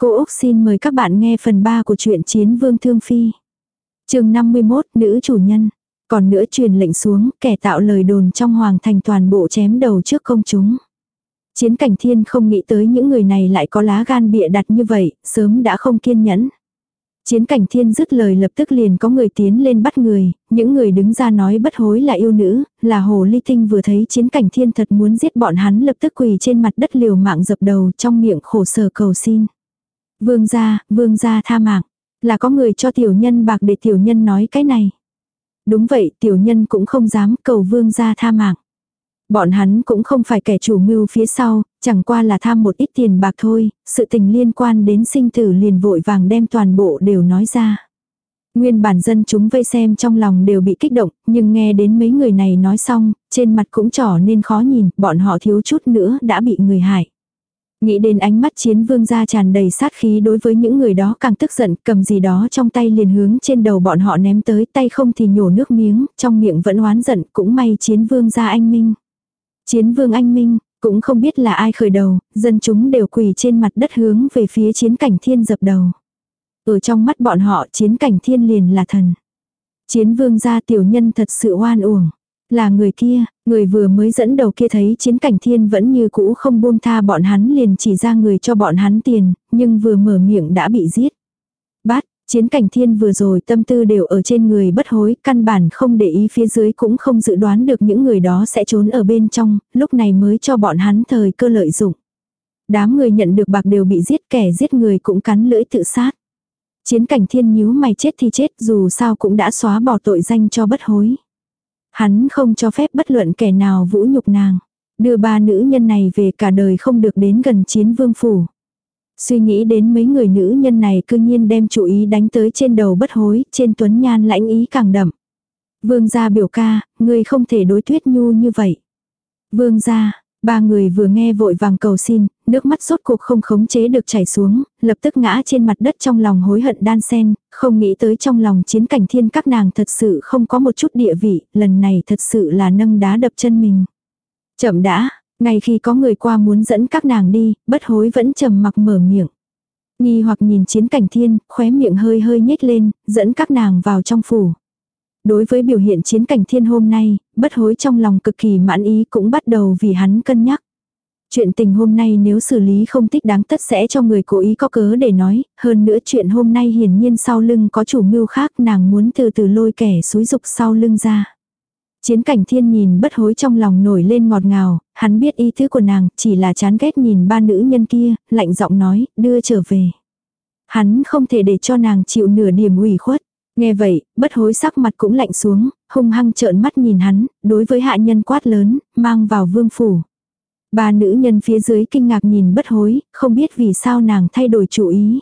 Cô Úc xin mời các bạn nghe phần 3 của truyện Chiến Vương Thương Phi. chương 51, Nữ chủ nhân. Còn nữa truyền lệnh xuống, kẻ tạo lời đồn trong hoàng thành toàn bộ chém đầu trước công chúng. Chiến cảnh thiên không nghĩ tới những người này lại có lá gan bịa đặt như vậy, sớm đã không kiên nhẫn. Chiến cảnh thiên dứt lời lập tức liền có người tiến lên bắt người, những người đứng ra nói bất hối là yêu nữ, là hồ ly tinh vừa thấy chiến cảnh thiên thật muốn giết bọn hắn lập tức quỳ trên mặt đất liều mạng dập đầu trong miệng khổ sở cầu xin. Vương gia, vương gia tha mạng. Là có người cho tiểu nhân bạc để tiểu nhân nói cái này. Đúng vậy, tiểu nhân cũng không dám cầu vương gia tha mạng. Bọn hắn cũng không phải kẻ chủ mưu phía sau, chẳng qua là tham một ít tiền bạc thôi, sự tình liên quan đến sinh tử liền vội vàng đem toàn bộ đều nói ra. Nguyên bản dân chúng vây xem trong lòng đều bị kích động, nhưng nghe đến mấy người này nói xong, trên mặt cũng trỏ nên khó nhìn, bọn họ thiếu chút nữa đã bị người hại. Nghĩ đến ánh mắt chiến vương gia tràn đầy sát khí đối với những người đó càng tức giận, cầm gì đó trong tay liền hướng trên đầu bọn họ ném tới, tay không thì nhổ nước miếng, trong miệng vẫn oán giận, cũng may chiến vương gia anh minh. Chiến vương anh minh, cũng không biết là ai khởi đầu, dân chúng đều quỳ trên mặt đất hướng về phía chiến cảnh thiên dập đầu. Ở trong mắt bọn họ chiến cảnh thiên liền là thần. Chiến vương gia tiểu nhân thật sự oan uổng. Là người kia, người vừa mới dẫn đầu kia thấy chiến cảnh thiên vẫn như cũ không buông tha bọn hắn liền chỉ ra người cho bọn hắn tiền, nhưng vừa mở miệng đã bị giết. Bát, chiến cảnh thiên vừa rồi tâm tư đều ở trên người bất hối, căn bản không để ý phía dưới cũng không dự đoán được những người đó sẽ trốn ở bên trong, lúc này mới cho bọn hắn thời cơ lợi dụng. Đám người nhận được bạc đều bị giết kẻ giết người cũng cắn lưỡi tự sát. Chiến cảnh thiên nhíu mày chết thì chết dù sao cũng đã xóa bỏ tội danh cho bất hối. Hắn không cho phép bất luận kẻ nào vũ nhục nàng. Đưa ba nữ nhân này về cả đời không được đến gần chiến vương phủ. Suy nghĩ đến mấy người nữ nhân này cư nhiên đem chủ ý đánh tới trên đầu bất hối, trên tuấn nhan lãnh ý càng đậm. Vương gia biểu ca, người không thể đối thuyết nhu như vậy. Vương gia, ba người vừa nghe vội vàng cầu xin, nước mắt sốt cuộc không khống chế được chảy xuống, lập tức ngã trên mặt đất trong lòng hối hận đan sen, không nghĩ tới trong lòng chiến cảnh thiên các nàng thật sự không có một chút địa vị, lần này thật sự là nâng đá đập chân mình. Chậm đã, ngay khi có người qua muốn dẫn các nàng đi, bất hối vẫn trầm mặc mở miệng. Nghi hoặc nhìn chiến cảnh thiên, khóe miệng hơi hơi nhếch lên, dẫn các nàng vào trong phủ. Đối với biểu hiện chiến cảnh thiên hôm nay, bất hối trong lòng cực kỳ mãn ý cũng bắt đầu vì hắn cân nhắc. Chuyện tình hôm nay nếu xử lý không thích đáng tất sẽ cho người cố ý có cớ để nói, hơn nữa chuyện hôm nay hiển nhiên sau lưng có chủ mưu khác nàng muốn từ từ lôi kẻ xúi dục sau lưng ra. Chiến cảnh thiên nhìn bất hối trong lòng nổi lên ngọt ngào, hắn biết ý thứ của nàng chỉ là chán ghét nhìn ba nữ nhân kia, lạnh giọng nói, đưa trở về. Hắn không thể để cho nàng chịu nửa điểm ủy khuất. Nghe vậy, bất hối sắc mặt cũng lạnh xuống, hung hăng trợn mắt nhìn hắn, đối với hạ nhân quát lớn, mang vào vương phủ. Ba nữ nhân phía dưới kinh ngạc nhìn bất hối, không biết vì sao nàng thay đổi chủ ý.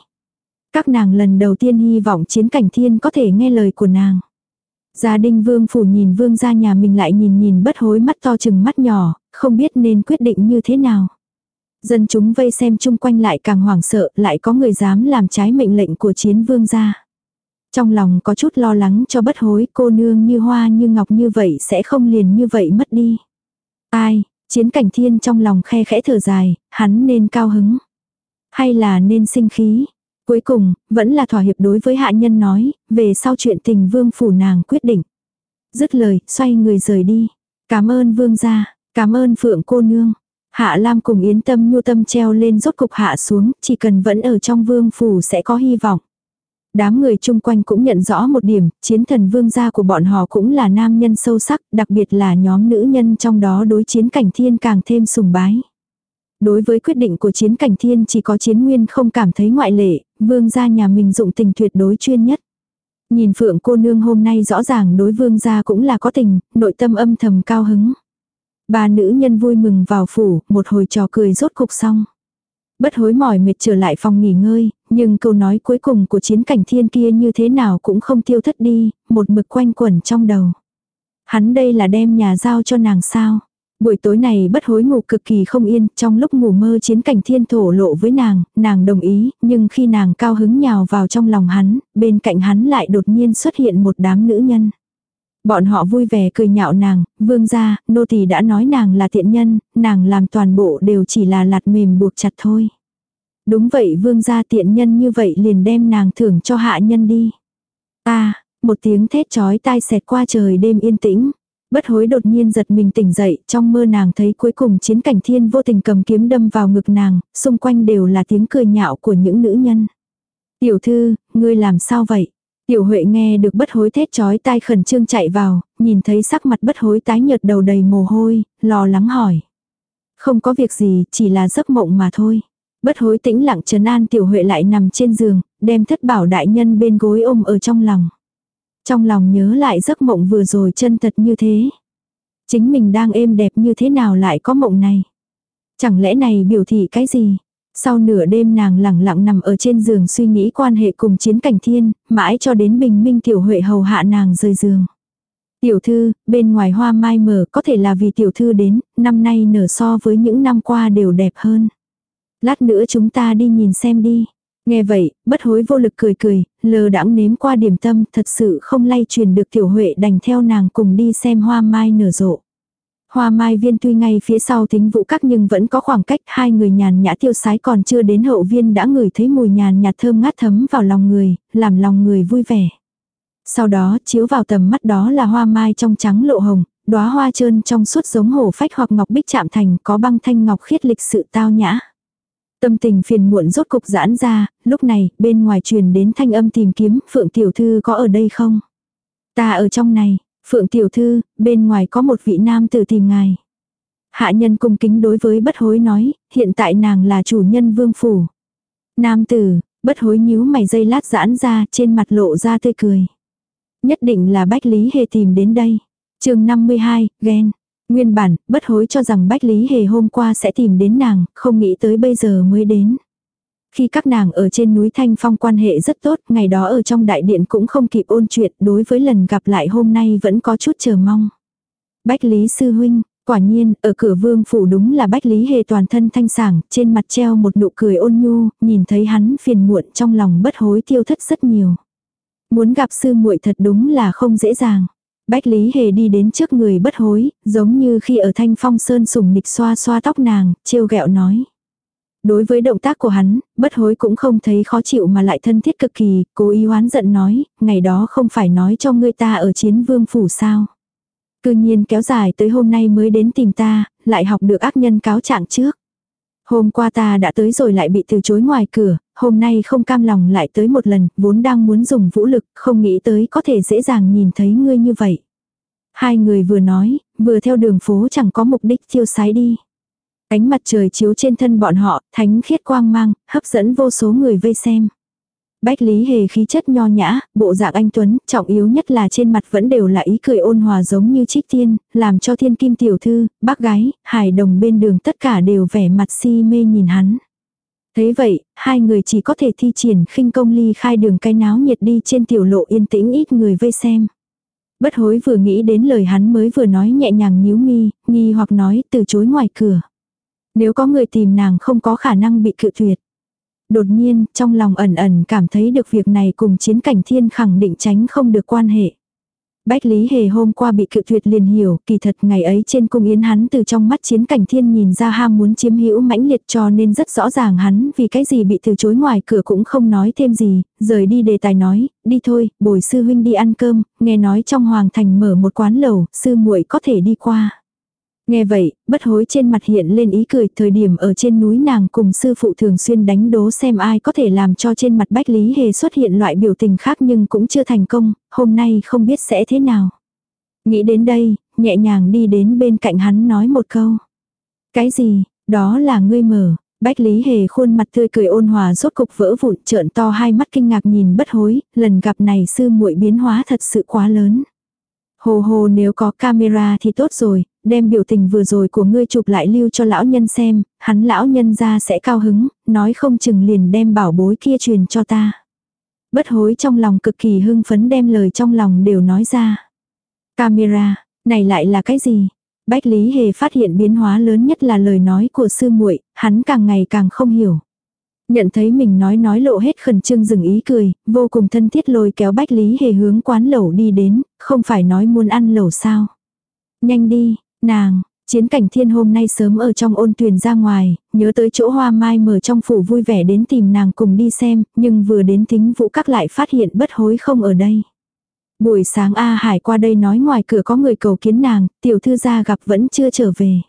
Các nàng lần đầu tiên hy vọng chiến cảnh thiên có thể nghe lời của nàng. Gia đình vương phủ nhìn vương ra nhà mình lại nhìn nhìn bất hối mắt to chừng mắt nhỏ, không biết nên quyết định như thế nào. Dân chúng vây xem chung quanh lại càng hoảng sợ, lại có người dám làm trái mệnh lệnh của chiến vương gia. Trong lòng có chút lo lắng cho bất hối cô nương như hoa như ngọc như vậy sẽ không liền như vậy mất đi. Ai, chiến cảnh thiên trong lòng khe khẽ thở dài, hắn nên cao hứng. Hay là nên sinh khí. Cuối cùng, vẫn là thỏa hiệp đối với hạ nhân nói, về sau chuyện tình vương phủ nàng quyết định. Dứt lời, xoay người rời đi. Cảm ơn vương gia, cảm ơn phượng cô nương. Hạ Lam cùng Yến Tâm nhu tâm treo lên rốt cục hạ xuống, chỉ cần vẫn ở trong vương phủ sẽ có hy vọng. Đám người chung quanh cũng nhận rõ một điểm, chiến thần vương gia của bọn họ cũng là nam nhân sâu sắc, đặc biệt là nhóm nữ nhân trong đó đối chiến cảnh thiên càng thêm sùng bái. Đối với quyết định của chiến cảnh thiên chỉ có chiến nguyên không cảm thấy ngoại lệ, vương gia nhà mình dụng tình tuyệt đối chuyên nhất. Nhìn phượng cô nương hôm nay rõ ràng đối vương gia cũng là có tình, nội tâm âm thầm cao hứng. Ba nữ nhân vui mừng vào phủ, một hồi trò cười rốt cục xong. Bất hối mỏi mệt trở lại phòng nghỉ ngơi, nhưng câu nói cuối cùng của chiến cảnh thiên kia như thế nào cũng không tiêu thất đi, một mực quanh quẩn trong đầu. Hắn đây là đem nhà giao cho nàng sao. Buổi tối này bất hối ngủ cực kỳ không yên, trong lúc ngủ mơ chiến cảnh thiên thổ lộ với nàng, nàng đồng ý, nhưng khi nàng cao hứng nhào vào trong lòng hắn, bên cạnh hắn lại đột nhiên xuất hiện một đám nữ nhân. Bọn họ vui vẻ cười nhạo nàng, vương gia, nô tỳ đã nói nàng là thiện nhân, nàng làm toàn bộ đều chỉ là lạt mềm buộc chặt thôi. Đúng vậy vương gia tiện nhân như vậy liền đem nàng thưởng cho hạ nhân đi. Ta, một tiếng thét chói tai xẹt qua trời đêm yên tĩnh. Bất hối đột nhiên giật mình tỉnh dậy, trong mơ nàng thấy cuối cùng chiến cảnh thiên vô tình cầm kiếm đâm vào ngực nàng, xung quanh đều là tiếng cười nhạo của những nữ nhân. Tiểu thư, ngươi làm sao vậy? Tiểu Huệ nghe được bất hối thét chói tai khẩn trương chạy vào, nhìn thấy sắc mặt bất hối tái nhợt đầu đầy mồ hôi, lo lắng hỏi. Không có việc gì, chỉ là giấc mộng mà thôi. Bất hối tĩnh lặng trấn an Tiểu Huệ lại nằm trên giường, đem thất bảo đại nhân bên gối ôm ở trong lòng. Trong lòng nhớ lại giấc mộng vừa rồi chân thật như thế. Chính mình đang êm đẹp như thế nào lại có mộng này? Chẳng lẽ này biểu thị cái gì? Sau nửa đêm nàng lẳng lặng nằm ở trên giường suy nghĩ quan hệ cùng chiến cảnh thiên, mãi cho đến bình minh tiểu huệ hầu hạ nàng rời giường. Tiểu thư, bên ngoài hoa mai mở có thể là vì tiểu thư đến, năm nay nở so với những năm qua đều đẹp hơn. Lát nữa chúng ta đi nhìn xem đi. Nghe vậy, bất hối vô lực cười cười, lờ đãng nếm qua điểm tâm thật sự không lay truyền được tiểu huệ đành theo nàng cùng đi xem hoa mai nở rộ. Hoa mai viên tuy ngay phía sau thính vũ các nhưng vẫn có khoảng cách hai người nhàn nhã tiêu sái còn chưa đến hậu viên đã ngửi thấy mùi nhàn nhạt thơm ngát thấm vào lòng người, làm lòng người vui vẻ. Sau đó chiếu vào tầm mắt đó là hoa mai trong trắng lộ hồng, đóa hoa trơn trong suốt giống hổ phách hoặc ngọc bích chạm thành có băng thanh ngọc khiết lịch sự tao nhã. Tâm tình phiền muộn rốt cục giãn ra, lúc này bên ngoài truyền đến thanh âm tìm kiếm Phượng Tiểu Thư có ở đây không? Ta ở trong này, Phượng tiểu thư, bên ngoài có một vị nam tử tìm ngài. Hạ nhân cung kính đối với bất hối nói, hiện tại nàng là chủ nhân vương phủ. Nam tử, bất hối nhíu mày dây lát giãn ra trên mặt lộ ra tươi cười. Nhất định là Bách Lý Hề tìm đến đây. chương 52, ghen. Nguyên bản, bất hối cho rằng Bách Lý Hề hôm qua sẽ tìm đến nàng, không nghĩ tới bây giờ mới đến. Khi các nàng ở trên núi Thanh Phong quan hệ rất tốt, ngày đó ở trong đại điện cũng không kịp ôn chuyện, đối với lần gặp lại hôm nay vẫn có chút chờ mong. Bách Lý Sư Huynh, quả nhiên, ở cửa vương phủ đúng là Bách Lý Hề toàn thân thanh sảng, trên mặt treo một nụ cười ôn nhu, nhìn thấy hắn phiền muộn trong lòng bất hối tiêu thất rất nhiều. Muốn gặp sư muội thật đúng là không dễ dàng. Bách Lý Hề đi đến trước người bất hối, giống như khi ở Thanh Phong Sơn sùng nịch xoa xoa tóc nàng, trêu ghẹo nói. Đối với động tác của hắn, bất hối cũng không thấy khó chịu mà lại thân thiết cực kỳ, cố ý hoán giận nói, ngày đó không phải nói cho ngươi ta ở chiến vương phủ sao. Cư nhiên kéo dài tới hôm nay mới đến tìm ta, lại học được ác nhân cáo trạng trước. Hôm qua ta đã tới rồi lại bị từ chối ngoài cửa, hôm nay không cam lòng lại tới một lần, vốn đang muốn dùng vũ lực, không nghĩ tới có thể dễ dàng nhìn thấy ngươi như vậy. Hai người vừa nói, vừa theo đường phố chẳng có mục đích tiêu sái đi. Ánh mặt trời chiếu trên thân bọn họ, thánh khiết quang mang, hấp dẫn vô số người vây xem. Bách Lý Hề khí chất nho nhã, bộ dạng anh Tuấn, trọng yếu nhất là trên mặt vẫn đều là ý cười ôn hòa giống như trích tiên, làm cho thiên kim tiểu thư, bác gái, hài đồng bên đường tất cả đều vẻ mặt si mê nhìn hắn. Thế vậy, hai người chỉ có thể thi triển khinh công ly khai đường cái náo nhiệt đi trên tiểu lộ yên tĩnh ít người vây xem. Bất hối vừa nghĩ đến lời hắn mới vừa nói nhẹ nhàng nhíu mi, nghi hoặc nói từ chối ngoài cửa. Nếu có người tìm nàng không có khả năng bị cự tuyệt. Đột nhiên, trong lòng ẩn ẩn cảm thấy được việc này cùng chiến cảnh thiên khẳng định tránh không được quan hệ. Bách Lý Hề hôm qua bị cự tuyệt liền hiểu, kỳ thật ngày ấy trên cung yến hắn từ trong mắt chiến cảnh thiên nhìn ra ham muốn chiếm hữu mãnh liệt cho nên rất rõ ràng hắn vì cái gì bị từ chối ngoài cửa cũng không nói thêm gì, rời đi đề tài nói, đi thôi, bồi sư huynh đi ăn cơm, nghe nói trong hoàng thành mở một quán lầu, sư muội có thể đi qua. Nghe vậy, bất hối trên mặt hiện lên ý cười thời điểm ở trên núi nàng cùng sư phụ thường xuyên đánh đố xem ai có thể làm cho trên mặt Bách Lý Hề xuất hiện loại biểu tình khác nhưng cũng chưa thành công, hôm nay không biết sẽ thế nào. Nghĩ đến đây, nhẹ nhàng đi đến bên cạnh hắn nói một câu. Cái gì, đó là ngươi mở. Bách Lý Hề khuôn mặt tươi cười ôn hòa rốt cục vỡ vụn trợn to hai mắt kinh ngạc nhìn bất hối, lần gặp này sư muội biến hóa thật sự quá lớn. Hồ hồ nếu có camera thì tốt rồi, đem biểu tình vừa rồi của ngươi chụp lại lưu cho lão nhân xem, hắn lão nhân ra sẽ cao hứng, nói không chừng liền đem bảo bối kia truyền cho ta. Bất hối trong lòng cực kỳ hưng phấn đem lời trong lòng đều nói ra. Camera, này lại là cái gì? Bách Lý Hề phát hiện biến hóa lớn nhất là lời nói của sư muội, hắn càng ngày càng không hiểu. Nhận thấy mình nói nói lộ hết khẩn trương dừng ý cười, vô cùng thân thiết lôi kéo Bách Lý Hề hướng quán lẩu đi đến, không phải nói muốn ăn lẩu sao. Nhanh đi, nàng, Chiến cảnh thiên hôm nay sớm ở trong ôn tuyền ra ngoài, nhớ tới chỗ hoa mai mở trong phủ vui vẻ đến tìm nàng cùng đi xem, nhưng vừa đến thính vũ các lại phát hiện bất hối không ở đây. Buổi sáng A Hải qua đây nói ngoài cửa có người cầu kiến nàng, tiểu thư gia gặp vẫn chưa trở về.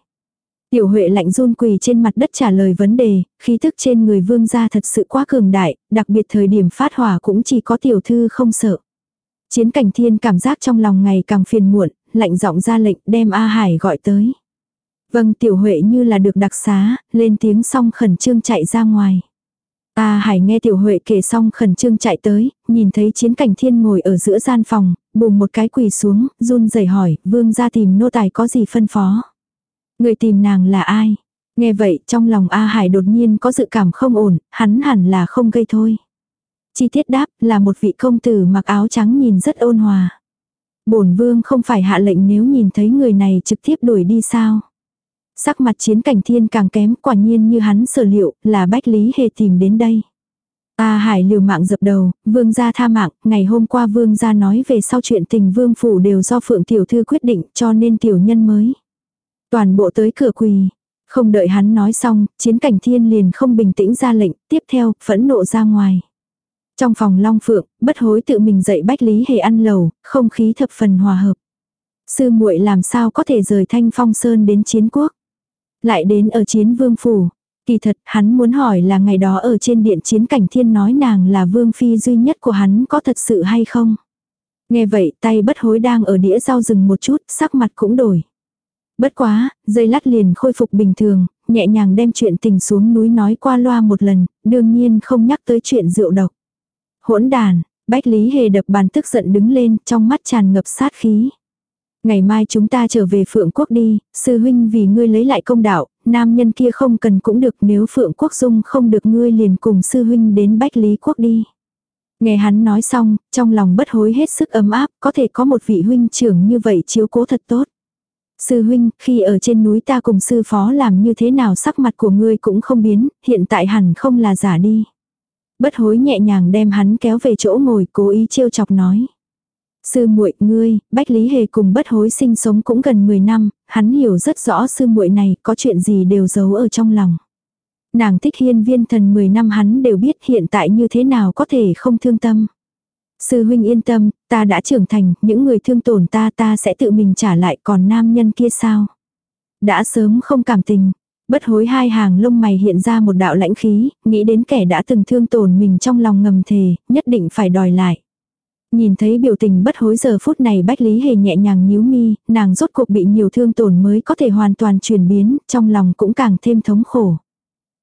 Tiểu Huệ lạnh run quỳ trên mặt đất trả lời vấn đề, khí thức trên người vương gia thật sự quá cường đại, đặc biệt thời điểm phát hỏa cũng chỉ có tiểu thư không sợ. Chiến cảnh thiên cảm giác trong lòng ngày càng phiền muộn, lạnh giọng ra lệnh đem A Hải gọi tới. Vâng tiểu Huệ như là được đặc xá, lên tiếng xong khẩn trương chạy ra ngoài. A Hải nghe tiểu Huệ kể xong khẩn trương chạy tới, nhìn thấy chiến cảnh thiên ngồi ở giữa gian phòng, bùng một cái quỳ xuống, run rẩy hỏi, vương ra tìm nô tài có gì phân phó. Người tìm nàng là ai? Nghe vậy trong lòng A Hải đột nhiên có dự cảm không ổn, hắn hẳn là không gây thôi. Chi tiết đáp là một vị công tử mặc áo trắng nhìn rất ôn hòa bổn vương không phải hạ lệnh nếu nhìn thấy người này trực tiếp đuổi đi sao. Sắc mặt chiến cảnh thiên càng kém quả nhiên như hắn sở liệu là Bách Lý Hề tìm đến đây. A Hải liều mạng dập đầu, vương gia tha mạng, ngày hôm qua vương gia nói về sau chuyện tình vương phủ đều do phượng tiểu thư quyết định cho nên tiểu nhân mới. Toàn bộ tới cửa quỳ. Không đợi hắn nói xong, chiến cảnh thiên liền không bình tĩnh ra lệnh, tiếp theo, phẫn nộ ra ngoài. Trong phòng long phượng, bất hối tự mình dậy bách lý hề ăn lầu, không khí thập phần hòa hợp. Sư muội làm sao có thể rời thanh phong sơn đến chiến quốc. Lại đến ở chiến vương phủ. Kỳ thật, hắn muốn hỏi là ngày đó ở trên điện chiến cảnh thiên nói nàng là vương phi duy nhất của hắn có thật sự hay không. Nghe vậy tay bất hối đang ở đĩa rau rừng một chút, sắc mặt cũng đổi. Bất quá, dây lát liền khôi phục bình thường, nhẹ nhàng đem chuyện tình xuống núi nói qua loa một lần, đương nhiên không nhắc tới chuyện rượu độc. Hỗn đàn, Bách Lý Hề đập bàn tức giận đứng lên, trong mắt tràn ngập sát khí. Ngày mai chúng ta trở về Phượng Quốc đi, sư huynh vì ngươi lấy lại công đạo, nam nhân kia không cần cũng được nếu Phượng Quốc dung không được ngươi liền cùng sư huynh đến Bách Lý Quốc đi. Nghe hắn nói xong, trong lòng bất hối hết sức ấm áp, có thể có một vị huynh trưởng như vậy chiếu cố thật tốt. Sư huynh, khi ở trên núi ta cùng sư phó làm như thế nào sắc mặt của ngươi cũng không biến, hiện tại hẳn không là giả đi. Bất hối nhẹ nhàng đem hắn kéo về chỗ ngồi cố ý trêu chọc nói. Sư muội ngươi, Bách Lý Hề cùng bất hối sinh sống cũng gần 10 năm, hắn hiểu rất rõ sư muội này có chuyện gì đều giấu ở trong lòng. Nàng thích hiên viên thần 10 năm hắn đều biết hiện tại như thế nào có thể không thương tâm. Sư huynh yên tâm, ta đã trưởng thành, những người thương tổn ta ta sẽ tự mình trả lại còn nam nhân kia sao? Đã sớm không cảm tình. Bất hối hai hàng lông mày hiện ra một đạo lãnh khí, nghĩ đến kẻ đã từng thương tổn mình trong lòng ngầm thề, nhất định phải đòi lại. Nhìn thấy biểu tình bất hối giờ phút này Bách Lý Hề nhẹ nhàng nhíu mi, nàng rốt cuộc bị nhiều thương tổn mới có thể hoàn toàn chuyển biến, trong lòng cũng càng thêm thống khổ.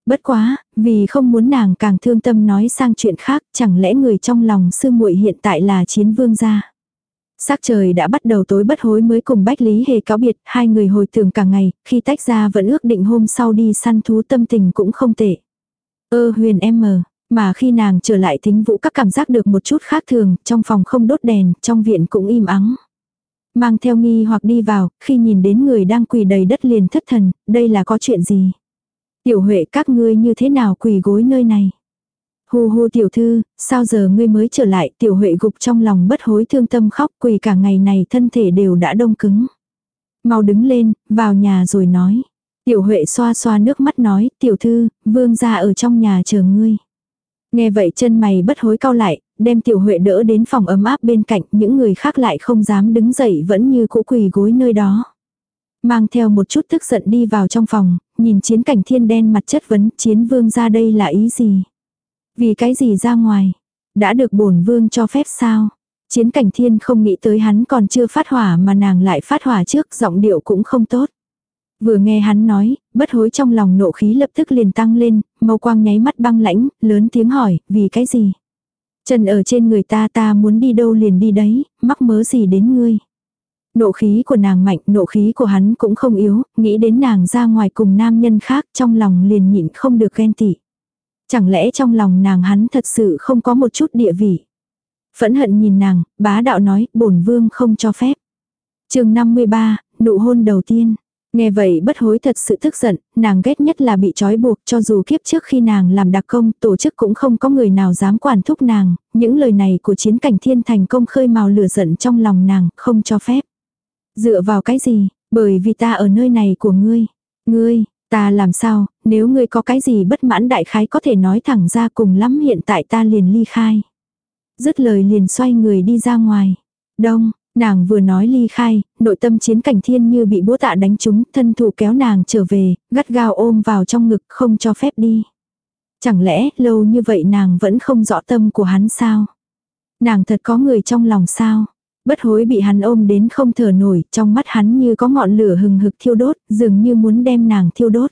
Bất quá, vì không muốn nàng càng thương tâm nói sang chuyện khác, chẳng lẽ người trong lòng sư muội hiện tại là chiến vương gia. Sắc trời đã bắt đầu tối bất hối mới cùng Bách Lý Hề cáo biệt, hai người hồi tưởng cả ngày, khi tách ra vẫn ước định hôm sau đi săn thú tâm tình cũng không tệ. Ơ huyền em mờ, mà khi nàng trở lại thính vũ các cảm giác được một chút khác thường, trong phòng không đốt đèn, trong viện cũng im ắng. Mang theo nghi hoặc đi vào, khi nhìn đến người đang quỳ đầy đất liền thất thần, đây là có chuyện gì? Tiểu Huệ các ngươi như thế nào quỳ gối nơi này? Hu hu tiểu thư, sao giờ ngươi mới trở lại tiểu Huệ gục trong lòng bất hối thương tâm khóc quỳ cả ngày này thân thể đều đã đông cứng. Mau đứng lên, vào nhà rồi nói. Tiểu Huệ xoa xoa nước mắt nói, tiểu thư, vương gia ở trong nhà chờ ngươi. Nghe vậy chân mày bất hối cau lại, đem tiểu Huệ đỡ đến phòng ấm áp bên cạnh, những người khác lại không dám đứng dậy vẫn như cũ quỳ gối nơi đó. Mang theo một chút tức giận đi vào trong phòng, nhìn chiến cảnh thiên đen mặt chất vấn chiến vương ra đây là ý gì. Vì cái gì ra ngoài. Đã được bổn vương cho phép sao. Chiến cảnh thiên không nghĩ tới hắn còn chưa phát hỏa mà nàng lại phát hỏa trước giọng điệu cũng không tốt. Vừa nghe hắn nói, bất hối trong lòng nộ khí lập tức liền tăng lên, màu quang nháy mắt băng lãnh, lớn tiếng hỏi, vì cái gì? trần ở trên người ta ta muốn đi đâu liền đi đấy, mắc mớ gì đến ngươi? Nộ khí của nàng mạnh, nộ khí của hắn cũng không yếu, nghĩ đến nàng ra ngoài cùng nam nhân khác trong lòng liền nhịn không được ghen tị. Chẳng lẽ trong lòng nàng hắn thật sự không có một chút địa vị. Phẫn hận nhìn nàng, bá đạo nói, bổn vương không cho phép. chương 53, nụ hôn đầu tiên. Nghe vậy bất hối thật sự tức giận, nàng ghét nhất là bị trói buộc cho dù kiếp trước khi nàng làm đặc công, tổ chức cũng không có người nào dám quản thúc nàng, những lời này của chiến cảnh thiên thành công khơi màu lửa giận trong lòng nàng, không cho phép. Dựa vào cái gì, Bởi vì ta ở nơi này của ngươi. Ngươi, ta làm sao, nếu ngươi có cái gì bất mãn đại khái có thể nói thẳng ra cùng lắm hiện tại ta liền ly khai. Dứt lời liền xoay người đi ra ngoài. Đông, nàng vừa nói ly khai, nội tâm chiến cảnh thiên như bị búa tạ đánh trúng, thân thủ kéo nàng trở về, gắt gao ôm vào trong ngực không cho phép đi. Chẳng lẽ lâu như vậy nàng vẫn không rõ tâm của hắn sao? Nàng thật có người trong lòng sao? Bất hối bị hắn ôm đến không thở nổi, trong mắt hắn như có ngọn lửa hừng hực thiêu đốt, dường như muốn đem nàng thiêu đốt.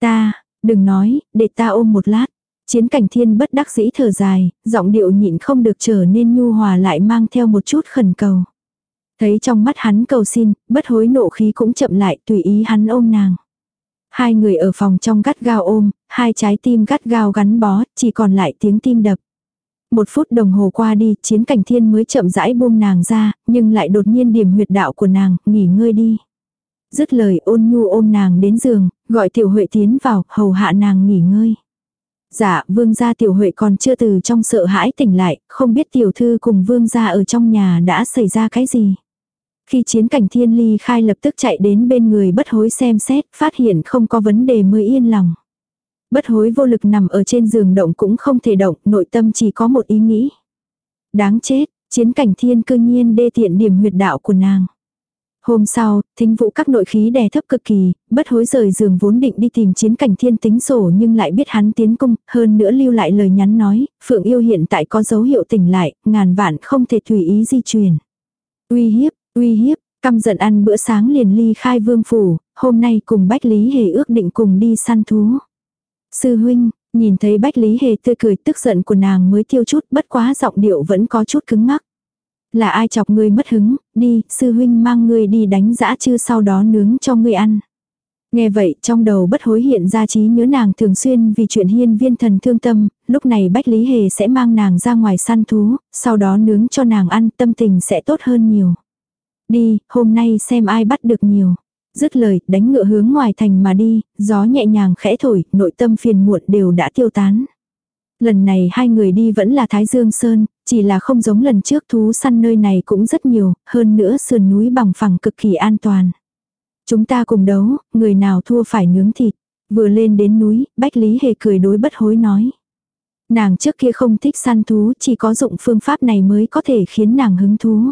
Ta, đừng nói, để ta ôm một lát. Chiến cảnh thiên bất đắc dĩ thở dài, giọng điệu nhịn không được trở nên nhu hòa lại mang theo một chút khẩn cầu. Thấy trong mắt hắn cầu xin, bất hối nộ khí cũng chậm lại tùy ý hắn ôm nàng. Hai người ở phòng trong gắt gao ôm, hai trái tim gắt gao gắn bó, chỉ còn lại tiếng tim đập. Một phút đồng hồ qua đi, chiến cảnh thiên mới chậm rãi buông nàng ra, nhưng lại đột nhiên điểm huyệt đạo của nàng, nghỉ ngơi đi. Dứt lời ôn nhu ôm nàng đến giường, gọi tiểu huệ tiến vào, hầu hạ nàng nghỉ ngơi. Dạ, vương gia tiểu huệ còn chưa từ trong sợ hãi tỉnh lại, không biết tiểu thư cùng vương gia ở trong nhà đã xảy ra cái gì. Khi chiến cảnh thiên ly khai lập tức chạy đến bên người bất hối xem xét, phát hiện không có vấn đề mới yên lòng. Bất hối vô lực nằm ở trên giường động cũng không thể động, nội tâm chỉ có một ý nghĩ. Đáng chết, chiến cảnh thiên cư nhiên đê tiện điểm huyệt đạo của nàng. Hôm sau, thính vụ các nội khí đè thấp cực kỳ, bất hối rời giường vốn định đi tìm chiến cảnh thiên tính sổ nhưng lại biết hắn tiến cung, hơn nữa lưu lại lời nhắn nói, Phượng yêu hiện tại có dấu hiệu tỉnh lại, ngàn vạn không thể tùy ý di chuyển. Uy hiếp, uy hiếp, căm giận ăn bữa sáng liền ly khai vương phủ, hôm nay cùng Bách Lý Hề ước định cùng đi săn thú. Sư huynh, nhìn thấy Bách Lý Hề tươi cười tức giận của nàng mới tiêu chút bất quá giọng điệu vẫn có chút cứng ngắc. Là ai chọc ngươi mất hứng, đi, sư huynh mang ngươi đi đánh dã chư sau đó nướng cho ngươi ăn. Nghe vậy trong đầu bất hối hiện ra trí nhớ nàng thường xuyên vì chuyện hiên viên thần thương tâm, lúc này Bách Lý Hề sẽ mang nàng ra ngoài săn thú, sau đó nướng cho nàng ăn tâm tình sẽ tốt hơn nhiều. Đi, hôm nay xem ai bắt được nhiều. Dứt lời, đánh ngựa hướng ngoài thành mà đi, gió nhẹ nhàng khẽ thổi, nội tâm phiền muộn đều đã tiêu tán. Lần này hai người đi vẫn là Thái Dương Sơn, chỉ là không giống lần trước thú săn nơi này cũng rất nhiều, hơn nữa sườn núi bằng phẳng cực kỳ an toàn. Chúng ta cùng đấu, người nào thua phải nướng thịt. Vừa lên đến núi, Bách Lý Hề cười đối bất hối nói. Nàng trước kia không thích săn thú, chỉ có dụng phương pháp này mới có thể khiến nàng hứng thú.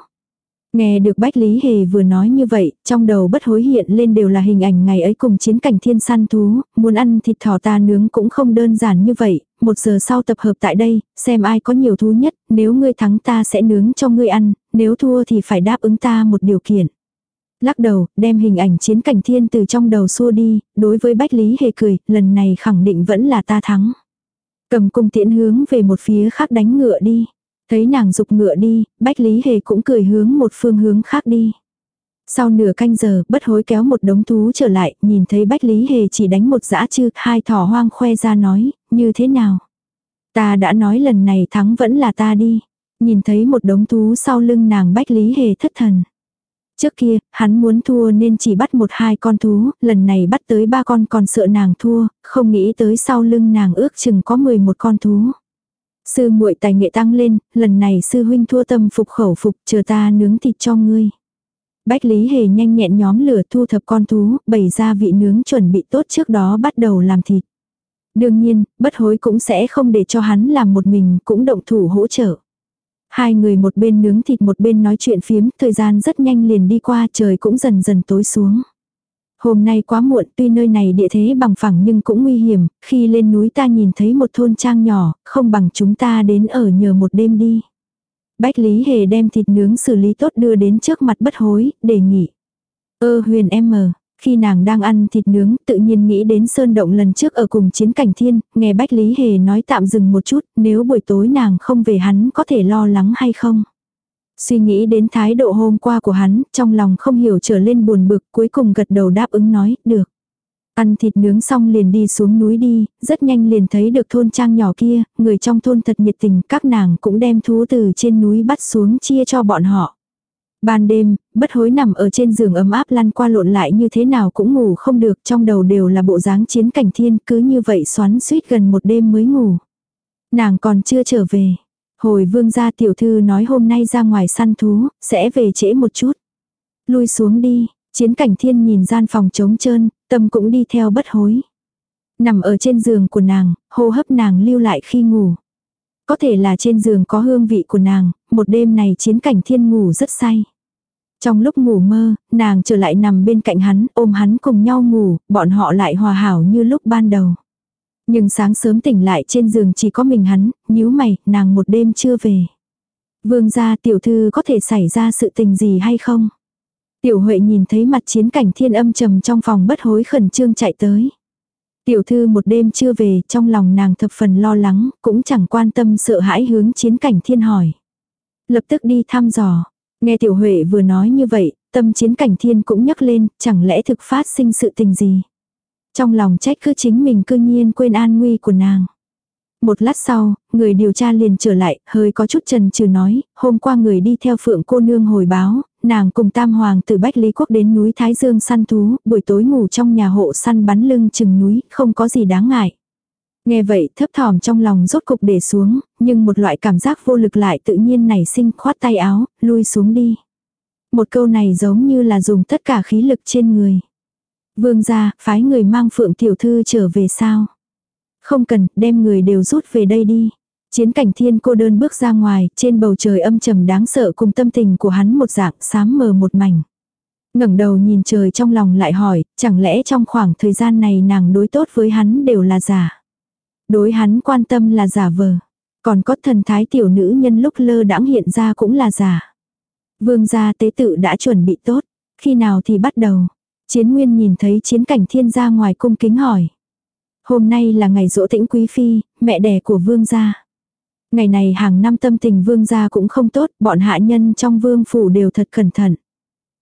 Nghe được Bách Lý Hề vừa nói như vậy, trong đầu bất hối hiện lên đều là hình ảnh ngày ấy cùng chiến cảnh thiên săn thú, muốn ăn thịt thỏ ta nướng cũng không đơn giản như vậy, một giờ sau tập hợp tại đây, xem ai có nhiều thú nhất, nếu ngươi thắng ta sẽ nướng cho ngươi ăn, nếu thua thì phải đáp ứng ta một điều kiện. Lắc đầu, đem hình ảnh chiến cảnh thiên từ trong đầu xua đi, đối với Bách Lý Hề cười, lần này khẳng định vẫn là ta thắng. Cầm cung tiễn hướng về một phía khác đánh ngựa đi. Thấy nàng dục ngựa đi, Bách Lý Hề cũng cười hướng một phương hướng khác đi. Sau nửa canh giờ, bất hối kéo một đống thú trở lại, nhìn thấy Bách Lý Hề chỉ đánh một dã chư, hai thỏ hoang khoe ra nói, như thế nào? Ta đã nói lần này thắng vẫn là ta đi. Nhìn thấy một đống thú sau lưng nàng Bách Lý Hề thất thần. Trước kia, hắn muốn thua nên chỉ bắt một hai con thú, lần này bắt tới ba con còn sợ nàng thua, không nghĩ tới sau lưng nàng ước chừng có 11 con thú. Sư muội tài nghệ tăng lên, lần này sư huynh thua tâm phục khẩu phục, chờ ta nướng thịt cho ngươi. Bách Lý Hề nhanh nhẹn nhóm lửa thu thập con thú, bày ra vị nướng chuẩn bị tốt trước đó bắt đầu làm thịt. Đương nhiên, bất hối cũng sẽ không để cho hắn làm một mình, cũng động thủ hỗ trợ. Hai người một bên nướng thịt một bên nói chuyện phiếm, thời gian rất nhanh liền đi qua trời cũng dần dần tối xuống. Hôm nay quá muộn tuy nơi này địa thế bằng phẳng nhưng cũng nguy hiểm, khi lên núi ta nhìn thấy một thôn trang nhỏ, không bằng chúng ta đến ở nhờ một đêm đi. Bách Lý Hề đem thịt nướng xử lý tốt đưa đến trước mặt bất hối, đề nghị. Ơ huyền em mờ, khi nàng đang ăn thịt nướng tự nhiên nghĩ đến sơn động lần trước ở cùng chiến cảnh thiên, nghe Bách Lý Hề nói tạm dừng một chút, nếu buổi tối nàng không về hắn có thể lo lắng hay không. Suy nghĩ đến thái độ hôm qua của hắn, trong lòng không hiểu trở lên buồn bực, cuối cùng gật đầu đáp ứng nói, được. Ăn thịt nướng xong liền đi xuống núi đi, rất nhanh liền thấy được thôn trang nhỏ kia, người trong thôn thật nhiệt tình, các nàng cũng đem thú từ trên núi bắt xuống chia cho bọn họ. Ban đêm, bất hối nằm ở trên giường ấm áp lăn qua lộn lại như thế nào cũng ngủ không được, trong đầu đều là bộ dáng chiến cảnh thiên, cứ như vậy xoắn suýt gần một đêm mới ngủ. Nàng còn chưa trở về, Hồi vương gia tiểu thư nói hôm nay ra ngoài săn thú, sẽ về trễ một chút. Lui xuống đi, Chiến cảnh thiên nhìn gian phòng trống trơn, tâm cũng đi theo bất hối. Nằm ở trên giường của nàng, hô hấp nàng lưu lại khi ngủ. Có thể là trên giường có hương vị của nàng, một đêm này chiến cảnh thiên ngủ rất say. Trong lúc ngủ mơ, nàng trở lại nằm bên cạnh hắn, ôm hắn cùng nhau ngủ, bọn họ lại hòa hảo như lúc ban đầu. Nhưng sáng sớm tỉnh lại trên giường chỉ có mình hắn, nhíu mày, nàng một đêm chưa về. Vương gia tiểu thư có thể xảy ra sự tình gì hay không? Tiểu Huệ nhìn thấy mặt chiến cảnh thiên âm trầm trong phòng bất hối khẩn trương chạy tới. Tiểu thư một đêm chưa về, trong lòng nàng thập phần lo lắng, cũng chẳng quan tâm sợ hãi hướng chiến cảnh thiên hỏi. Lập tức đi thăm dò. Nghe tiểu Huệ vừa nói như vậy, tâm chiến cảnh thiên cũng nhắc lên, chẳng lẽ thực phát sinh sự tình gì. Trong lòng trách cứ chính mình cư nhiên quên an nguy của nàng. Một lát sau, người điều tra liền trở lại, hơi có chút trần trừ nói, hôm qua người đi theo phượng cô nương hồi báo, nàng cùng tam hoàng từ Bách Lý Quốc đến núi Thái Dương săn thú, buổi tối ngủ trong nhà hộ săn bắn lưng chừng núi, không có gì đáng ngại. Nghe vậy thấp thỏm trong lòng rốt cục để xuống, nhưng một loại cảm giác vô lực lại tự nhiên nảy sinh khoát tay áo, lui xuống đi. Một câu này giống như là dùng tất cả khí lực trên người. Vương gia, phái người mang phượng tiểu thư trở về sao? Không cần, đem người đều rút về đây đi. Chiến cảnh thiên cô đơn bước ra ngoài, trên bầu trời âm trầm đáng sợ cùng tâm tình của hắn một dạng sám mờ một mảnh. ngẩng đầu nhìn trời trong lòng lại hỏi, chẳng lẽ trong khoảng thời gian này nàng đối tốt với hắn đều là giả. Đối hắn quan tâm là giả vờ. Còn có thần thái tiểu nữ nhân lúc lơ đãng hiện ra cũng là giả. Vương gia tế tự đã chuẩn bị tốt. Khi nào thì bắt đầu. Chiến nguyên nhìn thấy chiến cảnh thiên ra ngoài cung kính hỏi. Hôm nay là ngày dỗ tĩnh quý phi, mẹ đẻ của vương gia. Ngày này hàng năm tâm tình vương gia cũng không tốt, bọn hạ nhân trong vương phủ đều thật cẩn thận.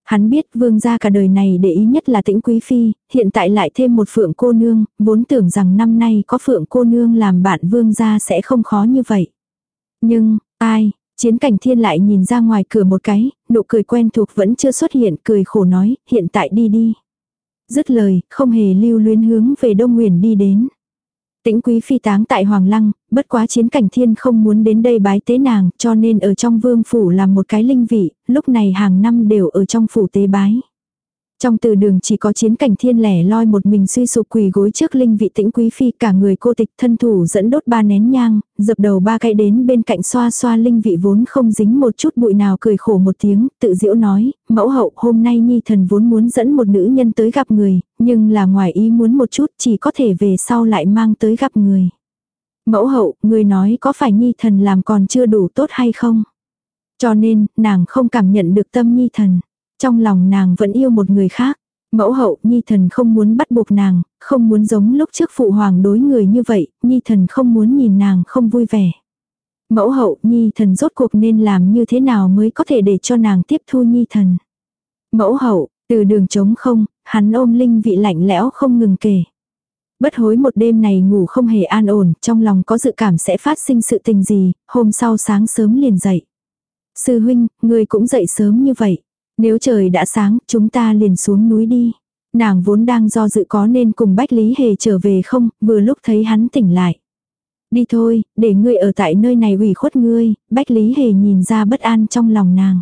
Hắn biết vương gia cả đời này để ý nhất là tĩnh quý phi, hiện tại lại thêm một phượng cô nương, vốn tưởng rằng năm nay có phượng cô nương làm bạn vương gia sẽ không khó như vậy. Nhưng, ai, chiến cảnh thiên lại nhìn ra ngoài cửa một cái, nụ cười quen thuộc vẫn chưa xuất hiện, cười khổ nói, hiện tại đi đi. Dứt lời, không hề lưu luyến hướng về Đông Nguyền đi đến. Tĩnh quý phi táng tại Hoàng Lăng, bất quá chiến cảnh thiên không muốn đến đây bái tế nàng, cho nên ở trong vương phủ làm một cái linh vị, lúc này hàng năm đều ở trong phủ tế bái. Trong từ đường chỉ có chiến cảnh thiên lẻ loi một mình suy sụp quỳ gối trước linh vị tĩnh quý phi cả người cô tịch thân thủ dẫn đốt ba nén nhang, dập đầu ba cái đến bên cạnh xoa xoa linh vị vốn không dính một chút bụi nào cười khổ một tiếng, tự diễu nói, mẫu hậu hôm nay nhi thần vốn muốn dẫn một nữ nhân tới gặp người, nhưng là ngoài ý muốn một chút chỉ có thể về sau lại mang tới gặp người. Mẫu hậu, người nói có phải nhi thần làm còn chưa đủ tốt hay không? Cho nên, nàng không cảm nhận được tâm nhi thần. Trong lòng nàng vẫn yêu một người khác. Mẫu hậu, Nhi thần không muốn bắt buộc nàng, không muốn giống lúc trước phụ hoàng đối người như vậy, Nhi thần không muốn nhìn nàng không vui vẻ. Mẫu hậu, Nhi thần rốt cuộc nên làm như thế nào mới có thể để cho nàng tiếp thu Nhi thần. Mẫu hậu, từ đường trống không, hắn ôm linh vị lạnh lẽo không ngừng kể. Bất hối một đêm này ngủ không hề an ổn, trong lòng có dự cảm sẽ phát sinh sự tình gì, hôm sau sáng sớm liền dậy. Sư huynh, người cũng dậy sớm như vậy. Nếu trời đã sáng, chúng ta liền xuống núi đi. Nàng vốn đang do dự có nên cùng Bách Lý Hề trở về không, vừa lúc thấy hắn tỉnh lại. Đi thôi, để ngươi ở tại nơi này ủy khuất ngươi, Bách Lý Hề nhìn ra bất an trong lòng nàng.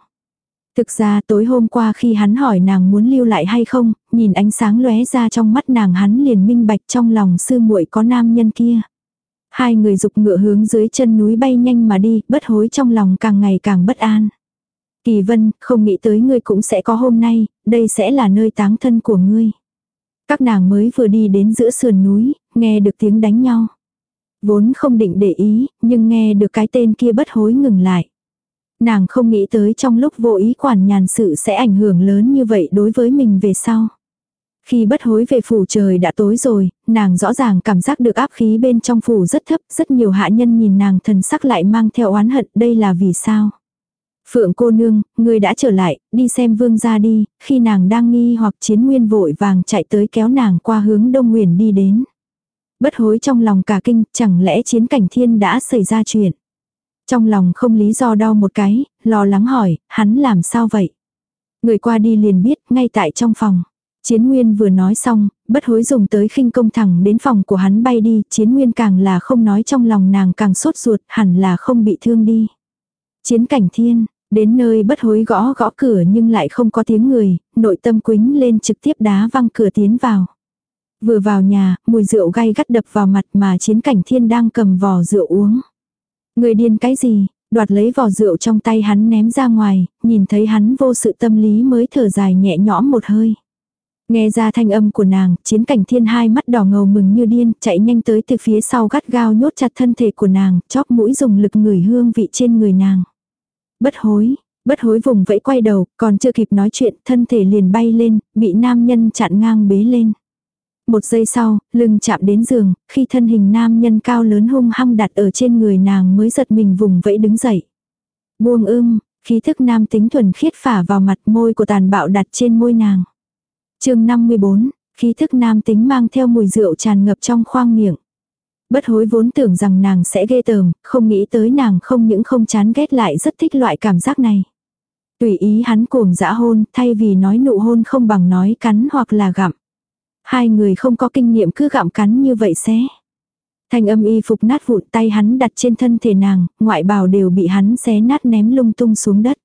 Thực ra tối hôm qua khi hắn hỏi nàng muốn lưu lại hay không, nhìn ánh sáng lóe ra trong mắt nàng hắn liền minh bạch trong lòng sư muội có nam nhân kia. Hai người dục ngựa hướng dưới chân núi bay nhanh mà đi, bất hối trong lòng càng ngày càng bất an. Kỳ vân, không nghĩ tới ngươi cũng sẽ có hôm nay, đây sẽ là nơi táng thân của ngươi. Các nàng mới vừa đi đến giữa sườn núi, nghe được tiếng đánh nhau. Vốn không định để ý, nhưng nghe được cái tên kia bất hối ngừng lại. Nàng không nghĩ tới trong lúc vô ý quản nhàn sự sẽ ảnh hưởng lớn như vậy đối với mình về sau. Khi bất hối về phủ trời đã tối rồi, nàng rõ ràng cảm giác được áp khí bên trong phủ rất thấp, rất nhiều hạ nhân nhìn nàng thần sắc lại mang theo oán hận, đây là vì sao? Phượng cô nương, người đã trở lại, đi xem vương gia đi, khi nàng đang nghi hoặc chiến nguyên vội vàng chạy tới kéo nàng qua hướng đông nguyền đi đến. Bất hối trong lòng cả kinh, chẳng lẽ chiến cảnh thiên đã xảy ra chuyện. Trong lòng không lý do đau một cái, lo lắng hỏi, hắn làm sao vậy? Người qua đi liền biết, ngay tại trong phòng. Chiến Nguyên vừa nói xong, bất hối dùng tới khinh công thẳng đến phòng của hắn bay đi, Chiến Nguyên càng là không nói trong lòng nàng càng sốt ruột, hẳn là không bị thương đi. Chiến cảnh thiên, Đến nơi bất hối gõ gõ cửa nhưng lại không có tiếng người, nội tâm quính lên trực tiếp đá văng cửa tiến vào. Vừa vào nhà, mùi rượu gay gắt đập vào mặt mà chiến cảnh thiên đang cầm vò rượu uống. Người điên cái gì, đoạt lấy vò rượu trong tay hắn ném ra ngoài, nhìn thấy hắn vô sự tâm lý mới thở dài nhẹ nhõm một hơi. Nghe ra thanh âm của nàng, chiến cảnh thiên hai mắt đỏ ngầu mừng như điên, chạy nhanh tới từ phía sau gắt gao nhốt chặt thân thể của nàng, chóp mũi dùng lực ngửi hương vị trên người nàng. Bất hối, bất hối vùng vẫy quay đầu, còn chưa kịp nói chuyện, thân thể liền bay lên, bị nam nhân chặn ngang bế lên. Một giây sau, lưng chạm đến giường, khi thân hình nam nhân cao lớn hung hăng đặt ở trên người nàng mới giật mình vùng vẫy đứng dậy. Buông ưng, khí thức nam tính thuần khiết phả vào mặt môi của tàn bạo đặt trên môi nàng. chương 54, khí thức nam tính mang theo mùi rượu tràn ngập trong khoang miệng. Bất hối vốn tưởng rằng nàng sẽ ghê tởm, không nghĩ tới nàng không những không chán ghét lại rất thích loại cảm giác này. Tùy ý hắn cuồng dã hôn, thay vì nói nụ hôn không bằng nói cắn hoặc là gặm. Hai người không có kinh nghiệm cứ gặm cắn như vậy xé. Thanh âm y phục nát vụn tay hắn đặt trên thân thể nàng, ngoại bào đều bị hắn xé nát ném lung tung xuống đất.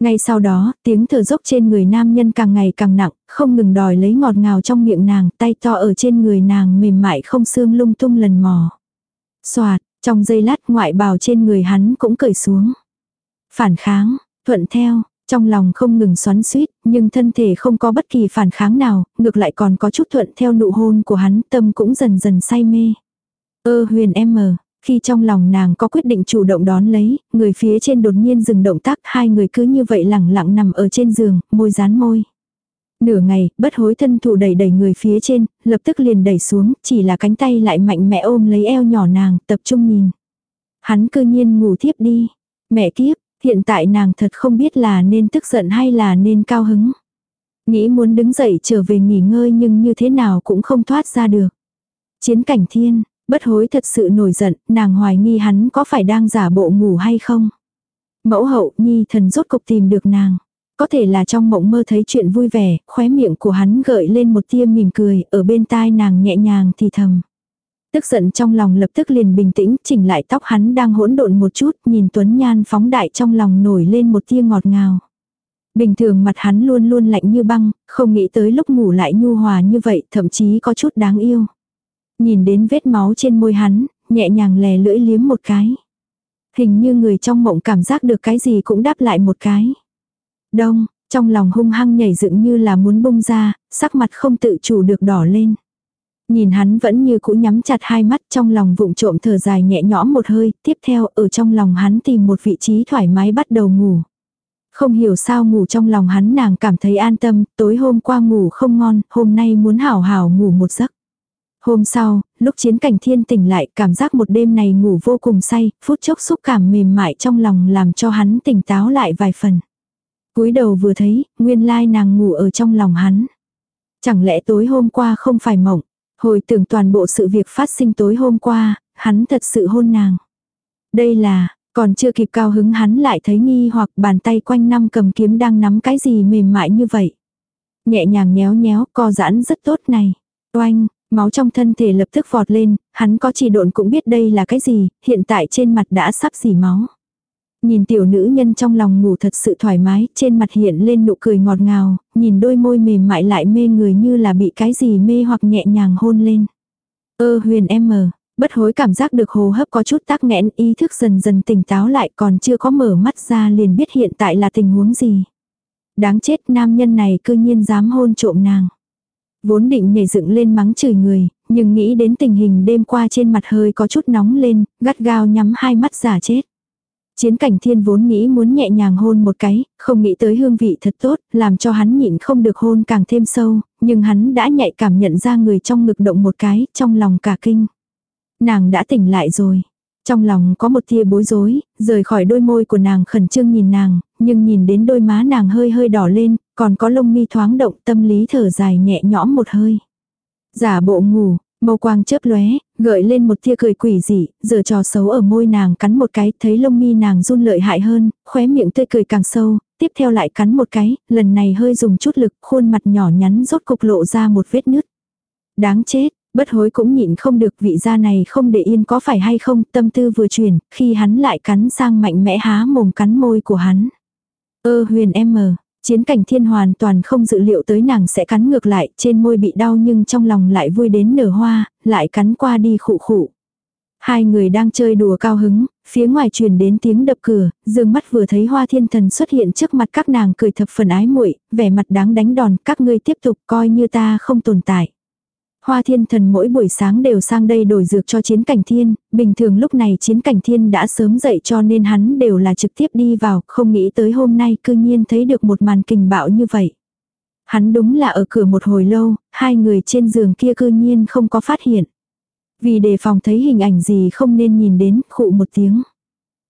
Ngay sau đó, tiếng thở dốc trên người nam nhân càng ngày càng nặng, không ngừng đòi lấy ngọt ngào trong miệng nàng, tay to ở trên người nàng mềm mại không xương lung tung lần mò. Xoạt, trong giây lát ngoại bào trên người hắn cũng cởi xuống. Phản kháng, thuận theo, trong lòng không ngừng xoắn suýt, nhưng thân thể không có bất kỳ phản kháng nào, ngược lại còn có chút thuận theo nụ hôn của hắn, tâm cũng dần dần say mê. Ơ huyền em mờ, khi trong lòng nàng có quyết định chủ động đón lấy, người phía trên đột nhiên dừng động tác, hai người cứ như vậy lẳng lặng nằm ở trên giường, môi dán môi. Nửa ngày, bất hối thân thủ đẩy đẩy người phía trên, lập tức liền đẩy xuống, chỉ là cánh tay lại mạnh mẽ ôm lấy eo nhỏ nàng, tập trung nhìn. Hắn cư nhiên ngủ thiếp đi. Mẹ kiếp, hiện tại nàng thật không biết là nên tức giận hay là nên cao hứng. Nghĩ muốn đứng dậy trở về nghỉ ngơi nhưng như thế nào cũng không thoát ra được. Chiến cảnh thiên, Bất hối thật sự nổi giận, nàng hoài nghi hắn có phải đang giả bộ ngủ hay không. Mẫu hậu nhi thần rốt cục tìm được nàng. Có thể là trong mộng mơ thấy chuyện vui vẻ, khóe miệng của hắn gợi lên một tia mỉm cười, ở bên tai nàng nhẹ nhàng thì thầm. Tức giận trong lòng lập tức liền bình tĩnh, chỉnh lại tóc hắn đang hỗn độn một chút, nhìn Tuấn Nhan phóng đại trong lòng nổi lên một tia ngọt ngào. Bình thường mặt hắn luôn luôn lạnh như băng, không nghĩ tới lúc ngủ lại nhu hòa như vậy, thậm chí có chút đáng yêu. Nhìn đến vết máu trên môi hắn, nhẹ nhàng lè lưỡi liếm một cái. Hình như người trong mộng cảm giác được cái gì cũng đáp lại một cái. Đông, trong lòng hung hăng nhảy dựng như là muốn bung ra, sắc mặt không tự chủ được đỏ lên. Nhìn hắn vẫn như cũ nhắm chặt hai mắt trong lòng vụng trộm thở dài nhẹ nhõm một hơi, tiếp theo ở trong lòng hắn tìm một vị trí thoải mái bắt đầu ngủ. Không hiểu sao ngủ trong lòng hắn nàng cảm thấy an tâm, tối hôm qua ngủ không ngon, hôm nay muốn hảo hảo ngủ một giấc. Hôm sau, lúc chiến cảnh thiên tỉnh lại cảm giác một đêm này ngủ vô cùng say, phút chốc xúc cảm mềm mại trong lòng làm cho hắn tỉnh táo lại vài phần. cúi đầu vừa thấy, nguyên lai nàng ngủ ở trong lòng hắn. Chẳng lẽ tối hôm qua không phải mộng, hồi tưởng toàn bộ sự việc phát sinh tối hôm qua, hắn thật sự hôn nàng. Đây là, còn chưa kịp cao hứng hắn lại thấy nghi hoặc bàn tay quanh năm cầm kiếm đang nắm cái gì mềm mại như vậy. Nhẹ nhàng nhéo nhéo, co giãn rất tốt này. Oanh, Máu trong thân thể lập tức vọt lên, hắn có chỉ độn cũng biết đây là cái gì, hiện tại trên mặt đã sắp dì máu. Nhìn tiểu nữ nhân trong lòng ngủ thật sự thoải mái, trên mặt hiện lên nụ cười ngọt ngào, nhìn đôi môi mềm mại lại mê người như là bị cái gì mê hoặc nhẹ nhàng hôn lên. Ơ huyền em mờ, bất hối cảm giác được hồ hấp có chút tắc nghẽn, ý thức dần dần tỉnh táo lại còn chưa có mở mắt ra liền biết hiện tại là tình huống gì. Đáng chết nam nhân này cư nhiên dám hôn trộm nàng. Vốn định nhảy dựng lên mắng chửi người, nhưng nghĩ đến tình hình đêm qua trên mặt hơi có chút nóng lên, gắt gao nhắm hai mắt giả chết. Chiến cảnh thiên vốn nghĩ muốn nhẹ nhàng hôn một cái, không nghĩ tới hương vị thật tốt, làm cho hắn nhịn không được hôn càng thêm sâu, nhưng hắn đã nhạy cảm nhận ra người trong ngực động một cái, trong lòng cả kinh. Nàng đã tỉnh lại rồi. Trong lòng có một tia bối rối, rời khỏi đôi môi của nàng khẩn trương nhìn nàng, nhưng nhìn đến đôi má nàng hơi hơi đỏ lên, còn có lông mi thoáng động tâm lý thở dài nhẹ nhõm một hơi. Giả bộ ngủ, mâu quang chớp lóe, gợi lên một tia cười quỷ dị, giờ trò xấu ở môi nàng cắn một cái, thấy lông mi nàng run lợi hại hơn, khóe miệng tươi cười càng sâu, tiếp theo lại cắn một cái, lần này hơi dùng chút lực, khuôn mặt nhỏ nhắn rốt cục lộ ra một vết nứt. Đáng chết, bất hối cũng nhịn không được vị da này không để yên có phải hay không, tâm tư vừa chuyển, khi hắn lại cắn sang mạnh mẽ há mồm cắn môi của hắn. Ơ huyền em mờ, chiến cảnh thiên hoàn toàn không dự liệu tới nàng sẽ cắn ngược lại, trên môi bị đau nhưng trong lòng lại vui đến nở hoa, lại cắn qua đi khụ khụ. Hai người đang chơi đùa cao hứng, phía ngoài truyền đến tiếng đập cửa, dương mắt vừa thấy hoa thiên thần xuất hiện trước mặt các nàng cười thập phần ái muội vẻ mặt đáng đánh đòn, các ngươi tiếp tục coi như ta không tồn tại. Hoa thiên thần mỗi buổi sáng đều sang đây đổi dược cho chiến cảnh thiên, bình thường lúc này chiến cảnh thiên đã sớm dậy cho nên hắn đều là trực tiếp đi vào, không nghĩ tới hôm nay cư nhiên thấy được một màn kình bạo như vậy. Hắn đúng là ở cửa một hồi lâu, hai người trên giường kia cư nhiên không có phát hiện. Vì đề phòng thấy hình ảnh gì không nên nhìn đến, khụ một tiếng.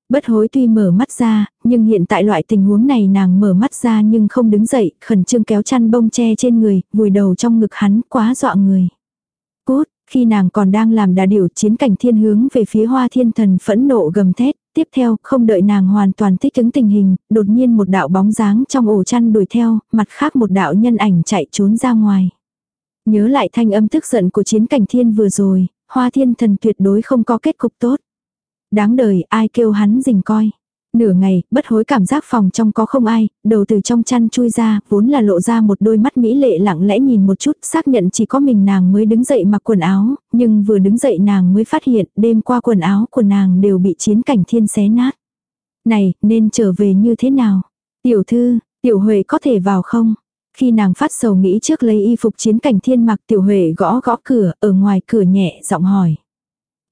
Bất hối tuy mở mắt ra, nhưng hiện tại loại tình huống này nàng mở mắt ra nhưng không đứng dậy, khẩn trương kéo chăn bông che trên người, vùi đầu trong ngực hắn, quá dọa người. Cút, khi nàng còn đang làm đà điểu chiến cảnh thiên hướng về phía hoa thiên thần phẫn nộ gầm thét, tiếp theo, không đợi nàng hoàn toàn thích ứng tình hình, đột nhiên một đạo bóng dáng trong ổ chăn đuổi theo, mặt khác một đạo nhân ảnh chạy trốn ra ngoài. Nhớ lại thanh âm tức giận của chiến cảnh thiên vừa rồi, hoa thiên thần tuyệt đối không có kết cục tốt. Đáng đời ai kêu hắn rình coi. Nửa ngày, bất hối cảm giác phòng trong có không ai, đầu từ trong chăn chui ra, vốn là lộ ra một đôi mắt mỹ lệ lặng lẽ nhìn một chút, xác nhận chỉ có mình nàng mới đứng dậy mặc quần áo, nhưng vừa đứng dậy nàng mới phát hiện, đêm qua quần áo của nàng đều bị chiến cảnh thiên xé nát. Này, nên trở về như thế nào? Tiểu thư, tiểu huệ có thể vào không? Khi nàng phát sầu nghĩ trước lấy y phục chiến cảnh thiên mặc tiểu huệ gõ gõ cửa, ở ngoài cửa nhẹ giọng hỏi.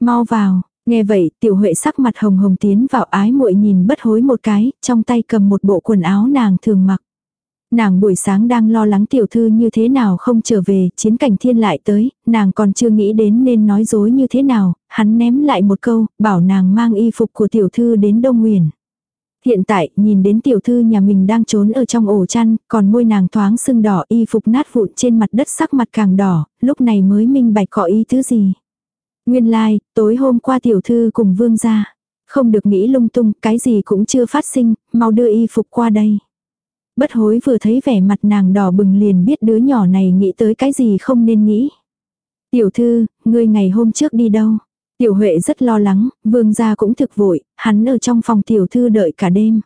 Mau vào, nghe vậy tiểu huệ sắc mặt hồng hồng tiến vào ái muội nhìn bất hối một cái, trong tay cầm một bộ quần áo nàng thường mặc. Nàng buổi sáng đang lo lắng tiểu thư như thế nào không trở về, chiến cảnh thiên lại tới, nàng còn chưa nghĩ đến nên nói dối như thế nào, hắn ném lại một câu, bảo nàng mang y phục của tiểu thư đến Đông Nguyền. Hiện tại, nhìn đến tiểu thư nhà mình đang trốn ở trong ổ chăn, còn môi nàng thoáng sưng đỏ y phục nát vụn trên mặt đất sắc mặt càng đỏ, lúc này mới minh bạch có ý thứ gì. Nguyên lai, like, tối hôm qua tiểu thư cùng vương gia. Không được nghĩ lung tung, cái gì cũng chưa phát sinh, mau đưa y phục qua đây. Bất hối vừa thấy vẻ mặt nàng đỏ bừng liền biết đứa nhỏ này nghĩ tới cái gì không nên nghĩ. Tiểu thư, ngươi ngày hôm trước đi đâu? Tiểu Huệ rất lo lắng, vương gia cũng thực vội, hắn ở trong phòng tiểu thư đợi cả đêm.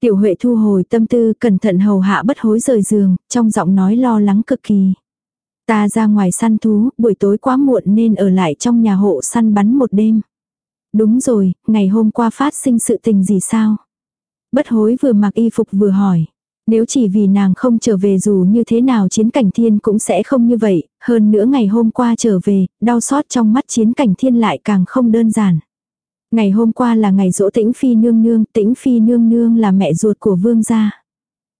Tiểu Huệ thu hồi tâm tư cẩn thận hầu hạ bất hối rời giường, trong giọng nói lo lắng cực kỳ. Ta ra ngoài săn thú, buổi tối quá muộn nên ở lại trong nhà hộ săn bắn một đêm. Đúng rồi, ngày hôm qua phát sinh sự tình gì sao? Bất hối vừa mặc y phục vừa hỏi. Nếu chỉ vì nàng không trở về dù như thế nào chiến cảnh thiên cũng sẽ không như vậy, hơn nữa ngày hôm qua trở về, đau xót trong mắt chiến cảnh thiên lại càng không đơn giản. Ngày hôm qua là ngày dỗ tĩnh phi nương nương, tĩnh phi nương nương là mẹ ruột của vương gia.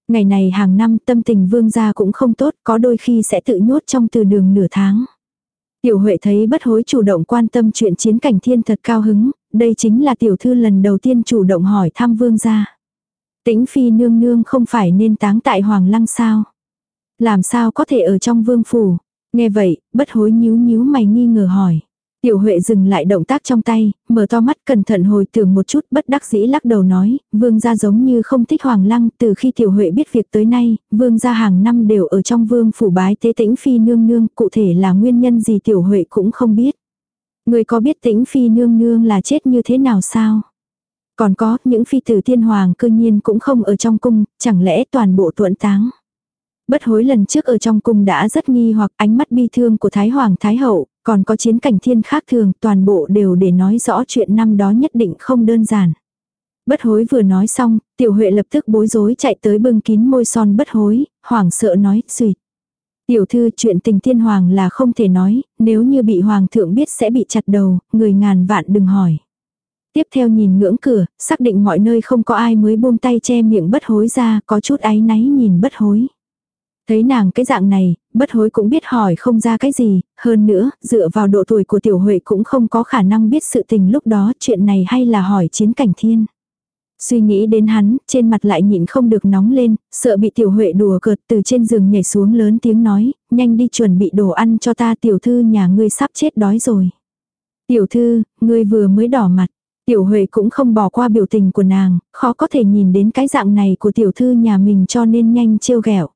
Ngày này hàng năm tâm tình vương gia cũng không tốt, có đôi khi sẽ tự nhốt trong từ đường nửa tháng. Tiểu Huệ thấy bất hối chủ động quan tâm chuyện chiến cảnh thiên thật cao hứng, đây chính là tiểu thư lần đầu tiên chủ động hỏi thăm vương gia. Tĩnh phi nương nương không phải nên táng tại hoàng lăng sao? Làm sao có thể ở trong vương phủ? Nghe vậy, bất hối nhíu nhíu mày nghi ngờ hỏi. Tiểu Huệ dừng lại động tác trong tay, mở to mắt cẩn thận hồi tưởng một chút bất đắc dĩ lắc đầu nói, vương gia giống như không thích hoàng lăng, từ khi Tiểu Huệ biết việc tới nay, vương gia hàng năm đều ở trong vương phủ bái tế tĩnh phi nương nương, cụ thể là nguyên nhân gì Tiểu Huệ cũng không biết. Người có biết tĩnh phi nương nương là chết như thế nào sao? Còn có, những phi tử thiên hoàng cơ nhiên cũng không ở trong cung, chẳng lẽ toàn bộ tuẫn táng. Bất hối lần trước ở trong cung đã rất nghi hoặc ánh mắt bi thương của Thái Hoàng Thái Hậu, còn có chiến cảnh thiên khác thường, toàn bộ đều để nói rõ chuyện năm đó nhất định không đơn giản. Bất hối vừa nói xong, tiểu huệ lập tức bối rối chạy tới bưng kín môi son bất hối, hoảng sợ nói, suyệt. Tiểu thư chuyện tình thiên hoàng là không thể nói, nếu như bị hoàng thượng biết sẽ bị chặt đầu, người ngàn vạn đừng hỏi. Tiếp theo nhìn ngưỡng cửa, xác định mọi nơi không có ai mới buông tay che miệng bất hối ra, có chút áy náy nhìn bất hối. Thấy nàng cái dạng này, bất hối cũng biết hỏi không ra cái gì, hơn nữa, dựa vào độ tuổi của tiểu huệ cũng không có khả năng biết sự tình lúc đó chuyện này hay là hỏi chiến cảnh thiên. Suy nghĩ đến hắn, trên mặt lại nhịn không được nóng lên, sợ bị tiểu huệ đùa cợt từ trên giường nhảy xuống lớn tiếng nói, nhanh đi chuẩn bị đồ ăn cho ta tiểu thư nhà ngươi sắp chết đói rồi. Tiểu thư, ngươi vừa mới đỏ mặt, Tiểu Huệ cũng không bỏ qua biểu tình của nàng, khó có thể nhìn đến cái dạng này của tiểu thư nhà mình cho nên nhanh trêu ghẹo.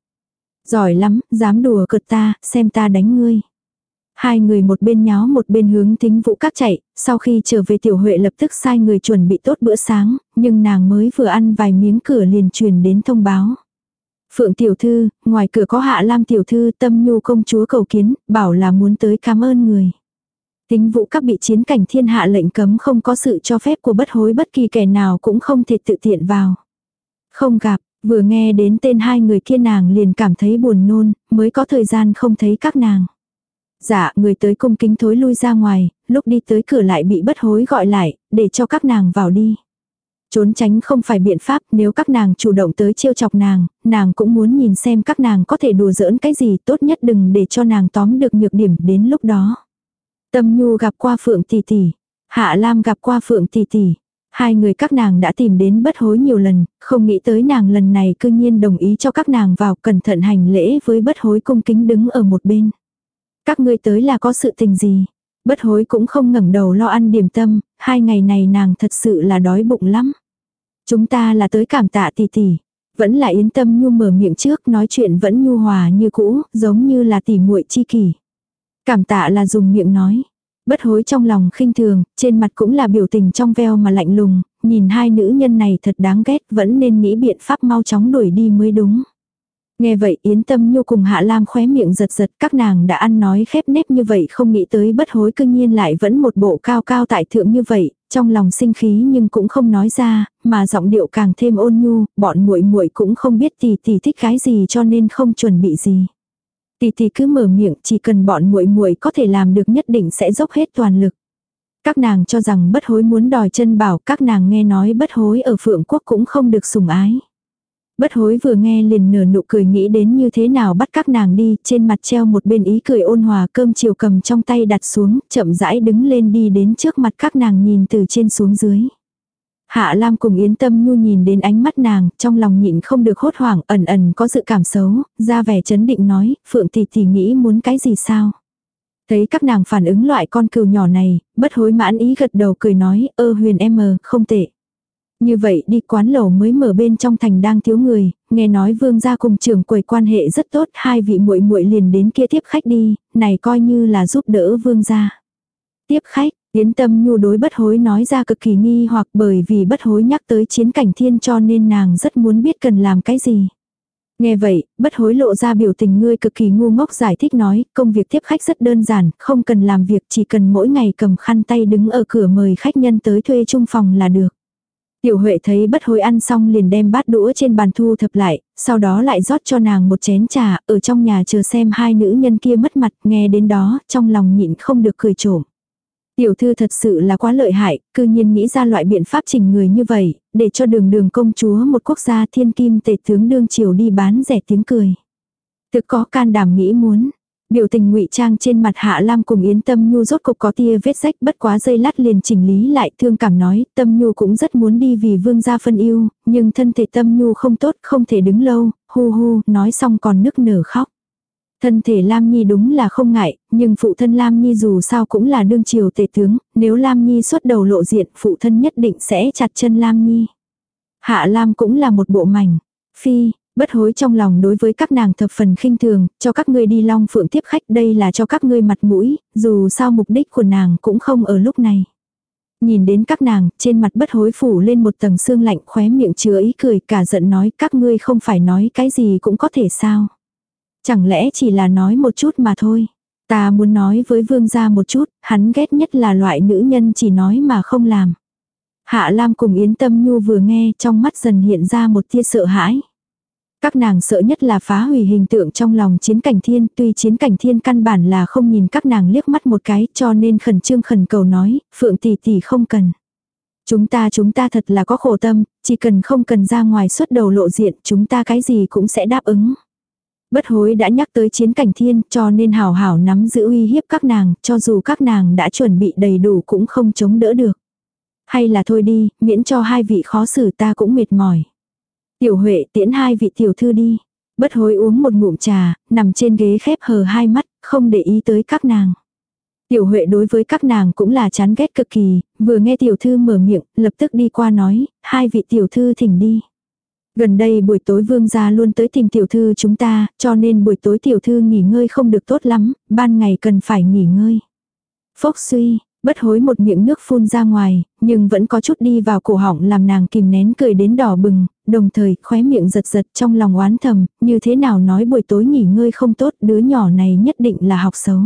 Giỏi lắm, dám đùa cợt ta, xem ta đánh ngươi. Hai người một bên nháo một bên hướng thính vũ các chạy, sau khi trở về tiểu huệ lập tức sai người chuẩn bị tốt bữa sáng, nhưng nàng mới vừa ăn vài miếng cửa liền truyền đến thông báo. Phượng tiểu thư, ngoài cửa có hạ lam tiểu thư tâm nhu công chúa cầu kiến, bảo là muốn tới cảm ơn người. Tính vũ các bị chiến cảnh thiên hạ lệnh cấm không có sự cho phép của bất hối bất kỳ kẻ nào cũng không thể tự tiện vào. Không gặp, vừa nghe đến tên hai người kia nàng liền cảm thấy buồn nôn, mới có thời gian không thấy các nàng. Dạ, người tới cung kính thối lui ra ngoài, lúc đi tới cửa lại bị bất hối gọi lại, để cho các nàng vào đi. Trốn tránh không phải biện pháp, nếu các nàng chủ động tới trêu chọc nàng, nàng cũng muốn nhìn xem các nàng có thể đùa giỡn cái gì tốt nhất đừng để cho nàng tóm được nhược điểm đến lúc đó. Tâm Nhu gặp qua Phượng Tỷ Tỷ, Hạ Lam gặp qua Phượng Tỷ Tỷ. Hai người các nàng đã tìm đến bất hối nhiều lần, không nghĩ tới nàng lần này cư nhiên đồng ý cho các nàng vào cẩn thận hành lễ với bất hối cung kính đứng ở một bên. Các ngươi tới là có sự tình gì? Bất hối cũng không ngẩng đầu lo ăn điểm tâm, hai ngày này nàng thật sự là đói bụng lắm. Chúng ta là tới cảm tạ tỷ tỷ. Vẫn là yên tâm nhu mở miệng trước nói chuyện vẫn nhu hòa như cũ, giống như là tỷ muội chi kỷ. Cảm tạ là dùng miệng nói. Bất hối trong lòng khinh thường, trên mặt cũng là biểu tình trong veo mà lạnh lùng, nhìn hai nữ nhân này thật đáng ghét vẫn nên nghĩ biện pháp mau chóng đuổi đi mới đúng. Nghe vậy Yến Tâm Nhu cùng Hạ Lam khóe miệng giật giật các nàng đã ăn nói khép nép như vậy không nghĩ tới bất hối cương nhiên lại vẫn một bộ cao cao tại thượng như vậy, trong lòng sinh khí nhưng cũng không nói ra, mà giọng điệu càng thêm ôn nhu, bọn muội muội cũng không biết tỷ tỷ thích cái gì cho nên không chuẩn bị gì. Tì tì cứ mở miệng, chỉ cần bọn muội muội có thể làm được nhất định sẽ dốc hết toàn lực. Các nàng cho rằng bất hối muốn đòi chân bảo, các nàng nghe nói bất hối ở phượng quốc cũng không được sủng ái. Bất hối vừa nghe liền nở nụ cười nghĩ đến như thế nào bắt các nàng đi, trên mặt treo một bên ý cười ôn hòa cơm chiều cầm trong tay đặt xuống, chậm rãi đứng lên đi đến trước mặt các nàng nhìn từ trên xuống dưới. Hạ Lam cùng Yến Tâm Nhu nhìn đến ánh mắt nàng, trong lòng nhịn không được hốt hoảng, ẩn ẩn có dự cảm xấu, ra vẻ chấn định nói, Phượng tỷ tỷ nghĩ muốn cái gì sao? Thấy các nàng phản ứng loại con cừu nhỏ này, bất hối mãn ý gật đầu cười nói, ơ huyền em mờ, không tệ. Như vậy đi quán lẩu mới mở bên trong thành đang thiếu người, nghe nói vương gia cùng trưởng quầy quan hệ rất tốt, hai vị muội muội liền đến kia tiếp khách đi, này coi như là giúp đỡ vương gia. Tiếp khách, Yến tâm nhu đối bất hối nói ra cực kỳ nghi hoặc bởi vì bất hối nhắc tới chiến cảnh thiên cho nên nàng rất muốn biết cần làm cái gì. Nghe vậy, bất hối lộ ra biểu tình ngươi cực kỳ ngu ngốc giải thích nói, công việc tiếp khách rất đơn giản, không cần làm việc chỉ cần mỗi ngày cầm khăn tay đứng ở cửa mời khách nhân tới thuê chung phòng là được. Tiểu Huệ thấy bất hối ăn xong liền đem bát đũa trên bàn thu thập lại, sau đó lại rót cho nàng một chén trà, ở trong nhà chờ xem hai nữ nhân kia mất mặt, nghe đến đó, trong lòng nhịn không được cười trộm. Tiểu thư thật sự là quá lợi hại, cư nhiên nghĩ ra loại biện pháp chỉnh người như vậy, để cho đường đường công chúa một quốc gia thiên kim tể tướng đương triều đi bán rẻ tiếng cười. Thực có can đảm nghĩ muốn, Biểu tình ngụy trang trên mặt Hạ Lam cùng Yến Tâm Nhu rốt cục có tia vết rách bất quá dây lát liền chỉnh lý lại thương cảm nói Tâm Nhu cũng rất muốn đi vì vương gia phân yêu, nhưng thân thể Tâm Nhu không tốt không thể đứng lâu, hu hu, nói xong còn nức nở khóc. Thân thể Lam Nhi đúng là không ngại, nhưng phụ thân Lam Nhi dù sao cũng là đương triều tể tướng, nếu Lam Nhi xuất đầu lộ diện phụ thân nhất định sẽ chặt chân Lam Nhi. Hạ Lam cũng là một bộ mảnh. Phi, Bất hối trong lòng đối với các nàng thập phần khinh thường, cho các ngươi đi long phượng tiếp khách đây là cho các ngươi mặt mũi, dù sao mục đích của nàng cũng không ở lúc này. Nhìn đến các nàng, trên mặt bất hối phủ lên một tầng xương lạnh khóe miệng chứa ý cười cả giận nói các ngươi không phải nói cái gì cũng có thể sao. Chẳng lẽ chỉ là nói một chút mà thôi. Ta muốn nói với vương gia một chút, hắn ghét nhất là loại nữ nhân chỉ nói mà không làm. Hạ Lam cùng Yến Tâm Nhu vừa nghe trong mắt dần hiện ra một tia sợ hãi. Các nàng sợ nhất là phá hủy hình tượng trong lòng chiến cảnh thiên, tuy chiến cảnh thiên căn bản là không nhìn các nàng liếc mắt một cái cho nên khẩn trương khẩn cầu nói, phượng tỷ tỷ không cần. Chúng ta chúng ta thật là có khổ tâm, chỉ cần không cần ra ngoài xuất đầu lộ diện chúng ta cái gì cũng sẽ đáp ứng. Bất hối đã nhắc tới chiến cảnh thiên cho nên hảo hảo nắm giữ uy hiếp các nàng, cho dù các nàng đã chuẩn bị đầy đủ cũng không chống đỡ được. Hay là thôi đi, miễn cho hai vị khó xử ta cũng mệt mỏi. Tiểu Huệ tiễn hai vị tiểu thư đi. Bất hối uống một ngụm trà, nằm trên ghế khép hờ hai mắt, không để ý tới các nàng. Tiểu Huệ đối với các nàng cũng là chán ghét cực kỳ, vừa nghe tiểu thư mở miệng, lập tức đi qua nói, hai vị tiểu thư thỉnh đi. Gần đây buổi tối vương gia luôn tới tìm tiểu thư chúng ta, cho nên buổi tối tiểu thư nghỉ ngơi không được tốt lắm, ban ngày cần phải nghỉ ngơi. Phốc suy, bất hối một miệng nước phun ra ngoài, nhưng vẫn có chút đi vào cổ họng làm nàng kìm nén cười đến đỏ bừng, đồng thời khóe miệng giật giật trong lòng oán thầm, như thế nào nói buổi tối nghỉ ngơi không tốt, đứa nhỏ này nhất định là học xấu.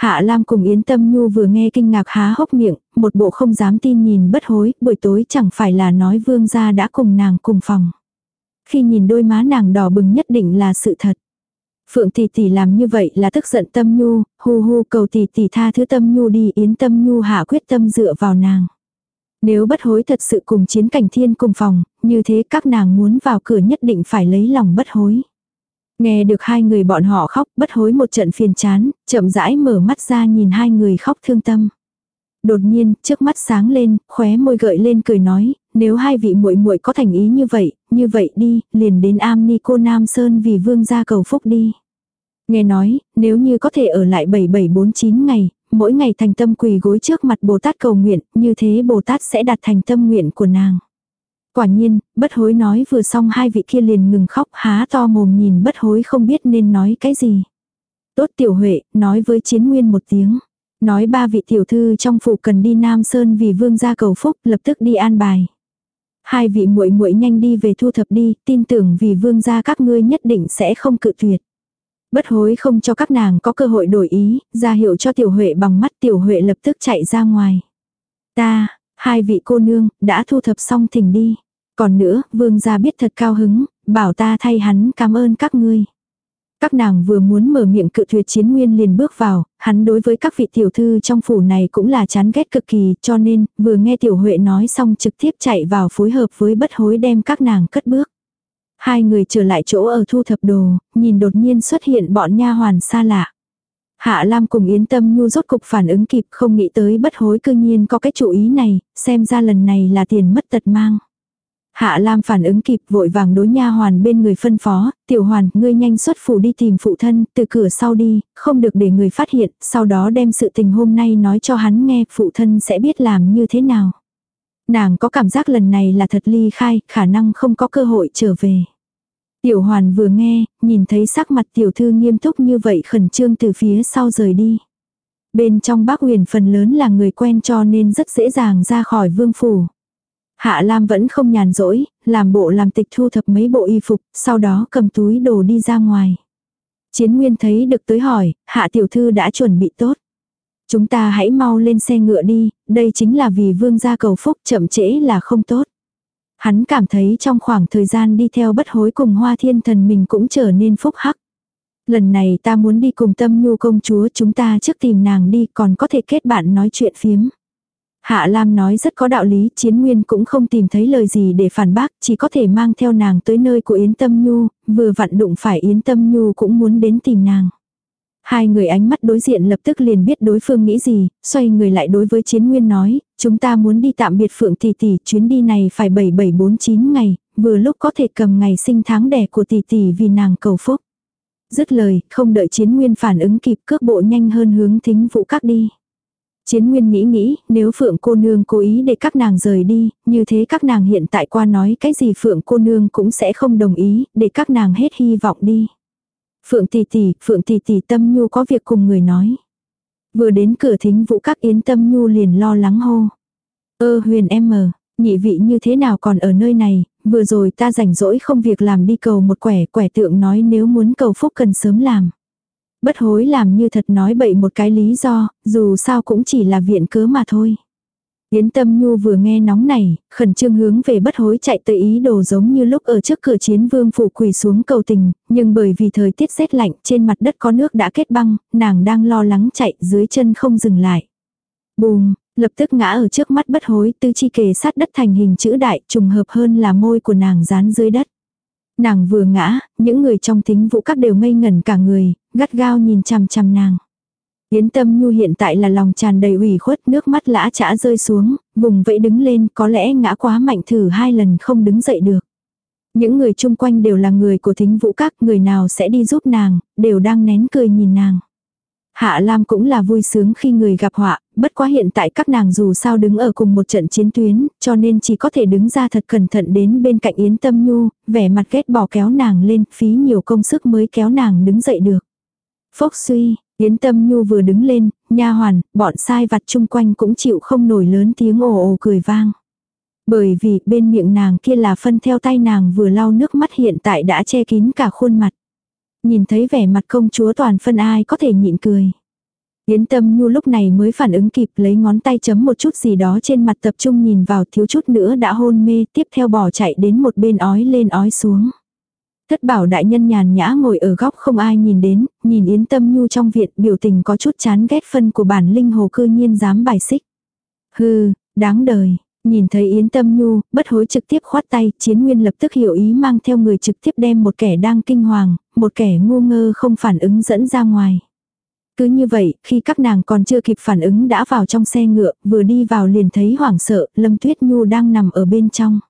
Hạ Lam cùng Yến Tâm Nhu vừa nghe kinh ngạc há hốc miệng, một bộ không dám tin nhìn bất hối, buổi tối chẳng phải là nói vương gia đã cùng nàng cùng phòng. Khi nhìn đôi má nàng đỏ bừng nhất định là sự thật. Phượng tỷ tỷ làm như vậy là tức giận Tâm Nhu, hu hu cầu tỷ tỷ tha thứ Tâm Nhu đi Yến Tâm Nhu hạ quyết tâm dựa vào nàng. Nếu bất hối thật sự cùng chiến cảnh thiên cùng phòng, như thế các nàng muốn vào cửa nhất định phải lấy lòng bất hối. Nghe được hai người bọn họ khóc, bất hối một trận phiền chán, chậm rãi mở mắt ra nhìn hai người khóc thương tâm. Đột nhiên, trước mắt sáng lên, khóe môi gợi lên cười nói, nếu hai vị muội muội có thành ý như vậy, như vậy đi, liền đến am ni cô Nam Sơn vì vương gia cầu phúc đi. Nghe nói, nếu như có thể ở lại 7749 ngày, mỗi ngày thành tâm quỳ gối trước mặt Bồ Tát cầu nguyện, như thế Bồ Tát sẽ đạt thành tâm nguyện của nàng. Quả nhiên, bất hối nói vừa xong hai vị kia liền ngừng khóc há to mồm nhìn bất hối không biết nên nói cái gì. Tốt tiểu huệ, nói với chiến nguyên một tiếng. Nói ba vị tiểu thư trong phủ cần đi Nam Sơn vì vương gia cầu phúc lập tức đi an bài. Hai vị muội muội nhanh đi về thu thập đi, tin tưởng vì vương gia các ngươi nhất định sẽ không cự tuyệt. Bất hối không cho các nàng có cơ hội đổi ý, ra hiệu cho tiểu huệ bằng mắt tiểu huệ lập tức chạy ra ngoài. Ta, hai vị cô nương, đã thu thập xong thỉnh đi. Còn nữa, vương gia biết thật cao hứng, bảo ta thay hắn cảm ơn các ngươi. Các nàng vừa muốn mở miệng cự tuyệt chiến nguyên liền bước vào, hắn đối với các vị tiểu thư trong phủ này cũng là chán ghét cực kỳ, cho nên, vừa nghe tiểu huệ nói xong trực tiếp chạy vào phối hợp với bất hối đem các nàng cất bước. Hai người trở lại chỗ ở thu thập đồ, nhìn đột nhiên xuất hiện bọn nha hoàn xa lạ. Hạ Lam cùng Yến Tâm Nhu rốt cục phản ứng kịp không nghĩ tới bất hối cư nhiên có cái chủ ý này, xem ra lần này là tiền mất tật mang. Hạ Lam phản ứng kịp vội vàng đối nha hoàn bên người phân phó, tiểu hoàn, ngươi nhanh xuất phủ đi tìm phụ thân, từ cửa sau đi, không được để người phát hiện, sau đó đem sự tình hôm nay nói cho hắn nghe, phụ thân sẽ biết làm như thế nào. Nàng có cảm giác lần này là thật ly khai, khả năng không có cơ hội trở về. Tiểu hoàn vừa nghe, nhìn thấy sắc mặt tiểu thư nghiêm túc như vậy khẩn trương từ phía sau rời đi. Bên trong bác huyền phần lớn là người quen cho nên rất dễ dàng ra khỏi vương phủ. Hạ Lam vẫn không nhàn rỗi, làm bộ làm tịch thu thập mấy bộ y phục, sau đó cầm túi đồ đi ra ngoài. Chiến Nguyên thấy được tới hỏi, Hạ Tiểu Thư đã chuẩn bị tốt. Chúng ta hãy mau lên xe ngựa đi, đây chính là vì vương gia cầu phúc chậm trễ là không tốt. Hắn cảm thấy trong khoảng thời gian đi theo bất hối cùng hoa thiên thần mình cũng trở nên phúc hắc. Lần này ta muốn đi cùng tâm nhu công chúa chúng ta trước tìm nàng đi còn có thể kết bạn nói chuyện phiếm. Hạ Lam nói rất có đạo lý, chiến nguyên cũng không tìm thấy lời gì để phản bác, chỉ có thể mang theo nàng tới nơi của Yến Tâm Nhu, vừa vặn đụng phải Yến Tâm Nhu cũng muốn đến tìm nàng. Hai người ánh mắt đối diện lập tức liền biết đối phương nghĩ gì, xoay người lại đối với chiến nguyên nói, chúng ta muốn đi tạm biệt Phượng Tỷ Tỷ, chuyến đi này phải 7749 ngày, vừa lúc có thể cầm ngày sinh tháng đẻ của Tỷ Tỷ vì nàng cầu phúc. Dứt lời, không đợi chiến nguyên phản ứng kịp cước bộ nhanh hơn hướng thính vụ các đi. Chiến Nguyên nghĩ nghĩ, nếu Phượng cô nương cố ý để các nàng rời đi, như thế các nàng hiện tại qua nói cái gì Phượng cô nương cũng sẽ không đồng ý, để các nàng hết hy vọng đi. Phượng tỷ tỷ, Phượng tỷ tỷ tâm nhu có việc cùng người nói. Vừa đến cửa thính vũ các yến tâm nhu liền lo lắng hô. Ơ huyền em mờ, nhị vị như thế nào còn ở nơi này, vừa rồi ta rảnh rỗi không việc làm đi cầu một quẻ, quẻ tượng nói nếu muốn cầu phúc cần sớm làm bất hối làm như thật nói bậy một cái lý do, dù sao cũng chỉ là viện cớ mà thôi. Yến Tâm Nhu vừa nghe nóng này, khẩn trương hướng về bất hối chạy tới ý đồ giống như lúc ở trước cửa chiến vương phủ quỳ xuống cầu tình, nhưng bởi vì thời tiết rét lạnh trên mặt đất có nước đã kết băng, nàng đang lo lắng chạy dưới chân không dừng lại. Bùm, lập tức ngã ở trước mắt bất hối tư chi kề sát đất thành hình chữ đại trùng hợp hơn là môi của nàng dán dưới đất. Nàng vừa ngã, những người trong tính vũ các đều ngây ngẩn cả người, gắt gao nhìn chằm chằm nàng. Yến tâm nhu hiện tại là lòng tràn đầy ủy khuất nước mắt lã chã rơi xuống, vùng vẫy đứng lên có lẽ ngã quá mạnh thử hai lần không đứng dậy được. Những người chung quanh đều là người của thính vũ các người nào sẽ đi giúp nàng, đều đang nén cười nhìn nàng. Hạ Lam cũng là vui sướng khi người gặp họa, bất quá hiện tại các nàng dù sao đứng ở cùng một trận chiến tuyến, cho nên chỉ có thể đứng ra thật cẩn thận đến bên cạnh Yến Tâm Nhu, vẻ mặt ghét bỏ kéo nàng lên, phí nhiều công sức mới kéo nàng đứng dậy được. Phốc suy, Yến Tâm Nhu vừa đứng lên, nha hoàn, bọn sai vặt chung quanh cũng chịu không nổi lớn tiếng ồ ồ cười vang. Bởi vì bên miệng nàng kia là phân theo tay nàng vừa lau nước mắt hiện tại đã che kín cả khuôn mặt. Nhìn thấy vẻ mặt công chúa toàn phân ai có thể nhịn cười. Yến tâm nhu lúc này mới phản ứng kịp lấy ngón tay chấm một chút gì đó trên mặt tập trung nhìn vào thiếu chút nữa đã hôn mê tiếp theo bỏ chạy đến một bên ói lên ói xuống. Thất bảo đại nhân nhàn nhã ngồi ở góc không ai nhìn đến, nhìn Yến Tâm Nhu trong viện biểu tình có chút chán ghét phân của bản linh hồ cư nhiên dám bài xích. Hừ, đáng đời, Nhìn thấy Yến Tâm Nhu, bất hối trực tiếp khoát tay, chiến nguyên lập tức hiểu ý mang theo người trực tiếp đem một kẻ đang kinh hoàng, một kẻ ngu ngơ không phản ứng dẫn ra ngoài. Cứ như vậy, khi các nàng còn chưa kịp phản ứng đã vào trong xe ngựa, vừa đi vào liền thấy hoảng sợ, Lâm Tuyết Nhu đang nằm ở bên trong.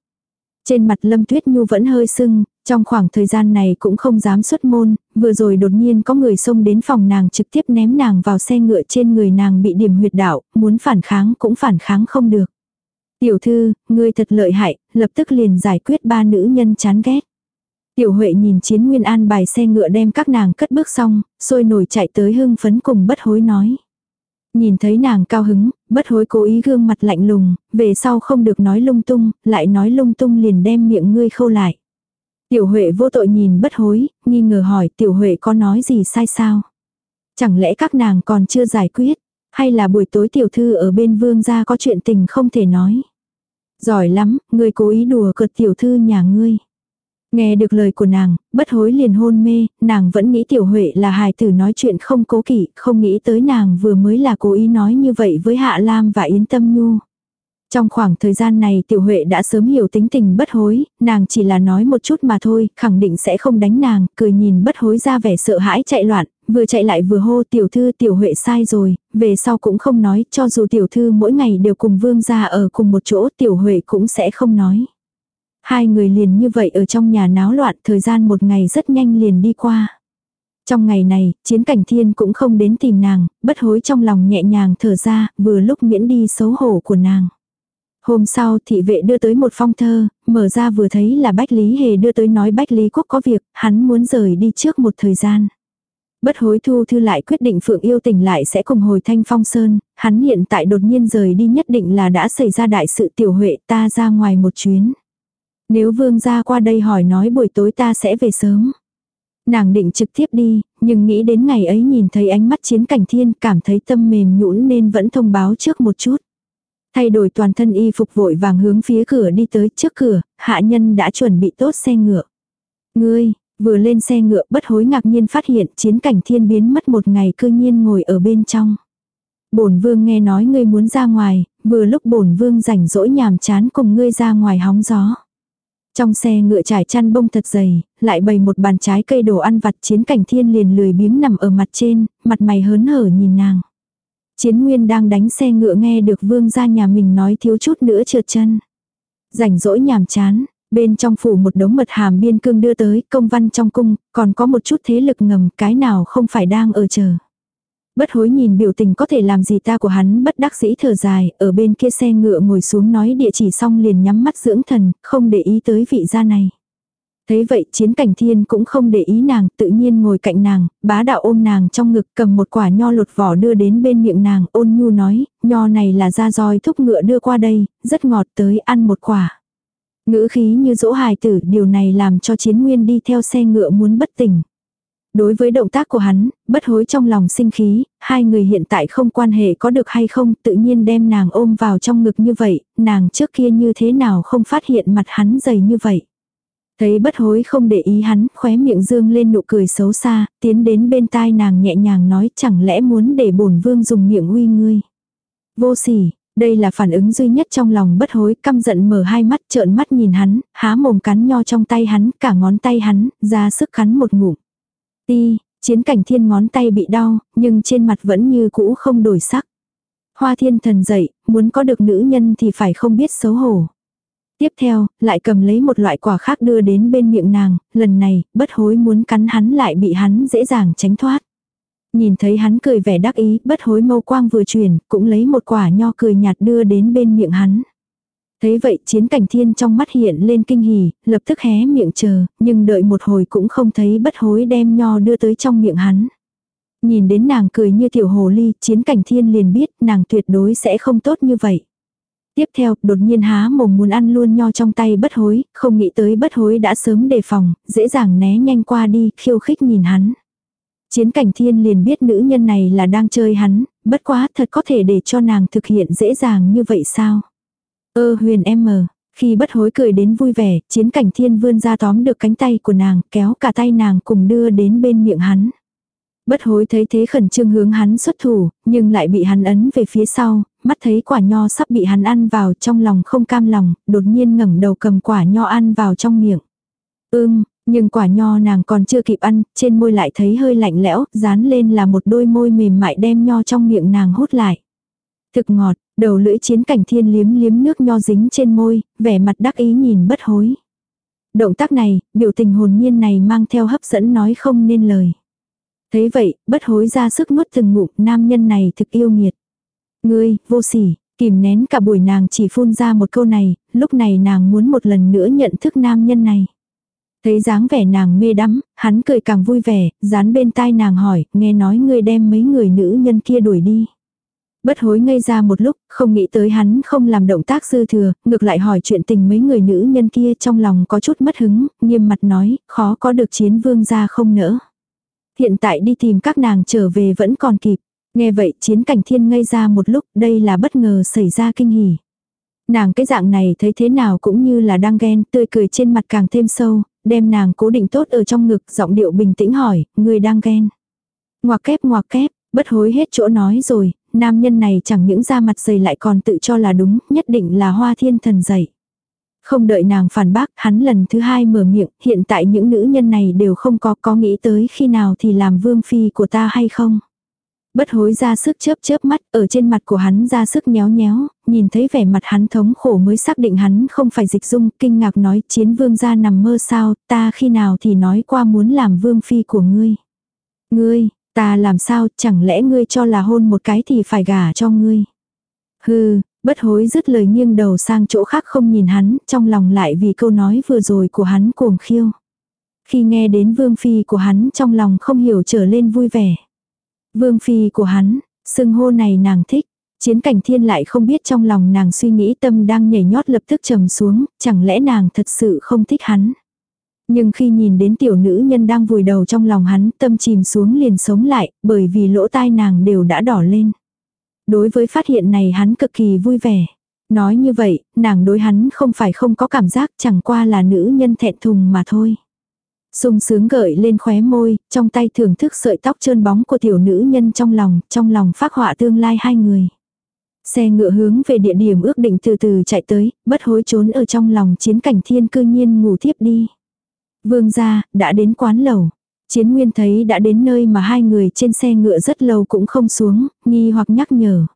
Trên mặt Lâm Tuyết Nhu vẫn hơi sưng, trong khoảng thời gian này cũng không dám xuất môn, vừa rồi đột nhiên có người xông đến phòng nàng trực tiếp ném nàng vào xe ngựa trên người nàng bị điểm huyệt đạo, muốn phản kháng cũng phản kháng không được. Tiểu thư, ngươi thật lợi hại, lập tức liền giải quyết ba nữ nhân chán ghét. Tiểu Huệ nhìn chiến nguyên an bài xe ngựa đem các nàng cất bước xong, sôi nổi chạy tới hưng phấn cùng bất hối nói. Nhìn thấy nàng cao hứng, bất hối cố ý gương mặt lạnh lùng, về sau không được nói lung tung, lại nói lung tung liền đem miệng ngươi khâu lại. Tiểu Huệ vô tội nhìn bất hối, nghi ngờ hỏi Tiểu Huệ có nói gì sai sao? Chẳng lẽ các nàng còn chưa giải quyết? Hay là buổi tối tiểu thư ở bên vương gia có chuyện tình không thể nói? Giỏi lắm, ngươi cố ý đùa cợt tiểu thư nhà ngươi. Nghe được lời của nàng, bất hối liền hôn mê, nàng vẫn nghĩ tiểu huệ là hài tử nói chuyện không cố kỵ, không nghĩ tới nàng vừa mới là cố ý nói như vậy với Hạ Lam và Yến Tâm Nhu. Trong khoảng thời gian này tiểu huệ đã sớm hiểu tính tình bất hối, nàng chỉ là nói một chút mà thôi, khẳng định sẽ không đánh nàng, cười nhìn bất hối ra vẻ sợ hãi chạy loạn, vừa chạy lại vừa hô tiểu thư tiểu huệ sai rồi, về sau cũng không nói, cho dù tiểu thư mỗi ngày đều cùng vương gia ở cùng một chỗ tiểu huệ cũng sẽ không nói. Hai người liền như vậy ở trong nhà náo loạn thời gian một ngày rất nhanh liền đi qua. Trong ngày này, chiến cảnh thiên cũng không đến tìm nàng, bất hối trong lòng nhẹ nhàng thở ra, vừa lúc miễn đi xấu hổ của nàng. Hôm sau thị vệ đưa tới một phong thơ, mở ra vừa thấy là Bách Lý Hề đưa tới nói Bách Lý Quốc có việc, hắn muốn rời đi trước một thời gian. Bất hối thu thư lại quyết định Phượng yêu tình lại sẽ cùng hồi thanh phong sơn, hắn hiện tại đột nhiên rời đi nhất định là đã xảy ra đại sự tiểu huệ ta ra ngoài một chuyến. Nếu vương gia qua đây hỏi nói buổi tối ta sẽ về sớm. Nàng định trực tiếp đi, nhưng nghĩ đến ngày ấy nhìn thấy ánh mắt chiến cảnh thiên cảm thấy tâm mềm nhũn nên vẫn thông báo trước một chút. Thay đổi toàn thân y phục vội vàng hướng phía cửa đi tới trước cửa, hạ nhân đã chuẩn bị tốt xe ngựa. Ngươi, vừa lên xe ngựa bất hối ngạc nhiên phát hiện chiến cảnh thiên biến mất một ngày cư nhiên ngồi ở bên trong. Bổn vương nghe nói ngươi muốn ra ngoài, vừa lúc bổn vương rảnh rỗi nhàm chán cùng ngươi ra ngoài hóng gió. Trong xe ngựa trải chăn bông thật dày, lại bày một bàn trái cây đồ ăn vặt chiến cảnh thiên liền lười biếng nằm ở mặt trên, mặt mày hớn hở nhìn nàng. Chiến Nguyên đang đánh xe ngựa nghe được vương gia nhà mình nói thiếu chút nữa trượt chân. Rảnh rỗi nhàm chán, bên trong phủ một đống mật hàm biên cương đưa tới, công văn trong cung, còn có một chút thế lực ngầm, cái nào không phải đang ở chờ. Bất hối nhìn biểu tình có thể làm gì ta của hắn bất đắc dĩ thở dài, ở bên kia xe ngựa ngồi xuống nói địa chỉ xong liền nhắm mắt dưỡng thần, không để ý tới vị gia này. Thế vậy chiến cảnh thiên cũng không để ý nàng, tự nhiên ngồi cạnh nàng, bá đạo ôm nàng trong ngực cầm một quả nho lột vỏ đưa đến bên miệng nàng, ôn nhu nói, nho này là da roi thúc ngựa đưa qua đây, rất ngọt tới ăn một quả. Ngữ khí như dỗ hài tử, điều này làm cho chiến nguyên đi theo xe ngựa muốn bất tỉnh. Đối với động tác của hắn, bất hối trong lòng sinh khí, hai người hiện tại không quan hệ có được hay không, tự nhiên đem nàng ôm vào trong ngực như vậy, nàng trước kia như thế nào không phát hiện mặt hắn dày như vậy. Thấy bất hối không để ý hắn, khóe miệng dương lên nụ cười xấu xa, tiến đến bên tai nàng nhẹ nhàng nói chẳng lẽ muốn để bổn vương dùng miệng uy ngươi. Vô sỉ, đây là phản ứng duy nhất trong lòng bất hối, căm giận mở hai mắt trợn mắt nhìn hắn, há mồm cắn nho trong tay hắn, cả ngón tay hắn, ra sức cắn một ngụm. Ti, chiến cảnh thiên ngón tay bị đau, nhưng trên mặt vẫn như cũ không đổi sắc. Hoa thiên thần dậy, muốn có được nữ nhân thì phải không biết xấu hổ. Tiếp theo, lại cầm lấy một loại quả khác đưa đến bên miệng nàng, lần này, bất hối muốn cắn hắn lại bị hắn dễ dàng tránh thoát. Nhìn thấy hắn cười vẻ đắc ý, bất hối mâu quang vừa chuyển, cũng lấy một quả nho cười nhạt đưa đến bên miệng hắn. Thấy vậy chiến cảnh thiên trong mắt hiện lên kinh hỉ, lập tức hé miệng chờ, nhưng đợi một hồi cũng không thấy bất hối đem nho đưa tới trong miệng hắn. Nhìn đến nàng cười như tiểu hồ ly, chiến cảnh thiên liền biết nàng tuyệt đối sẽ không tốt như vậy. Tiếp theo, đột nhiên há mồm muốn ăn luôn nho trong tay bất hối, không nghĩ tới bất hối đã sớm đề phòng, dễ dàng né nhanh qua đi, khiêu khích nhìn hắn. Chiến cảnh thiên liền biết nữ nhân này là đang chơi hắn, bất quá thật có thể để cho nàng thực hiện dễ dàng như vậy sao? Ơ huyền em mờ, khi bất hối cười đến vui vẻ, chiến cảnh thiên vươn ra tóm được cánh tay của nàng, kéo cả tay nàng cùng đưa đến bên miệng hắn. Bất hối thấy thế khẩn trương hướng hắn xuất thủ, nhưng lại bị hắn ấn về phía sau, mắt thấy quả nho sắp bị hắn ăn vào trong lòng không cam lòng, đột nhiên ngẩng đầu cầm quả nho ăn vào trong miệng. Ưm, nhưng quả nho nàng còn chưa kịp ăn, trên môi lại thấy hơi lạnh lẽo, dán lên là một đôi môi mềm mại đem nho trong miệng nàng hút lại. Thực ngọt, đầu lưỡi chiến cảnh thiên liếm liếm nước nho dính trên môi, vẻ mặt đắc ý nhìn bất hối. Động tác này, biểu tình hồn nhiên này mang theo hấp dẫn nói không nên lời. Thấy vậy, bất hối ra sức nuốt từng ngụm nam nhân này thực yêu nghiệt. Ngươi, vô sỉ, kìm nén cả buổi nàng chỉ phun ra một câu này, lúc này nàng muốn một lần nữa nhận thức nam nhân này. Thấy dáng vẻ nàng mê đắm, hắn cười càng vui vẻ, dán bên tai nàng hỏi, nghe nói ngươi đem mấy người nữ nhân kia đuổi đi. Bất hối ngây ra một lúc, không nghĩ tới hắn không làm động tác dư thừa, ngược lại hỏi chuyện tình mấy người nữ nhân kia trong lòng có chút mất hứng, nghiêm mặt nói, khó có được chiến vương ra không nỡ. Hiện tại đi tìm các nàng trở về vẫn còn kịp. Nghe vậy chiến cảnh thiên ngây ra một lúc, đây là bất ngờ xảy ra kinh hỉ. Nàng cái dạng này thấy thế nào cũng như là đang ghen, tươi cười trên mặt càng thêm sâu, đem nàng cố định tốt ở trong ngực, giọng điệu bình tĩnh hỏi, người đang ghen. Ngoạc kép ngoạc kép, bất hối hết chỗ nói rồi, nam nhân này chẳng những ra mặt dày lại còn tự cho là đúng, nhất định là hoa thiên thần dạy. Không đợi nàng phản bác, hắn lần thứ hai mở miệng, hiện tại những nữ nhân này đều không có có nghĩ tới khi nào thì làm vương phi của ta hay không. Bất hối ra sức chớp chớp mắt, ở trên mặt của hắn ra sức nhéo nhéo, nhìn thấy vẻ mặt hắn thống khổ mới xác định hắn không phải dịch dung, kinh ngạc nói chiến vương gia nằm mơ sao, ta khi nào thì nói qua muốn làm vương phi của ngươi. Ngươi, ta làm sao, chẳng lẽ ngươi cho là hôn một cái thì phải gả cho ngươi. Hừ, bất hối dứt lời nghiêng đầu sang chỗ khác không nhìn hắn, trong lòng lại vì câu nói vừa rồi của hắn cuồng khiêu. Khi nghe đến vương phi của hắn trong lòng không hiểu trở lên vui vẻ. Vương phi của hắn, sưng hô này nàng thích. Chiến cảnh thiên lại không biết trong lòng nàng suy nghĩ tâm đang nhảy nhót lập tức trầm xuống, chẳng lẽ nàng thật sự không thích hắn. Nhưng khi nhìn đến tiểu nữ nhân đang vùi đầu trong lòng hắn tâm chìm xuống liền sống lại, bởi vì lỗ tai nàng đều đã đỏ lên. Đối với phát hiện này hắn cực kỳ vui vẻ. Nói như vậy, nàng đối hắn không phải không có cảm giác chẳng qua là nữ nhân thẹn thùng mà thôi sung sướng gợi lên khóe môi, trong tay thưởng thức sợi tóc trơn bóng của tiểu nữ nhân trong lòng, trong lòng phát họa tương lai hai người. Xe ngựa hướng về địa điểm ước định từ từ chạy tới, bất hối trốn ở trong lòng chiến cảnh thiên cư nhiên ngủ tiếp đi. Vương gia, đã đến quán lầu. Chiến nguyên thấy đã đến nơi mà hai người trên xe ngựa rất lâu cũng không xuống, nghi hoặc nhắc nhở.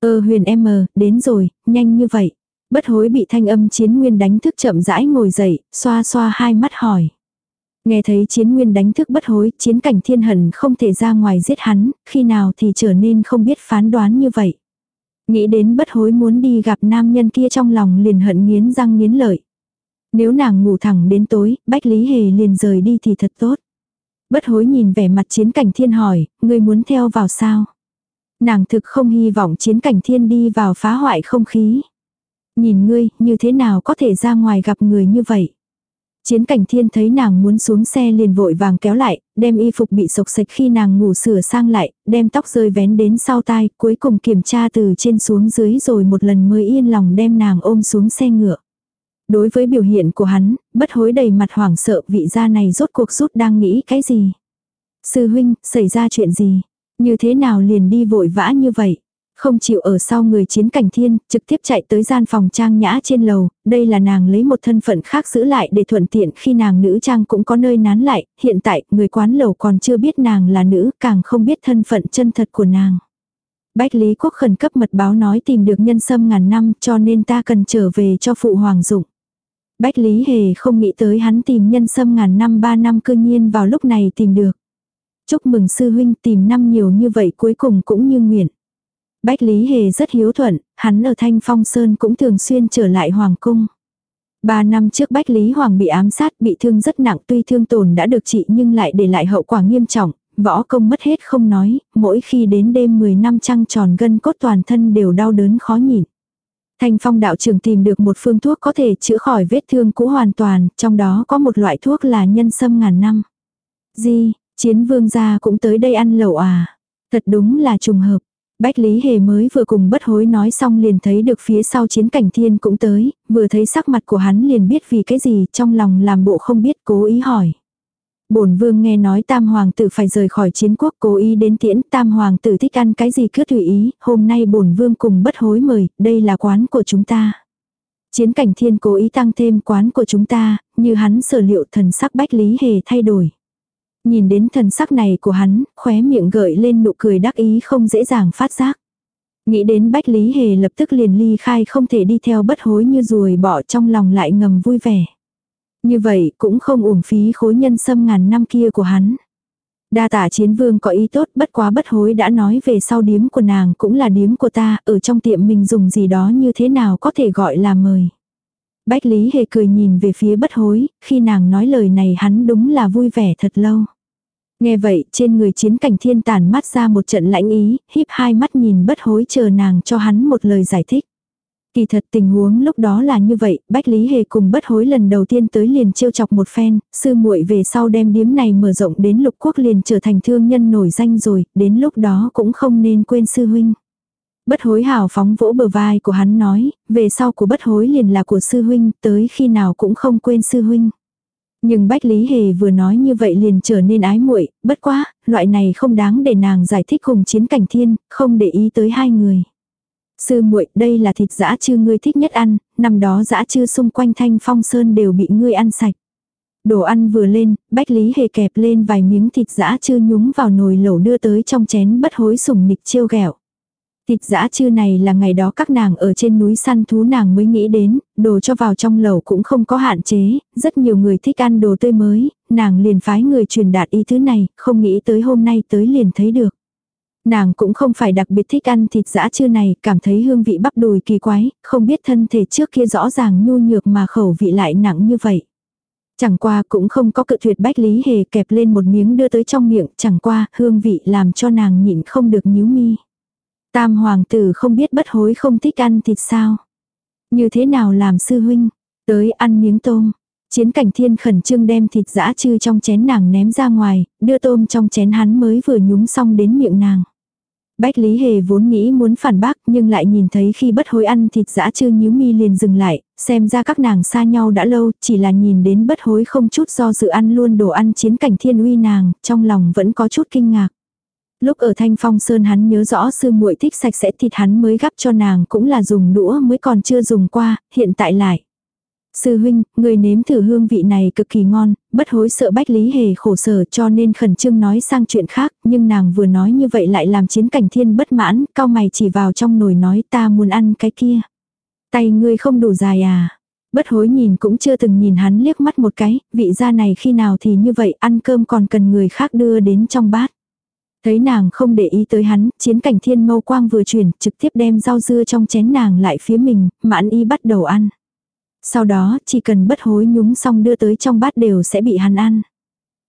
Ơ huyền em mờ, đến rồi, nhanh như vậy. Bất hối bị thanh âm chiến nguyên đánh thức chậm rãi ngồi dậy, xoa xoa hai mắt hỏi. Nghe thấy chiến nguyên đánh thức bất hối, chiến cảnh thiên hận không thể ra ngoài giết hắn, khi nào thì trở nên không biết phán đoán như vậy. Nghĩ đến bất hối muốn đi gặp nam nhân kia trong lòng liền hận nghiến răng nghiến lợi. Nếu nàng ngủ thẳng đến tối, Bách Lý Hề liền rời đi thì thật tốt. Bất hối nhìn vẻ mặt chiến cảnh thiên hỏi, ngươi muốn theo vào sao? Nàng thực không hy vọng chiến cảnh thiên đi vào phá hoại không khí. Nhìn ngươi, như thế nào có thể ra ngoài gặp người như vậy? Chiến cảnh thiên thấy nàng muốn xuống xe liền vội vàng kéo lại, đem y phục bị sộc sạch khi nàng ngủ sửa sang lại, đem tóc rơi vén đến sau tai, cuối cùng kiểm tra từ trên xuống dưới rồi một lần mới yên lòng đem nàng ôm xuống xe ngựa. Đối với biểu hiện của hắn, bất hối đầy mặt hoảng sợ vị gia này rốt cuộc rút đang nghĩ cái gì. Sư huynh, xảy ra chuyện gì? Như thế nào liền đi vội vã như vậy? Không chịu ở sau người chiến cảnh thiên, trực tiếp chạy tới gian phòng trang nhã trên lầu, đây là nàng lấy một thân phận khác giữ lại để thuận tiện khi nàng nữ trang cũng có nơi nán lại, hiện tại người quán lầu còn chưa biết nàng là nữ, càng không biết thân phận chân thật của nàng. Bách Lý Quốc khẩn cấp mật báo nói tìm được nhân sâm ngàn năm cho nên ta cần trở về cho phụ hoàng dụng. Bách Lý Hề không nghĩ tới hắn tìm nhân sâm ngàn năm ba năm cư nhiên vào lúc này tìm được. Chúc mừng sư huynh tìm năm nhiều như vậy cuối cùng cũng như nguyện. Bách Lý Hề rất hiếu thuận, hắn ở Thanh Phong Sơn cũng thường xuyên trở lại Hoàng Cung. Ba năm trước Bách Lý Hoàng bị ám sát bị thương rất nặng tuy thương tổn đã được trị nhưng lại để lại hậu quả nghiêm trọng, võ công mất hết không nói, mỗi khi đến đêm 10 năm trăng tròn gân cốt toàn thân đều đau đớn khó nhịn. Thanh phong đạo trưởng tìm được một phương thuốc có thể chữa khỏi vết thương cũ hoàn toàn, trong đó có một loại thuốc là nhân sâm ngàn năm. Di, chiến vương gia cũng tới đây ăn lẩu à. Thật đúng là trùng hợp. Bách Lý Hề mới vừa cùng bất hối nói xong liền thấy được phía sau chiến cảnh thiên cũng tới, vừa thấy sắc mặt của hắn liền biết vì cái gì trong lòng làm bộ không biết cố ý hỏi. Bổn vương nghe nói tam hoàng tử phải rời khỏi chiến quốc cố ý đến tiễn tam hoàng tử thích ăn cái gì cứ tùy ý, hôm nay bổn vương cùng bất hối mời, đây là quán của chúng ta. Chiến cảnh thiên cố ý tăng thêm quán của chúng ta, như hắn sở liệu thần sắc bách lý hề thay đổi. Nhìn đến thần sắc này của hắn, khóe miệng gợi lên nụ cười đắc ý không dễ dàng phát giác. Nghĩ đến Bách Lý Hề lập tức liền ly khai không thể đi theo bất hối như ruồi bỏ trong lòng lại ngầm vui vẻ. Như vậy cũng không uổng phí khối nhân sâm ngàn năm kia của hắn. Đa tả chiến vương có ý tốt bất quá bất hối đã nói về sau điếm của nàng cũng là điếm của ta, ở trong tiệm mình dùng gì đó như thế nào có thể gọi là mời. Bách Lý Hề cười nhìn về phía bất hối, khi nàng nói lời này hắn đúng là vui vẻ thật lâu. Nghe vậy, trên người chiến cảnh thiên tàn mắt ra một trận lãnh ý, híp hai mắt nhìn bất hối chờ nàng cho hắn một lời giải thích. Kỳ thật tình huống lúc đó là như vậy, Bách Lý Hề cùng bất hối lần đầu tiên tới liền trêu chọc một phen, sư muội về sau đem điếm này mở rộng đến lục quốc liền trở thành thương nhân nổi danh rồi, đến lúc đó cũng không nên quên sư huynh. Bất hối hào phóng vỗ bờ vai của hắn nói, về sau của bất hối liền là của sư huynh, tới khi nào cũng không quên sư huynh. Nhưng Bách Lý Hề vừa nói như vậy liền trở nên ái muội, bất quá, loại này không đáng để nàng giải thích cùng chiến cảnh thiên, không để ý tới hai người. Sư muội, đây là thịt dã chư ngươi thích nhất ăn, năm đó dã chư xung quanh thanh phong sơn đều bị ngươi ăn sạch. Đồ ăn vừa lên, Bách Lý Hề kẹp lên vài miếng thịt dã chư nhúng vào nồi lẩu đưa tới trong chén bất hối sủng nịch chiêu ghẹo. Thịt dã chư này là ngày đó các nàng ở trên núi săn thú nàng mới nghĩ đến, đồ cho vào trong lẩu cũng không có hạn chế, rất nhiều người thích ăn đồ tươi mới, nàng liền phái người truyền đạt ý thứ này, không nghĩ tới hôm nay tới liền thấy được. Nàng cũng không phải đặc biệt thích ăn thịt dã chư này, cảm thấy hương vị bắp đùi kỳ quái, không biết thân thể trước kia rõ ràng nhu nhược mà khẩu vị lại nặng như vậy. Chẳng qua cũng không có cự tuyệt bách lý hề kẹp lên một miếng đưa tới trong miệng, chẳng qua hương vị làm cho nàng nhịn không được nhíu mi. Tam hoàng tử không biết bất hối không thích ăn thịt sao. Như thế nào làm sư huynh, tới ăn miếng tôm. Chiến cảnh thiên khẩn trương đem thịt dã chư trong chén nàng ném ra ngoài, đưa tôm trong chén hắn mới vừa nhúng xong đến miệng nàng. Bách Lý Hề vốn nghĩ muốn phản bác nhưng lại nhìn thấy khi bất hối ăn thịt dã chưa nhíu mi liền dừng lại, xem ra các nàng xa nhau đã lâu, chỉ là nhìn đến bất hối không chút do dự ăn luôn đồ ăn chiến cảnh thiên uy nàng, trong lòng vẫn có chút kinh ngạc. Lúc ở Thanh Phong Sơn hắn nhớ rõ sư muội thích sạch sẽ thịt hắn mới gắp cho nàng cũng là dùng đũa mới còn chưa dùng qua, hiện tại lại. Sư huynh, người nếm thử hương vị này cực kỳ ngon, bất hối sợ bách lý hề khổ sở cho nên khẩn trương nói sang chuyện khác, nhưng nàng vừa nói như vậy lại làm chiến cảnh thiên bất mãn, cao mày chỉ vào trong nồi nói ta muốn ăn cái kia. Tay ngươi không đủ dài à. Bất hối nhìn cũng chưa từng nhìn hắn liếc mắt một cái, vị gia này khi nào thì như vậy ăn cơm còn cần người khác đưa đến trong bát. Thấy nàng không để ý tới hắn, chiến cảnh thiên mâu quang vừa chuyển, trực tiếp đem rau dưa trong chén nàng lại phía mình, mãn y bắt đầu ăn. Sau đó, chỉ cần bất hối nhúng xong đưa tới trong bát đều sẽ bị hắn ăn.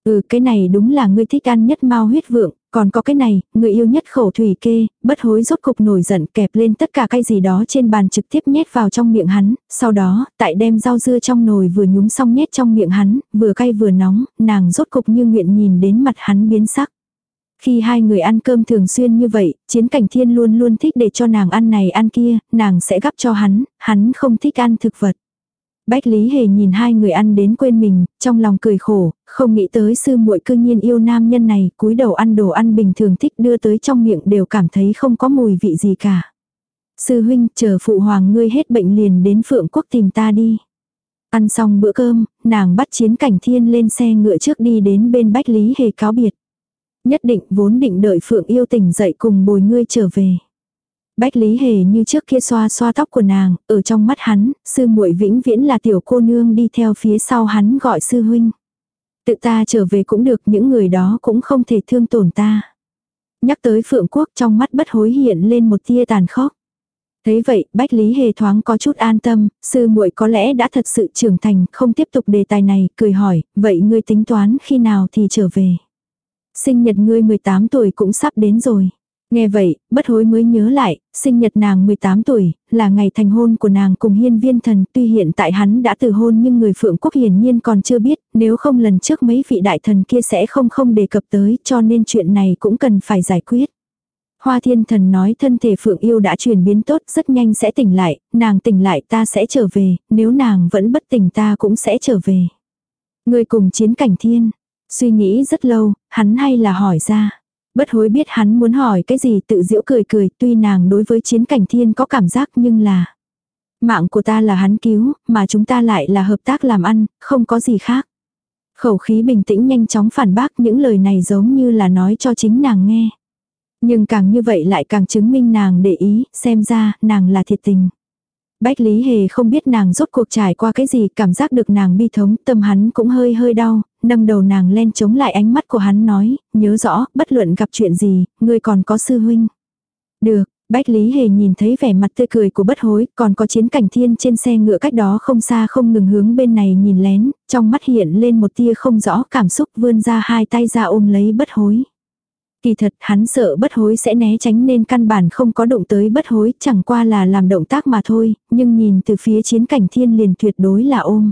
Ừ, cái này đúng là ngươi thích ăn nhất mau huyết vượng, còn có cái này, người yêu nhất khẩu thủy kê, bất hối rốt cục nổi giận kẹp lên tất cả cái gì đó trên bàn trực tiếp nhét vào trong miệng hắn, sau đó, tại đem rau dưa trong nồi vừa nhúng xong nhét trong miệng hắn, vừa cay vừa nóng, nàng rốt cục như nguyện nhìn đến mặt hắn biến sắc. Khi hai người ăn cơm thường xuyên như vậy, chiến cảnh thiên luôn luôn thích để cho nàng ăn này ăn kia, nàng sẽ gắp cho hắn, hắn không thích ăn thực vật. Bách Lý Hề nhìn hai người ăn đến quên mình, trong lòng cười khổ, không nghĩ tới sư muội cư nhiên yêu nam nhân này, cúi đầu ăn đồ ăn bình thường thích đưa tới trong miệng đều cảm thấy không có mùi vị gì cả. Sư huynh, chờ phụ hoàng ngươi hết bệnh liền đến phượng quốc tìm ta đi. Ăn xong bữa cơm, nàng bắt chiến cảnh thiên lên xe ngựa trước đi đến bên Bách Lý Hề cáo biệt. Nhất định vốn định đợi Phượng yêu tỉnh dậy cùng bồi ngươi trở về. Bách Lý Hề như trước kia xoa xoa tóc của nàng, ở trong mắt hắn, sư muội vĩnh viễn là tiểu cô nương đi theo phía sau hắn gọi sư huynh. Tự ta trở về cũng được những người đó cũng không thể thương tổn ta. Nhắc tới Phượng Quốc trong mắt bất hối hiện lên một tia tàn khốc. Thấy vậy, Bách Lý Hề thoáng có chút an tâm, sư muội có lẽ đã thật sự trưởng thành, không tiếp tục đề tài này, cười hỏi, vậy ngươi tính toán khi nào thì trở về. Sinh nhật ngươi 18 tuổi cũng sắp đến rồi. Nghe vậy, bất hối mới nhớ lại, sinh nhật nàng 18 tuổi, là ngày thành hôn của nàng cùng hiên viên thần. Tuy hiện tại hắn đã từ hôn nhưng người Phượng Quốc hiển nhiên còn chưa biết, nếu không lần trước mấy vị đại thần kia sẽ không không đề cập tới cho nên chuyện này cũng cần phải giải quyết. Hoa thiên thần nói thân thể Phượng yêu đã chuyển biến tốt rất nhanh sẽ tỉnh lại, nàng tỉnh lại ta sẽ trở về, nếu nàng vẫn bất tỉnh ta cũng sẽ trở về. Người cùng chiến cảnh thiên, suy nghĩ rất lâu, hắn hay là hỏi ra. Bất hối biết hắn muốn hỏi cái gì tự diễu cười cười tuy nàng đối với chiến cảnh thiên có cảm giác nhưng là Mạng của ta là hắn cứu, mà chúng ta lại là hợp tác làm ăn, không có gì khác. Khẩu khí bình tĩnh nhanh chóng phản bác những lời này giống như là nói cho chính nàng nghe. Nhưng càng như vậy lại càng chứng minh nàng để ý, xem ra, nàng là thiệt tình. Bách Lý Hề không biết nàng rốt cuộc trải qua cái gì, cảm giác được nàng bi thống, tâm hắn cũng hơi hơi đau, nâng đầu nàng lên chống lại ánh mắt của hắn nói, nhớ rõ, bất luận gặp chuyện gì, ngươi còn có sư huynh. Được, Bách Lý Hề nhìn thấy vẻ mặt tươi cười của bất hối, còn có chiến cảnh thiên trên xe ngựa cách đó không xa không ngừng hướng bên này nhìn lén, trong mắt hiện lên một tia không rõ cảm xúc vươn ra hai tay ra ôm lấy bất hối. Kỳ thật hắn sợ bất hối sẽ né tránh nên căn bản không có động tới bất hối, chẳng qua là làm động tác mà thôi, nhưng nhìn từ phía chiến cảnh thiên liền tuyệt đối là ôm.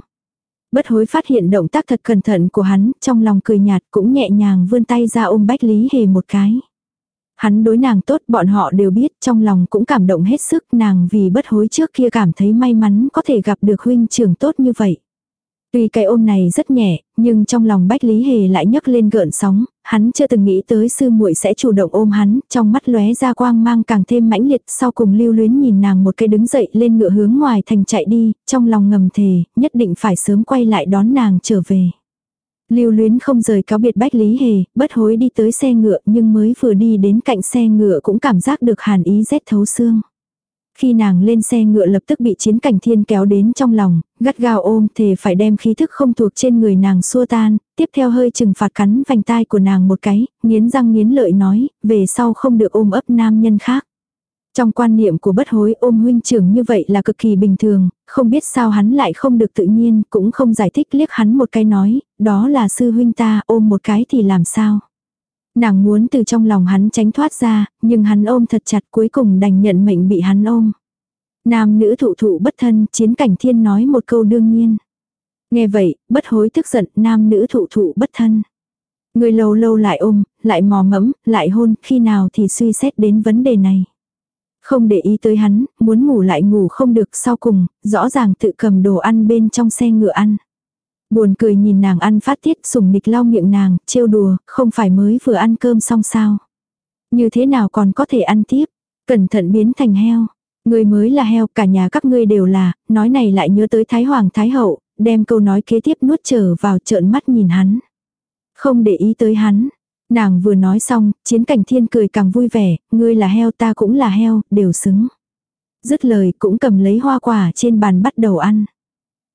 Bất hối phát hiện động tác thật cẩn thận của hắn, trong lòng cười nhạt cũng nhẹ nhàng vươn tay ra ôm Bách Lý Hề một cái. Hắn đối nàng tốt bọn họ đều biết trong lòng cũng cảm động hết sức nàng vì bất hối trước kia cảm thấy may mắn có thể gặp được huynh trưởng tốt như vậy. Tuy cái ôm này rất nhẹ, nhưng trong lòng Bách Lý Hề lại nhấc lên gợn sóng, hắn chưa từng nghĩ tới sư muội sẽ chủ động ôm hắn, trong mắt lóe ra quang mang càng thêm mãnh liệt, sau cùng lưu luyến nhìn nàng một cái đứng dậy lên ngựa hướng ngoài thành chạy đi, trong lòng ngầm thề, nhất định phải sớm quay lại đón nàng trở về. Lưu luyến không rời cáo biệt Bách Lý Hề, bất hối đi tới xe ngựa nhưng mới vừa đi đến cạnh xe ngựa cũng cảm giác được hàn ý rét thấu xương. Khi nàng lên xe ngựa lập tức bị chiến cảnh thiên kéo đến trong lòng, gắt gao ôm thề phải đem khí thức không thuộc trên người nàng xua tan, tiếp theo hơi trừng phạt cắn vành tai của nàng một cái, nghiến răng nghiến lợi nói, về sau không được ôm ấp nam nhân khác. Trong quan niệm của bất hối ôm huynh trưởng như vậy là cực kỳ bình thường, không biết sao hắn lại không được tự nhiên, cũng không giải thích liếc hắn một cái nói, đó là sư huynh ta ôm một cái thì làm sao. Nàng muốn từ trong lòng hắn tránh thoát ra, nhưng hắn ôm thật chặt cuối cùng đành nhận mệnh bị hắn ôm. Nam nữ thụ thụ bất thân, chiến cảnh thiên nói một câu đương nhiên. Nghe vậy, bất hối tức giận, nam nữ thụ thụ bất thân. Người lâu lâu lại ôm, lại mò mẫm, lại hôn, khi nào thì suy xét đến vấn đề này. Không để ý tới hắn, muốn ngủ lại ngủ không được sau cùng, rõ ràng tự cầm đồ ăn bên trong xe ngựa ăn. Buồn cười nhìn nàng ăn phát tiết sùng nịch lau miệng nàng, trêu đùa, không phải mới vừa ăn cơm xong sao. Như thế nào còn có thể ăn tiếp, cẩn thận biến thành heo. Người mới là heo, cả nhà các ngươi đều là, nói này lại nhớ tới Thái Hoàng Thái Hậu, đem câu nói kế tiếp nuốt trở vào trợn mắt nhìn hắn. Không để ý tới hắn. Nàng vừa nói xong, chiến cảnh thiên cười càng vui vẻ, ngươi là heo ta cũng là heo, đều xứng. Dứt lời cũng cầm lấy hoa quả trên bàn bắt đầu ăn.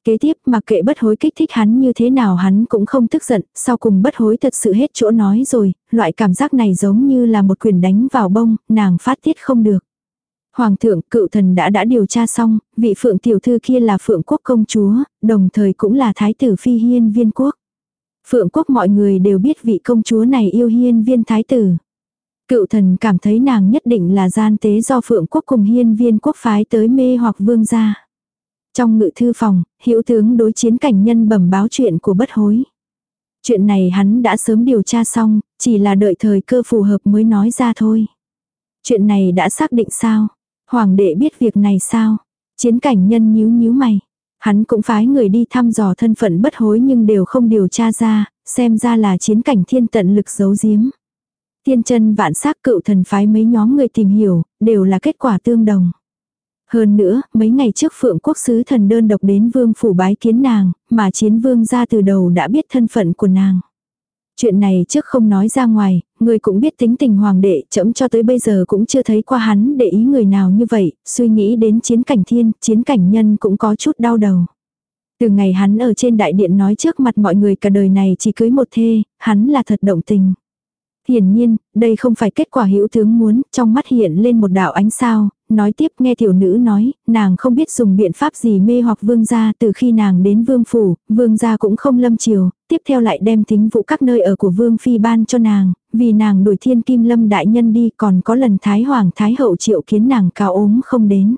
Kế tiếp mặc kệ bất hối kích thích hắn như thế nào hắn cũng không tức giận, sau cùng bất hối thật sự hết chỗ nói rồi, loại cảm giác này giống như là một quyền đánh vào bông, nàng phát tiết không được. Hoàng thượng cựu thần đã đã điều tra xong, vị phượng tiểu thư kia là phượng quốc công chúa, đồng thời cũng là thái tử phi hiên viên quốc. Phượng quốc mọi người đều biết vị công chúa này yêu hiên viên thái tử. Cựu thần cảm thấy nàng nhất định là gian tế do phượng quốc cùng hiên viên quốc phái tới mê hoặc vương gia. Trong ngự thư phòng, hiệu tướng đối chiến cảnh nhân bẩm báo chuyện của bất hối. Chuyện này hắn đã sớm điều tra xong, chỉ là đợi thời cơ phù hợp mới nói ra thôi. Chuyện này đã xác định sao? Hoàng đệ biết việc này sao? Chiến cảnh nhân nhíu nhíu mày. Hắn cũng phái người đi thăm dò thân phận bất hối nhưng đều không điều tra ra, xem ra là chiến cảnh thiên tận lực giấu giếm. Tiên chân vạn sắc cựu thần phái mấy nhóm người tìm hiểu, đều là kết quả tương đồng. Hơn nữa, mấy ngày trước Phượng Quốc sứ thần đơn độc đến vương phủ bái kiến nàng, mà chiến vương ra từ đầu đã biết thân phận của nàng. Chuyện này trước không nói ra ngoài, người cũng biết tính tình hoàng đệ, chậm cho tới bây giờ cũng chưa thấy qua hắn để ý người nào như vậy, suy nghĩ đến chiến cảnh thiên, chiến cảnh nhân cũng có chút đau đầu. Từ ngày hắn ở trên đại điện nói trước mặt mọi người cả đời này chỉ cưới một thê, hắn là thật động tình. Hiển nhiên, đây không phải kết quả hữu tướng muốn, trong mắt hiện lên một đạo ánh sao, nói tiếp nghe tiểu nữ nói, nàng không biết dùng biện pháp gì mê hoặc vương gia từ khi nàng đến vương phủ, vương gia cũng không lâm chiều, tiếp theo lại đem thính vụ các nơi ở của vương phi ban cho nàng, vì nàng đuổi thiên kim lâm đại nhân đi còn có lần thái hoàng thái hậu triệu kiến nàng cao ốm không đến.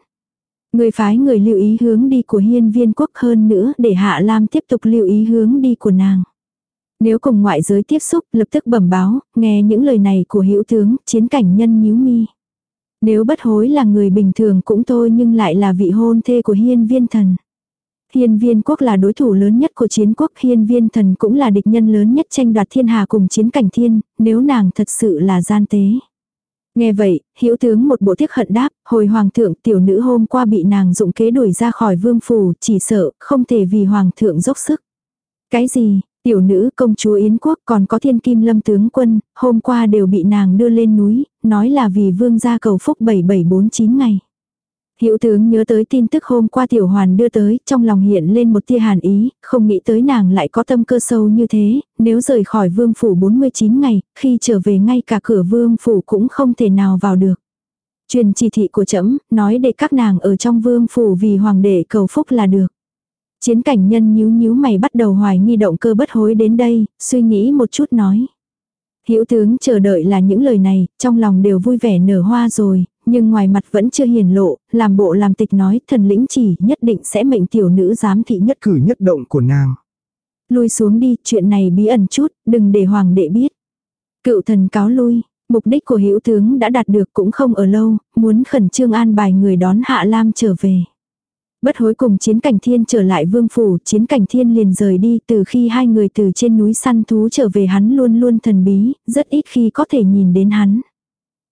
Người phái người lưu ý hướng đi của hiên viên quốc hơn nữa để Hạ Lam tiếp tục lưu ý hướng đi của nàng. Nếu cùng ngoại giới tiếp xúc lập tức bẩm báo, nghe những lời này của hữu tướng, chiến cảnh nhân nhíu mi. Nếu bất hối là người bình thường cũng thôi nhưng lại là vị hôn thê của hiên viên thần. Hiên viên quốc là đối thủ lớn nhất của chiến quốc, hiên viên thần cũng là địch nhân lớn nhất tranh đoạt thiên hà cùng chiến cảnh thiên, nếu nàng thật sự là gian tế. Nghe vậy, hữu tướng một bộ tiếc hận đáp, hồi hoàng thượng tiểu nữ hôm qua bị nàng dụng kế đuổi ra khỏi vương phủ, chỉ sợ, không thể vì hoàng thượng dốc sức. Cái gì, tiểu nữ công chúa Yến Quốc còn có thiên kim lâm tướng quân, hôm qua đều bị nàng đưa lên núi, nói là vì vương gia cầu phúc 7749 ngày. Hiệu tướng nhớ tới tin tức hôm qua tiểu hoàn đưa tới, trong lòng hiện lên một tia hàn ý, không nghĩ tới nàng lại có tâm cơ sâu như thế, nếu rời khỏi vương phủ 49 ngày, khi trở về ngay cả cửa vương phủ cũng không thể nào vào được. Truyền chỉ thị của trẫm nói để các nàng ở trong vương phủ vì hoàng đệ cầu phúc là được. Chiến cảnh nhân nhíu nhíu mày bắt đầu hoài nghi động cơ bất hối đến đây, suy nghĩ một chút nói. Hữu tướng chờ đợi là những lời này, trong lòng đều vui vẻ nở hoa rồi, nhưng ngoài mặt vẫn chưa hiển lộ, làm bộ làm tịch nói thần lĩnh chỉ nhất định sẽ mệnh tiểu nữ giám thị nhất cử nhất động của nàng. Lui xuống đi, chuyện này bí ẩn chút, đừng để hoàng đệ biết. Cựu thần cáo lui, mục đích của hữu tướng đã đạt được cũng không ở lâu, muốn khẩn trương an bài người đón Hạ Lam trở về. Bất hối cùng chiến cảnh thiên trở lại vương phủ, chiến cảnh thiên liền rời đi từ khi hai người từ trên núi săn thú trở về hắn luôn luôn thần bí, rất ít khi có thể nhìn đến hắn.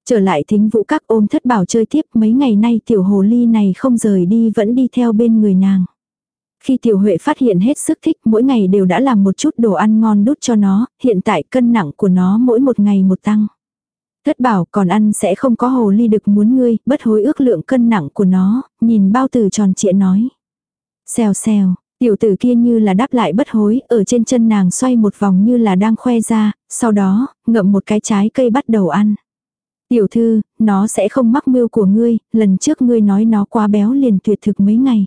Trở lại thính vũ các ôm thất bảo chơi tiếp mấy ngày nay tiểu hồ ly này không rời đi vẫn đi theo bên người nàng. Khi tiểu huệ phát hiện hết sức thích mỗi ngày đều đã làm một chút đồ ăn ngon đút cho nó, hiện tại cân nặng của nó mỗi một ngày một tăng. Thất bảo còn ăn sẽ không có hồ ly được muốn ngươi, bất hối ước lượng cân nặng của nó, nhìn bao tử tròn trịa nói. Xèo xèo, tiểu tử kia như là đáp lại bất hối, ở trên chân nàng xoay một vòng như là đang khoe ra, sau đó, ngậm một cái trái cây bắt đầu ăn. Tiểu thư, nó sẽ không mắc mưu của ngươi, lần trước ngươi nói nó quá béo liền tuyệt thực mấy ngày.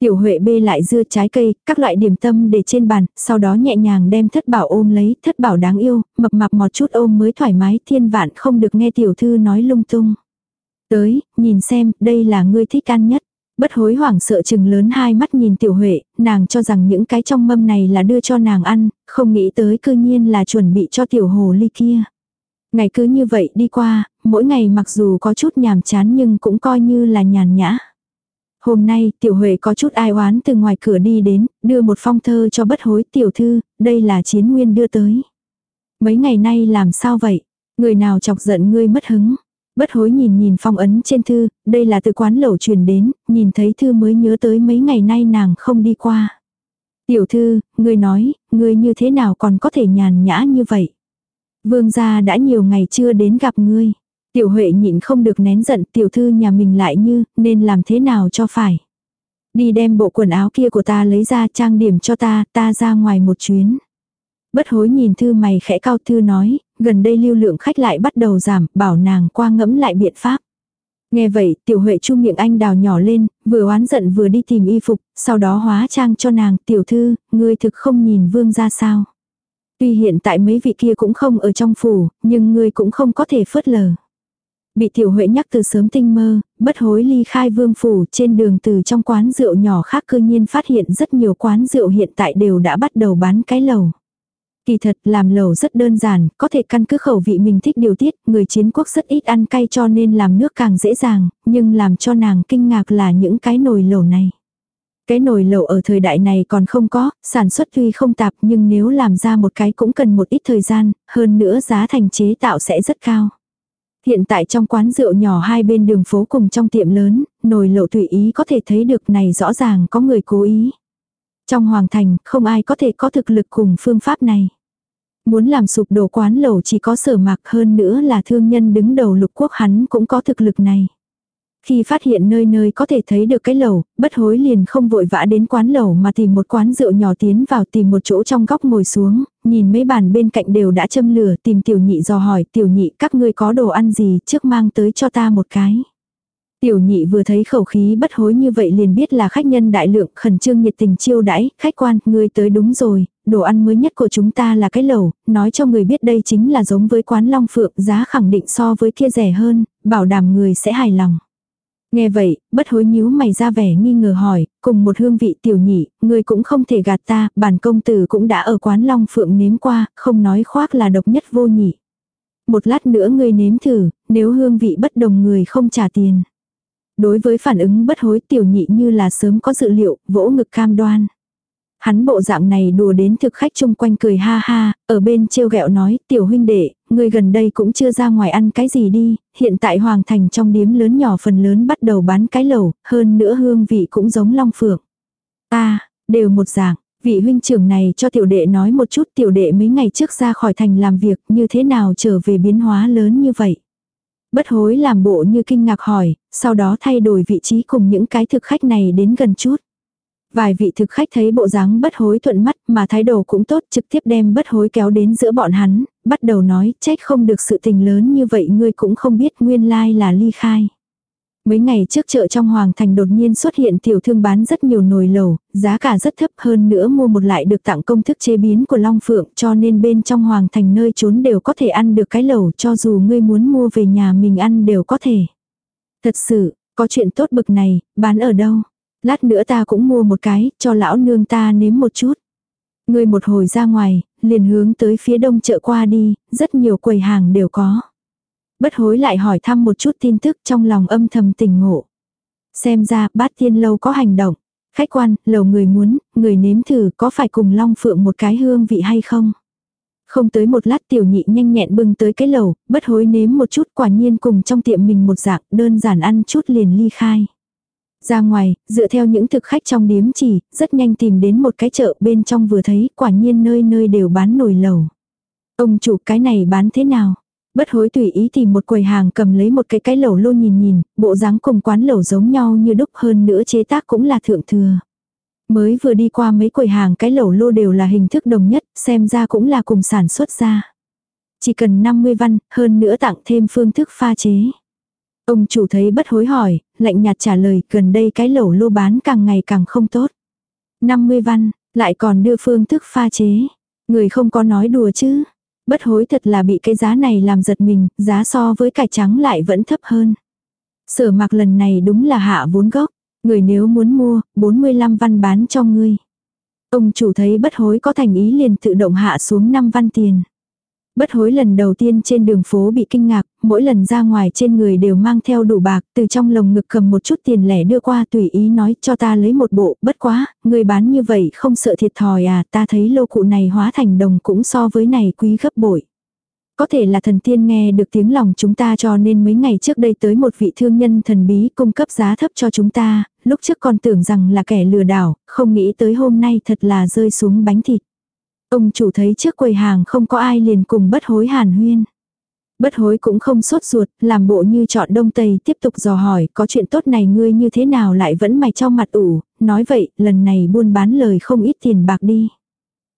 Tiểu Huệ bê lại dưa trái cây, các loại điểm tâm để trên bàn, sau đó nhẹ nhàng đem thất bảo ôm lấy, thất bảo đáng yêu, mập mạp một chút ôm mới thoải mái, thiên vạn không được nghe tiểu thư nói lung tung. Tới, nhìn xem, đây là ngươi thích ăn nhất. Bất hối hoảng sợ chừng lớn hai mắt nhìn tiểu Huệ, nàng cho rằng những cái trong mâm này là đưa cho nàng ăn, không nghĩ tới cư nhiên là chuẩn bị cho tiểu hồ ly kia. Ngày cứ như vậy đi qua, mỗi ngày mặc dù có chút nhàm chán nhưng cũng coi như là nhàn nhã. Hôm nay, tiểu huệ có chút ai oán từ ngoài cửa đi đến, đưa một phong thơ cho bất hối tiểu thư, đây là chiến nguyên đưa tới. Mấy ngày nay làm sao vậy? Người nào chọc giận ngươi mất hứng? Bất hối nhìn nhìn phong ấn trên thư, đây là từ quán lẩu truyền đến, nhìn thấy thư mới nhớ tới mấy ngày nay nàng không đi qua. Tiểu thư, ngươi nói, ngươi như thế nào còn có thể nhàn nhã như vậy? Vương gia đã nhiều ngày chưa đến gặp ngươi. Tiểu Huệ nhịn không được nén giận tiểu thư nhà mình lại như, nên làm thế nào cho phải. Đi đem bộ quần áo kia của ta lấy ra trang điểm cho ta, ta ra ngoài một chuyến. Bất hối nhìn thư mày khẽ cao thư nói, gần đây lưu lượng khách lại bắt đầu giảm, bảo nàng qua ngẫm lại biện pháp. Nghe vậy, tiểu huệ chu miệng anh đào nhỏ lên, vừa oán giận vừa đi tìm y phục, sau đó hóa trang cho nàng, tiểu thư, ngươi thực không nhìn vương ra sao. Tuy hiện tại mấy vị kia cũng không ở trong phủ, nhưng ngươi cũng không có thể phớt lờ. Bị tiểu huệ nhắc từ sớm tinh mơ, bất hối ly khai vương phủ trên đường từ trong quán rượu nhỏ khác cơ nhiên phát hiện rất nhiều quán rượu hiện tại đều đã bắt đầu bán cái lầu. Kỳ thật làm lẩu rất đơn giản, có thể căn cứ khẩu vị mình thích điều tiết, người chiến quốc rất ít ăn cay cho nên làm nước càng dễ dàng, nhưng làm cho nàng kinh ngạc là những cái nồi lẩu này. Cái nồi lẩu ở thời đại này còn không có, sản xuất tuy không tạp nhưng nếu làm ra một cái cũng cần một ít thời gian, hơn nữa giá thành chế tạo sẽ rất cao. Hiện tại trong quán rượu nhỏ hai bên đường phố cùng trong tiệm lớn, nồi lẩu tùy ý có thể thấy được này rõ ràng có người cố ý. Trong hoàng thành, không ai có thể có thực lực cùng phương pháp này. Muốn làm sụp đổ quán lẩu chỉ có sở mạc hơn nữa là thương nhân đứng đầu lục quốc hắn cũng có thực lực này. Khi phát hiện nơi nơi có thể thấy được cái lẩu, bất hối liền không vội vã đến quán lẩu mà tìm một quán rượu nhỏ tiến vào tìm một chỗ trong góc ngồi xuống, nhìn mấy bàn bên cạnh đều đã châm lửa tìm tiểu nhị dò hỏi tiểu nhị các ngươi có đồ ăn gì trước mang tới cho ta một cái. Tiểu nhị vừa thấy khẩu khí bất hối như vậy liền biết là khách nhân đại lượng khẩn trương nhiệt tình chiêu đãi, khách quan, ngươi tới đúng rồi, đồ ăn mới nhất của chúng ta là cái lẩu, nói cho người biết đây chính là giống với quán Long Phượng, giá khẳng định so với kia rẻ hơn, bảo đảm người sẽ hài lòng. Nghe vậy, bất hối nhíu mày ra vẻ nghi ngờ hỏi, cùng một hương vị tiểu nhị, người cũng không thể gạt ta, bản công tử cũng đã ở quán Long Phượng nếm qua, không nói khoác là độc nhất vô nhị. Một lát nữa người nếm thử, nếu hương vị bất đồng người không trả tiền. Đối với phản ứng bất hối tiểu nhị như là sớm có dự liệu, vỗ ngực cam đoan. Hắn bộ dạng này đùa đến thực khách chung quanh cười ha ha, ở bên trêu ghẹo nói, tiểu huynh đệ, người gần đây cũng chưa ra ngoài ăn cái gì đi, hiện tại hoàng thành trong điếm lớn nhỏ phần lớn bắt đầu bán cái lẩu, hơn nữa hương vị cũng giống long phượng. ta đều một dạng, vị huynh trưởng này cho tiểu đệ nói một chút tiểu đệ mấy ngày trước ra khỏi thành làm việc như thế nào trở về biến hóa lớn như vậy. Bất hối làm bộ như kinh ngạc hỏi, sau đó thay đổi vị trí cùng những cái thực khách này đến gần chút. Vài vị thực khách thấy bộ dáng bất hối thuận mắt mà thái độ cũng tốt trực tiếp đem bất hối kéo đến giữa bọn hắn, bắt đầu nói trách không được sự tình lớn như vậy ngươi cũng không biết nguyên lai là ly khai. Mấy ngày trước chợ trong Hoàng Thành đột nhiên xuất hiện tiểu thương bán rất nhiều nồi lẩu, giá cả rất thấp hơn nữa mua một lại được tặng công thức chế biến của Long Phượng cho nên bên trong Hoàng Thành nơi trốn đều có thể ăn được cái lẩu cho dù ngươi muốn mua về nhà mình ăn đều có thể. Thật sự, có chuyện tốt bực này, bán ở đâu? Lát nữa ta cũng mua một cái, cho lão nương ta nếm một chút. Ngươi một hồi ra ngoài, liền hướng tới phía đông chợ qua đi, rất nhiều quầy hàng đều có. Bất hối lại hỏi thăm một chút tin tức trong lòng âm thầm tỉnh ngộ. Xem ra bát tiên lâu có hành động. Khách quan, lầu người muốn, người nếm thử có phải cùng long phượng một cái hương vị hay không? Không tới một lát tiểu nhị nhanh nhẹn bưng tới cái lầu, bất hối nếm một chút quả nhiên cùng trong tiệm mình một dạng đơn giản ăn chút liền ly khai. Ra ngoài, dựa theo những thực khách trong điếm chỉ, rất nhanh tìm đến một cái chợ bên trong vừa thấy quả nhiên nơi nơi đều bán nồi lẩu Ông chủ cái này bán thế nào? Bất hối tùy ý tìm một quầy hàng cầm lấy một cái cái lẩu lô nhìn nhìn, bộ dáng cùng quán lẩu giống nhau như đúc hơn nữa chế tác cũng là thượng thừa. Mới vừa đi qua mấy quầy hàng cái lẩu lô đều là hình thức đồng nhất, xem ra cũng là cùng sản xuất ra. Chỉ cần 50 văn, hơn nữa tặng thêm phương thức pha chế. Ông chủ thấy bất hối hỏi, lạnh nhạt trả lời, gần đây cái lẩu lô bán càng ngày càng không tốt. 50 văn, lại còn đưa phương thức pha chế. Người không có nói đùa chứ. Bất hối thật là bị cái giá này làm giật mình, giá so với cải trắng lại vẫn thấp hơn. Sở mặc lần này đúng là hạ vốn gốc. Người nếu muốn mua, 45 văn bán cho ngươi. Ông chủ thấy bất hối có thành ý liền tự động hạ xuống 5 văn tiền. Bất hối lần đầu tiên trên đường phố bị kinh ngạc, mỗi lần ra ngoài trên người đều mang theo đủ bạc, từ trong lồng ngực cầm một chút tiền lẻ đưa qua tùy ý nói cho ta lấy một bộ, bất quá, người bán như vậy không sợ thiệt thòi à, ta thấy lô cụ này hóa thành đồng cũng so với này quý gấp bội. Có thể là thần tiên nghe được tiếng lòng chúng ta cho nên mấy ngày trước đây tới một vị thương nhân thần bí cung cấp giá thấp cho chúng ta, lúc trước còn tưởng rằng là kẻ lừa đảo, không nghĩ tới hôm nay thật là rơi xuống bánh thịt. Ông chủ thấy trước quầy hàng không có ai liền cùng bất hối hàn huyên. Bất hối cũng không sốt ruột, làm bộ như chọn đông tây tiếp tục dò hỏi có chuyện tốt này ngươi như thế nào lại vẫn mày trong mặt ủ, nói vậy lần này buôn bán lời không ít tiền bạc đi.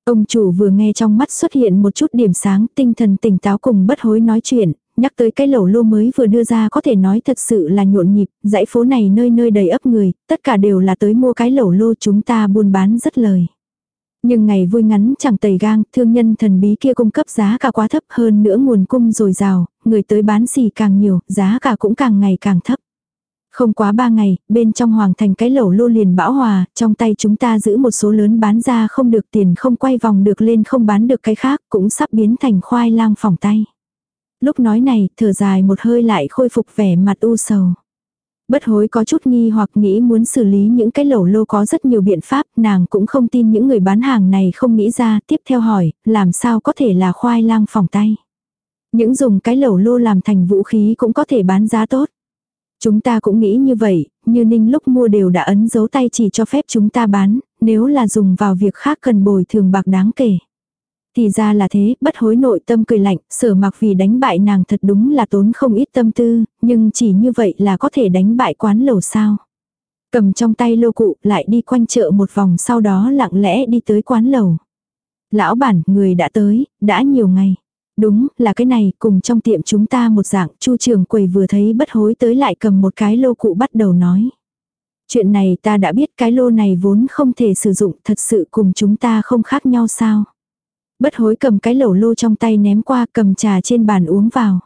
Ông chủ vừa nghe trong mắt xuất hiện một chút điểm sáng tinh thần tỉnh táo cùng bất hối nói chuyện, nhắc tới cái lẩu lô mới vừa đưa ra có thể nói thật sự là nhộn nhịp, dãy phố này nơi nơi đầy ấp người, tất cả đều là tới mua cái lẩu lô chúng ta buôn bán rất lời. Nhưng ngày vui ngắn chẳng tầy gang, thương nhân thần bí kia cung cấp giá cả quá thấp hơn nữa nguồn cung dồi dào, người tới bán xì càng nhiều, giá cả cũng càng ngày càng thấp. Không quá ba ngày, bên trong hoàng thành cái lẩu lô liền bão hòa, trong tay chúng ta giữ một số lớn bán ra không được tiền không quay vòng được lên không bán được cái khác, cũng sắp biến thành khoai lang phòng tay. Lúc nói này, thở dài một hơi lại khôi phục vẻ mặt u sầu. Bất hối có chút nghi hoặc nghĩ muốn xử lý những cái lẩu lô có rất nhiều biện pháp, nàng cũng không tin những người bán hàng này không nghĩ ra, tiếp theo hỏi, làm sao có thể là khoai lang phòng tay. Những dùng cái lẩu lô làm thành vũ khí cũng có thể bán giá tốt. Chúng ta cũng nghĩ như vậy, như ninh lúc mua đều đã ấn dấu tay chỉ cho phép chúng ta bán, nếu là dùng vào việc khác cần bồi thường bạc đáng kể. Thì ra là thế, bất hối nội tâm cười lạnh, sở mặc vì đánh bại nàng thật đúng là tốn không ít tâm tư, nhưng chỉ như vậy là có thể đánh bại quán lầu sao. Cầm trong tay lô cụ lại đi quanh chợ một vòng sau đó lặng lẽ đi tới quán lầu. Lão bản, người đã tới, đã nhiều ngày. Đúng, là cái này, cùng trong tiệm chúng ta một dạng, chu trường quầy vừa thấy bất hối tới lại cầm một cái lô cụ bắt đầu nói. Chuyện này ta đã biết cái lô này vốn không thể sử dụng, thật sự cùng chúng ta không khác nhau sao. Bất hối cầm cái lẩu lô trong tay ném qua cầm trà trên bàn uống vào.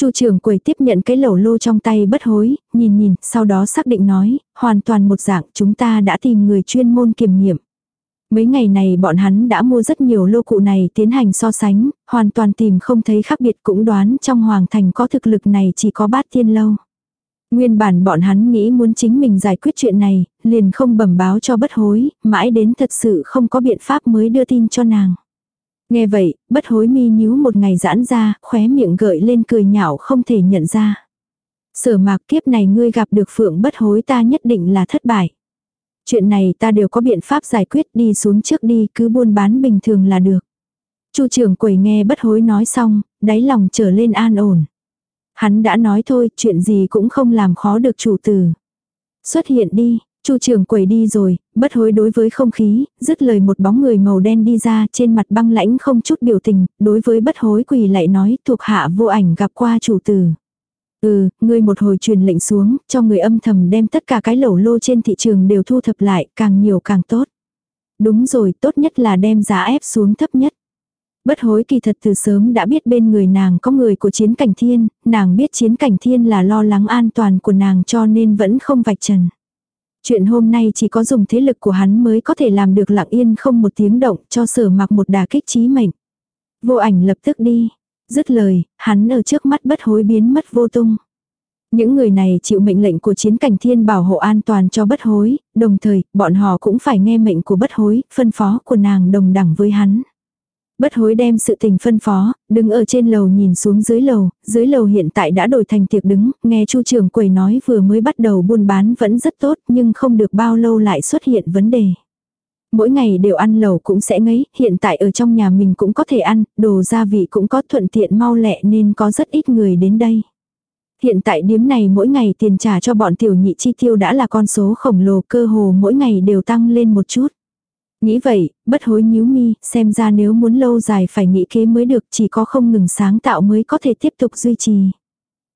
Chu trưởng quầy tiếp nhận cái lẩu lô trong tay bất hối, nhìn nhìn, sau đó xác định nói, hoàn toàn một dạng chúng ta đã tìm người chuyên môn kiểm nghiệm. Mấy ngày này bọn hắn đã mua rất nhiều lô cụ này tiến hành so sánh, hoàn toàn tìm không thấy khác biệt cũng đoán trong hoàng thành có thực lực này chỉ có bát tiên lâu. Nguyên bản bọn hắn nghĩ muốn chính mình giải quyết chuyện này, liền không bẩm báo cho bất hối, mãi đến thật sự không có biện pháp mới đưa tin cho nàng. Nghe vậy, bất hối mi nhíu một ngày giãn ra, khóe miệng gợi lên cười nhạo không thể nhận ra. Sở mạc kiếp này ngươi gặp được phượng bất hối ta nhất định là thất bại. Chuyện này ta đều có biện pháp giải quyết đi xuống trước đi cứ buôn bán bình thường là được. Chu trưởng quầy nghe bất hối nói xong, đáy lòng trở lên an ổn. Hắn đã nói thôi, chuyện gì cũng không làm khó được chủ tử. Xuất hiện đi, Chu trưởng quầy đi rồi, bất hối đối với không khí, dứt lời một bóng người màu đen đi ra trên mặt băng lãnh không chút biểu tình, đối với bất hối quỳ lại nói thuộc hạ vô ảnh gặp qua chủ tử. Ừ, ngươi một hồi truyền lệnh xuống, cho người âm thầm đem tất cả cái lẩu lô trên thị trường đều thu thập lại, càng nhiều càng tốt. Đúng rồi, tốt nhất là đem giá ép xuống thấp nhất. Bất hối kỳ thật từ sớm đã biết bên người nàng có người của chiến cảnh thiên, nàng biết chiến cảnh thiên là lo lắng an toàn của nàng cho nên vẫn không vạch trần. Chuyện hôm nay chỉ có dùng thế lực của hắn mới có thể làm được lặng yên không một tiếng động cho sở mặc một đà kích trí mệnh. Vô ảnh lập tức đi. Dứt lời, hắn ở trước mắt bất hối biến mất vô tung. Những người này chịu mệnh lệnh của chiến cảnh thiên bảo hộ an toàn cho bất hối, đồng thời, bọn họ cũng phải nghe mệnh của bất hối, phân phó của nàng đồng đẳng với hắn. Bất hối đem sự tình phân phó, đứng ở trên lầu nhìn xuống dưới lầu, dưới lầu hiện tại đã đổi thành tiệc đứng, nghe chu trưởng quầy nói vừa mới bắt đầu buôn bán vẫn rất tốt nhưng không được bao lâu lại xuất hiện vấn đề. Mỗi ngày đều ăn lẩu cũng sẽ ngấy, hiện tại ở trong nhà mình cũng có thể ăn, đồ gia vị cũng có thuận tiện mau lẹ nên có rất ít người đến đây. Hiện tại điếm này mỗi ngày tiền trả cho bọn tiểu nhị chi tiêu đã là con số khổng lồ cơ hồ mỗi ngày đều tăng lên một chút. Nghĩ vậy, bất hối nhíu mi, xem ra nếu muốn lâu dài phải nghĩ kế mới được chỉ có không ngừng sáng tạo mới có thể tiếp tục duy trì.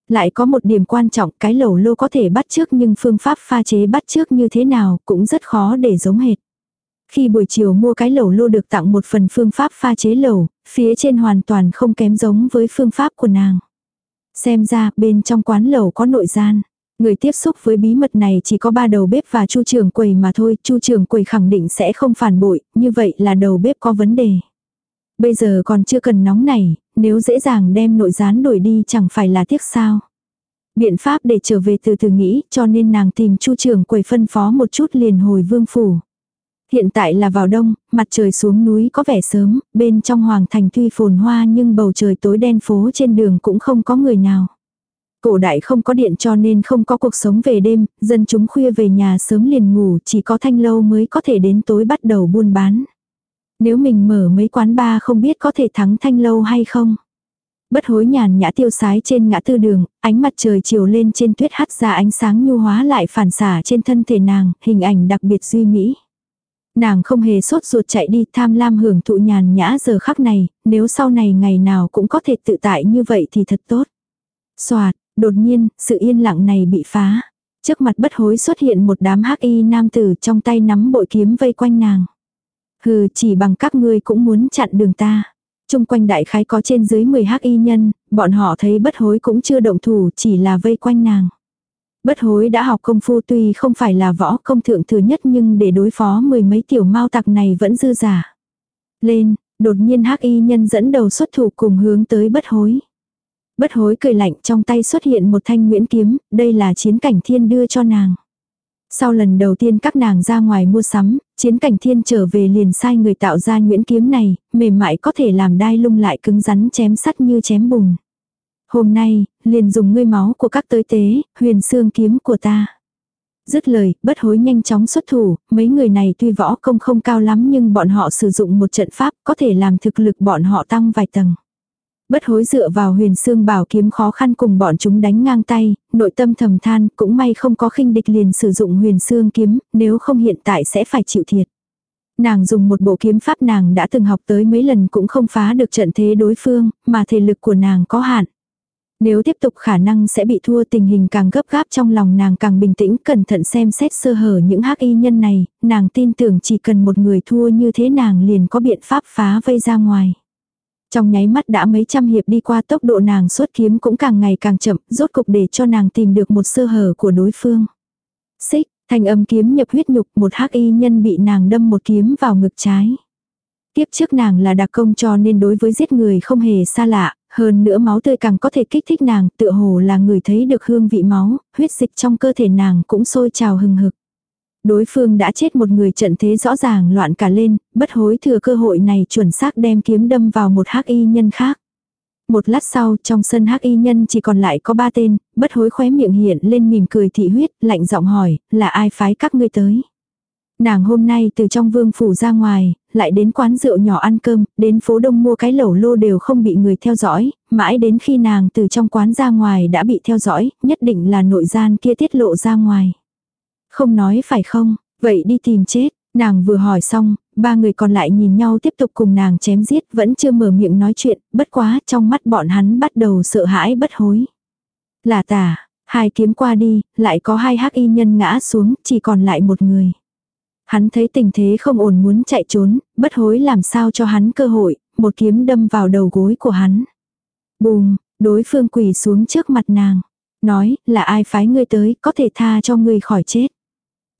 Lại có một điểm quan trọng cái lẩu lô có thể bắt trước nhưng phương pháp pha chế bắt trước như thế nào cũng rất khó để giống hệt. Khi buổi chiều mua cái lẩu lô được tặng một phần phương pháp pha chế lẩu, phía trên hoàn toàn không kém giống với phương pháp của nàng. Xem ra bên trong quán lẩu có nội gian. Người tiếp xúc với bí mật này chỉ có ba đầu bếp và chu trưởng quầy mà thôi, chu trưởng quầy khẳng định sẽ không phản bội, như vậy là đầu bếp có vấn đề. Bây giờ còn chưa cần nóng này, nếu dễ dàng đem nội gián đổi đi chẳng phải là tiếc sao. Biện pháp để trở về từ từ nghĩ cho nên nàng tìm chu trưởng quầy phân phó một chút liền hồi vương phủ. Hiện tại là vào đông, mặt trời xuống núi có vẻ sớm, bên trong hoàng thành tuy phồn hoa nhưng bầu trời tối đen phố trên đường cũng không có người nào. Cổ đại không có điện cho nên không có cuộc sống về đêm, dân chúng khuya về nhà sớm liền ngủ, chỉ có thanh lâu mới có thể đến tối bắt đầu buôn bán. Nếu mình mở mấy quán bar không biết có thể thắng thanh lâu hay không. Bất hối nhàn nhã tiêu sái trên ngã tư đường, ánh mặt trời chiều lên trên tuyết hắt ra ánh sáng nhu hóa lại phản xả trên thân thể nàng, hình ảnh đặc biệt duy mỹ. Nàng không hề sốt ruột chạy đi tham lam hưởng thụ nhàn nhã giờ khắc này, nếu sau này ngày nào cũng có thể tự tại như vậy thì thật tốt. Xoạt, Đột nhiên, sự yên lặng này bị phá. Trước mặt bất hối xuất hiện một đám hắc y nam tử trong tay nắm bội kiếm vây quanh nàng. Hừ, chỉ bằng các ngươi cũng muốn chặn đường ta. Trung quanh đại khái có trên dưới 10 hắc y nhân, bọn họ thấy bất hối cũng chưa động thủ chỉ là vây quanh nàng. Bất hối đã học công phu tuy không phải là võ công thượng thừa nhất nhưng để đối phó mười mấy tiểu mao tặc này vẫn dư giả. Lên, đột nhiên hắc y nhân dẫn đầu xuất thủ cùng hướng tới bất hối. Bất hối cười lạnh trong tay xuất hiện một thanh nguyễn kiếm, đây là chiến cảnh thiên đưa cho nàng. Sau lần đầu tiên các nàng ra ngoài mua sắm, chiến cảnh thiên trở về liền sai người tạo ra nguyễn kiếm này, mềm mại có thể làm đai lung lại cứng rắn chém sắt như chém bùn. Hôm nay, liền dùng ngươi máu của các tới tế, huyền xương kiếm của ta. Dứt lời, bất hối nhanh chóng xuất thủ, mấy người này tuy võ công không cao lắm nhưng bọn họ sử dụng một trận pháp có thể làm thực lực bọn họ tăng vài tầng. Bất hối dựa vào huyền xương bảo kiếm khó khăn cùng bọn chúng đánh ngang tay, nội tâm thầm than cũng may không có khinh địch liền sử dụng huyền xương kiếm, nếu không hiện tại sẽ phải chịu thiệt. Nàng dùng một bộ kiếm pháp nàng đã từng học tới mấy lần cũng không phá được trận thế đối phương, mà thể lực của nàng có hạn. Nếu tiếp tục khả năng sẽ bị thua tình hình càng gấp gáp trong lòng nàng càng bình tĩnh cẩn thận xem xét sơ hở những hắc y nhân này, nàng tin tưởng chỉ cần một người thua như thế nàng liền có biện pháp phá vây ra ngoài. Trong nháy mắt đã mấy trăm hiệp đi qua tốc độ nàng xuất kiếm cũng càng ngày càng chậm, rốt cục để cho nàng tìm được một sơ hở của đối phương. Xích, thành âm kiếm nhập huyết nhục một hắc y nhân bị nàng đâm một kiếm vào ngực trái. Tiếp trước nàng là đặc công cho nên đối với giết người không hề xa lạ, hơn nữa máu tươi càng có thể kích thích nàng, tựa hồ là người thấy được hương vị máu, huyết dịch trong cơ thể nàng cũng sôi trào hừng hực. Đối phương đã chết một người trận thế rõ ràng loạn cả lên, bất hối thừa cơ hội này chuẩn xác đem kiếm đâm vào một hắc y nhân khác. Một lát sau, trong sân hắc y nhân chỉ còn lại có ba tên, bất hối khóe miệng hiện lên mỉm cười thị huyết, lạnh giọng hỏi, là ai phái các ngươi tới. Nàng hôm nay từ trong vương phủ ra ngoài, lại đến quán rượu nhỏ ăn cơm, đến phố đông mua cái lẩu lô đều không bị người theo dõi, mãi đến khi nàng từ trong quán ra ngoài đã bị theo dõi, nhất định là nội gian kia tiết lộ ra ngoài. Không nói phải không, vậy đi tìm chết. Nàng vừa hỏi xong, ba người còn lại nhìn nhau tiếp tục cùng nàng chém giết, vẫn chưa mở miệng nói chuyện, bất quá trong mắt bọn hắn bắt đầu sợ hãi bất hối. Là tả, hai kiếm qua đi, lại có hai hắc y nhân ngã xuống, chỉ còn lại một người. Hắn thấy tình thế không ổn muốn chạy trốn, bất hối làm sao cho hắn cơ hội, một kiếm đâm vào đầu gối của hắn. Bùm, đối phương quỳ xuống trước mặt nàng. Nói, là ai phái ngươi tới, có thể tha cho ngươi khỏi chết.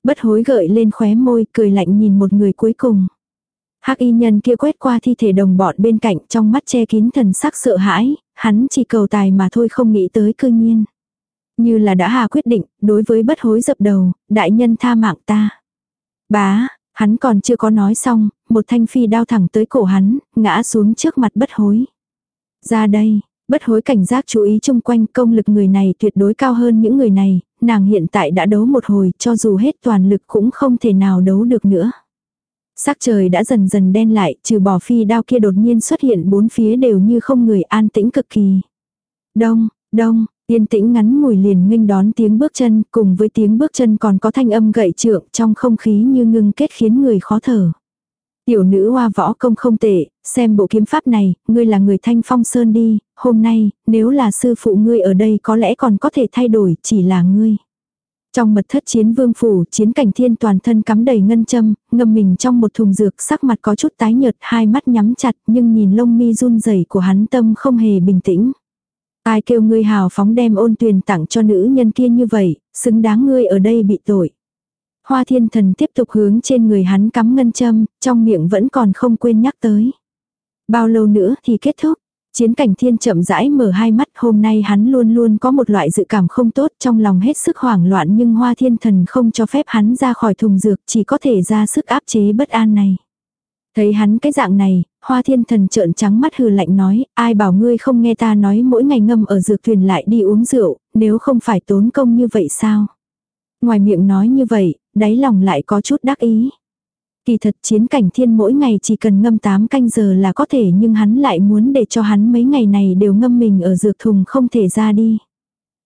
Bất hối gợi lên khóe môi, cười lạnh nhìn một người cuối cùng. Hắc y nhân kia quét qua thi thể đồng bọn bên cạnh trong mắt che kín thần sắc sợ hãi, hắn chỉ cầu tài mà thôi không nghĩ tới cư nhiên. Như là đã hà quyết định, đối với bất hối dập đầu, đại nhân tha mạng ta. Bá, hắn còn chưa có nói xong, một thanh phi đao thẳng tới cổ hắn, ngã xuống trước mặt bất hối. Ra đây, bất hối cảnh giác chú ý chung quanh công lực người này tuyệt đối cao hơn những người này, nàng hiện tại đã đấu một hồi cho dù hết toàn lực cũng không thể nào đấu được nữa. Sắc trời đã dần dần đen lại, trừ bỏ phi đao kia đột nhiên xuất hiện bốn phía đều như không người an tĩnh cực kỳ. Đông, đông, Yên tĩnh ngắn ngủi liền nghênh đón tiếng bước chân, cùng với tiếng bước chân còn có thanh âm gậy trượng trong không khí như ngưng kết khiến người khó thở. Tiểu nữ hoa võ công không tệ, xem bộ kiếm pháp này, ngươi là người thanh phong sơn đi, hôm nay, nếu là sư phụ ngươi ở đây có lẽ còn có thể thay đổi, chỉ là ngươi. Trong mật thất chiến vương phủ, chiến cảnh thiên toàn thân cắm đầy ngân châm, ngâm mình trong một thùng dược sắc mặt có chút tái nhợt, hai mắt nhắm chặt nhưng nhìn lông mi run rẩy của hắn tâm không hề bình tĩnh. Ai kêu ngươi hào phóng đem ôn tuyền tặng cho nữ nhân kia như vậy, xứng đáng ngươi ở đây bị tội. Hoa thiên thần tiếp tục hướng trên người hắn cắm ngân châm, trong miệng vẫn còn không quên nhắc tới. Bao lâu nữa thì kết thúc, chiến cảnh thiên chậm rãi mở hai mắt hôm nay hắn luôn luôn có một loại dự cảm không tốt trong lòng hết sức hoảng loạn nhưng hoa thiên thần không cho phép hắn ra khỏi thùng dược chỉ có thể ra sức áp chế bất an này. Thấy hắn cái dạng này, hoa thiên thần trợn trắng mắt hừ lạnh nói, ai bảo ngươi không nghe ta nói mỗi ngày ngâm ở dược thuyền lại đi uống rượu, nếu không phải tốn công như vậy sao? Ngoài miệng nói như vậy, đáy lòng lại có chút đắc ý. Kỳ thật chiến cảnh thiên mỗi ngày chỉ cần ngâm 8 canh giờ là có thể nhưng hắn lại muốn để cho hắn mấy ngày này đều ngâm mình ở dược thùng không thể ra đi.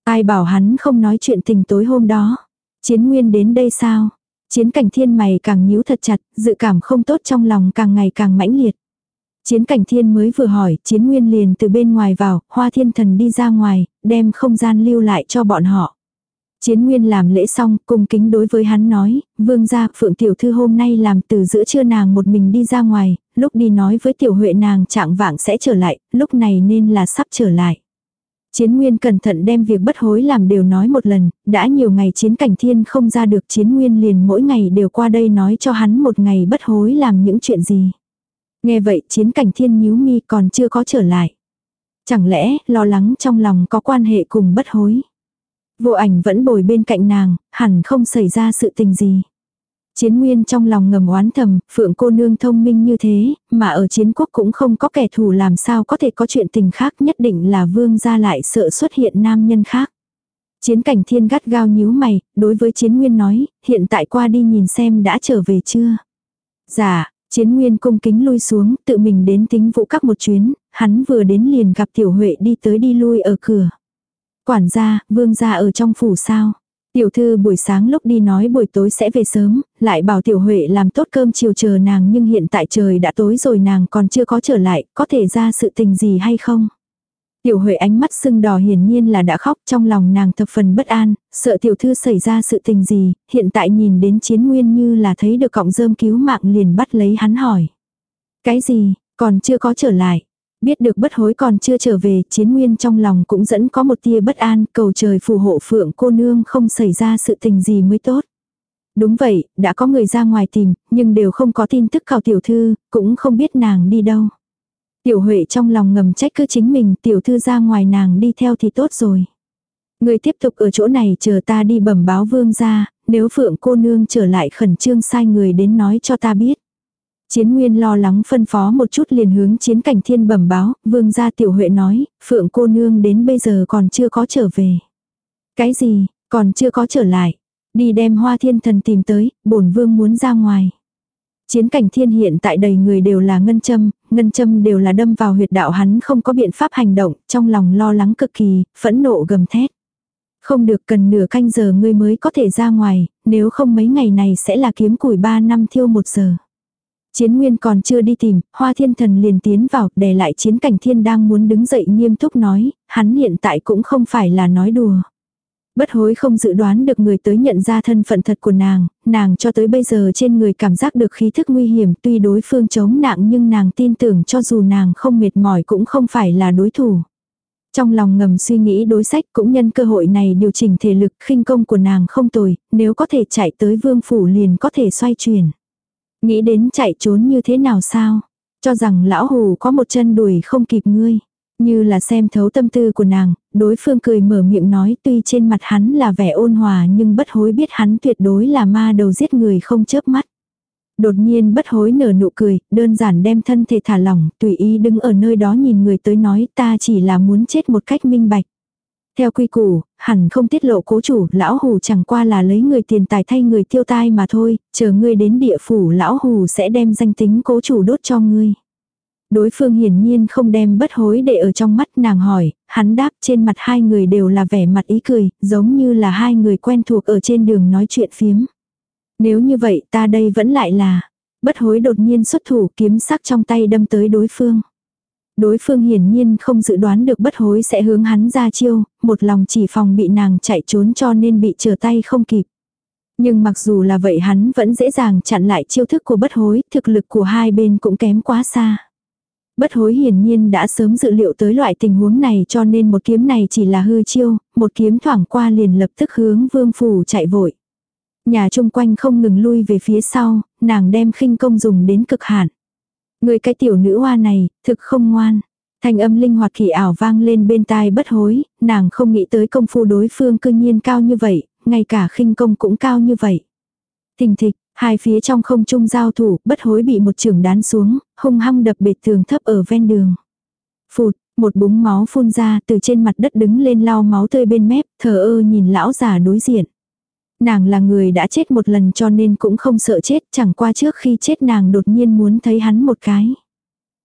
Ai bảo hắn không nói chuyện tình tối hôm đó. Chiến nguyên đến đây sao? Chiến cảnh thiên mày càng nhíu thật chặt, dự cảm không tốt trong lòng càng ngày càng mãnh liệt. Chiến cảnh thiên mới vừa hỏi, chiến nguyên liền từ bên ngoài vào, hoa thiên thần đi ra ngoài, đem không gian lưu lại cho bọn họ. Chiến nguyên làm lễ xong, cung kính đối với hắn nói, vương gia, phượng tiểu thư hôm nay làm từ giữa trưa nàng một mình đi ra ngoài, lúc đi nói với tiểu huệ nàng trạng vạng sẽ trở lại, lúc này nên là sắp trở lại. Chiến Nguyên cẩn thận đem việc bất hối làm đều nói một lần, đã nhiều ngày chiến cảnh thiên không ra được Chiến Nguyên liền mỗi ngày đều qua đây nói cho hắn một ngày bất hối làm những chuyện gì. Nghe vậy chiến cảnh thiên nhíu mi còn chưa có trở lại. Chẳng lẽ lo lắng trong lòng có quan hệ cùng bất hối. Vô ảnh vẫn bồi bên cạnh nàng, hẳn không xảy ra sự tình gì. Chiến nguyên trong lòng ngầm oán thầm, phượng cô nương thông minh như thế, mà ở chiến quốc cũng không có kẻ thù làm sao có thể có chuyện tình khác nhất định là vương gia lại sợ xuất hiện nam nhân khác. Chiến cảnh thiên gắt gao nhíu mày, đối với chiến nguyên nói, hiện tại qua đi nhìn xem đã trở về chưa. Dạ, chiến nguyên cung kính lui xuống, tự mình đến tính vũ các một chuyến, hắn vừa đến liền gặp tiểu huệ đi tới đi lui ở cửa. Quản gia, vương gia ở trong phủ sao. Tiểu thư buổi sáng lúc đi nói buổi tối sẽ về sớm, lại bảo tiểu huệ làm tốt cơm chiều chờ nàng nhưng hiện tại trời đã tối rồi nàng còn chưa có trở lại, có thể ra sự tình gì hay không? Tiểu Huệ ánh mắt sưng đỏ hiển nhiên là đã khóc trong lòng nàng thập phần bất an, sợ tiểu thư xảy ra sự tình gì, hiện tại nhìn đến chiến nguyên như là thấy được cọng rơm cứu mạng liền bắt lấy hắn hỏi. Cái gì, còn chưa có trở lại. Biết được bất hối còn chưa trở về, chiến nguyên trong lòng cũng dẫn có một tia bất an, cầu trời phù hộ phượng cô nương không xảy ra sự tình gì mới tốt. Đúng vậy, đã có người ra ngoài tìm, nhưng đều không có tin tức khảo tiểu thư, cũng không biết nàng đi đâu. Tiểu Huệ trong lòng ngầm trách cứ chính mình tiểu thư ra ngoài nàng đi theo thì tốt rồi. Người tiếp tục ở chỗ này chờ ta đi bẩm báo vương ra, nếu phượng cô nương trở lại khẩn trương sai người đến nói cho ta biết. Chiến Nguyên lo lắng phân phó một chút liền hướng chiến cảnh thiên bẩm báo, vương gia tiểu huệ nói, phượng cô nương đến bây giờ còn chưa có trở về. Cái gì, còn chưa có trở lại. Đi đem hoa thiên thần tìm tới, bổn vương muốn ra ngoài. Chiến cảnh thiên hiện tại đầy người đều là ngân châm, ngân châm đều là đâm vào huyệt đạo hắn không có biện pháp hành động, trong lòng lo lắng cực kỳ, phẫn nộ gầm thét. Không được cần nửa canh giờ ngươi mới có thể ra ngoài, nếu không mấy ngày này sẽ là kiếm củi ba năm thiêu một giờ. Chiến nguyên còn chưa đi tìm, hoa thiên thần liền tiến vào, để lại chiến cảnh thiên đang muốn đứng dậy nghiêm túc nói, hắn hiện tại cũng không phải là nói đùa. Bất hối không dự đoán được người tới nhận ra thân phận thật của nàng, nàng cho tới bây giờ trên người cảm giác được khí thức nguy hiểm tuy đối phương chống nặng nhưng nàng tin tưởng cho dù nàng không mệt mỏi cũng không phải là đối thủ. Trong lòng ngầm suy nghĩ đối sách cũng nhân cơ hội này điều chỉnh thể lực khinh công của nàng không tồi, nếu có thể chạy tới vương phủ liền có thể xoay chuyển. Nghĩ đến chạy trốn như thế nào sao? Cho rằng lão hù có một chân đuổi không kịp ngươi. Như là xem thấu tâm tư của nàng, đối phương cười mở miệng nói tuy trên mặt hắn là vẻ ôn hòa nhưng bất hối biết hắn tuyệt đối là ma đầu giết người không chớp mắt. Đột nhiên bất hối nở nụ cười, đơn giản đem thân thể thả lỏng, tùy ý đứng ở nơi đó nhìn người tới nói ta chỉ là muốn chết một cách minh bạch. Theo quy củ, hẳn không tiết lộ cố chủ, lão hù chẳng qua là lấy người tiền tài thay người tiêu tai mà thôi, chờ ngươi đến địa phủ lão hù sẽ đem danh tính cố chủ đốt cho ngươi. Đối phương hiển nhiên không đem bất hối để ở trong mắt nàng hỏi, hắn đáp trên mặt hai người đều là vẻ mặt ý cười, giống như là hai người quen thuộc ở trên đường nói chuyện phiếm. Nếu như vậy ta đây vẫn lại là, bất hối đột nhiên xuất thủ kiếm sắc trong tay đâm tới đối phương. Đối phương hiển nhiên không dự đoán được bất hối sẽ hướng hắn ra chiêu, một lòng chỉ phòng bị nàng chạy trốn cho nên bị trở tay không kịp. Nhưng mặc dù là vậy hắn vẫn dễ dàng chặn lại chiêu thức của bất hối, thực lực của hai bên cũng kém quá xa. Bất hối hiển nhiên đã sớm dự liệu tới loại tình huống này cho nên một kiếm này chỉ là hư chiêu, một kiếm thoảng qua liền lập tức hướng vương phủ chạy vội. Nhà chung quanh không ngừng lui về phía sau, nàng đem khinh công dùng đến cực hạn. Người cái tiểu nữ hoa này, thực không ngoan. Thanh âm linh hoạt kỳ ảo vang lên bên tai bất hối, nàng không nghĩ tới công phu đối phương cư nhiên cao như vậy, ngay cả khinh công cũng cao như vậy. tình thịch, hai phía trong không trung giao thủ, bất hối bị một trường đán xuống, hung hăng đập bệt tường thấp ở ven đường. Phụt, một búng máu phun ra từ trên mặt đất đứng lên lau máu tươi bên mép, thờ ơ nhìn lão già đối diện. Nàng là người đã chết một lần cho nên cũng không sợ chết, chẳng qua trước khi chết nàng đột nhiên muốn thấy hắn một cái.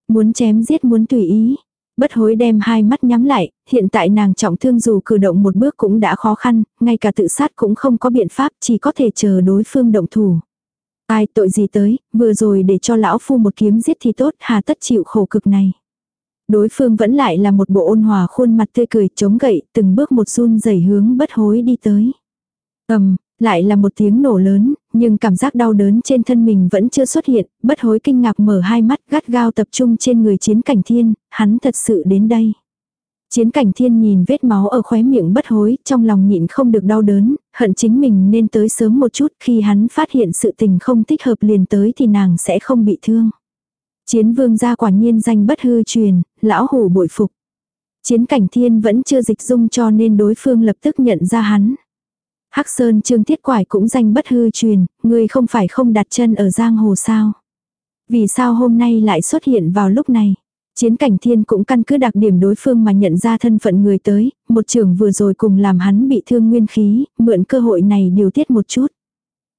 Muốn chém giết muốn tùy ý. Bất hối đem hai mắt nhắm lại, hiện tại nàng trọng thương dù cử động một bước cũng đã khó khăn, ngay cả tự sát cũng không có biện pháp, chỉ có thể chờ đối phương động thủ. Ai tội gì tới, vừa rồi để cho lão phu một kiếm giết thì tốt, hà tất chịu khổ cực này. Đối phương vẫn lại là một bộ ôn hòa khuôn mặt tươi cười chống gậy, từng bước một run rẩy hướng bất hối đi tới ầm, lại là một tiếng nổ lớn, nhưng cảm giác đau đớn trên thân mình vẫn chưa xuất hiện, bất hối kinh ngạc mở hai mắt gắt gao tập trung trên người chiến cảnh thiên, hắn thật sự đến đây. Chiến cảnh thiên nhìn vết máu ở khóe miệng bất hối, trong lòng nhịn không được đau đớn, hận chính mình nên tới sớm một chút khi hắn phát hiện sự tình không thích hợp liền tới thì nàng sẽ không bị thương. Chiến vương gia quả nhiên danh bất hư truyền, lão hủ bội phục. Chiến cảnh thiên vẫn chưa dịch dung cho nên đối phương lập tức nhận ra hắn. Hắc Sơn Trương Thiết Quải cũng danh bất hư truyền, người không phải không đặt chân ở giang hồ sao. Vì sao hôm nay lại xuất hiện vào lúc này? Chiến cảnh thiên cũng căn cứ đặc điểm đối phương mà nhận ra thân phận người tới, một trưởng vừa rồi cùng làm hắn bị thương nguyên khí, mượn cơ hội này điều tiết một chút.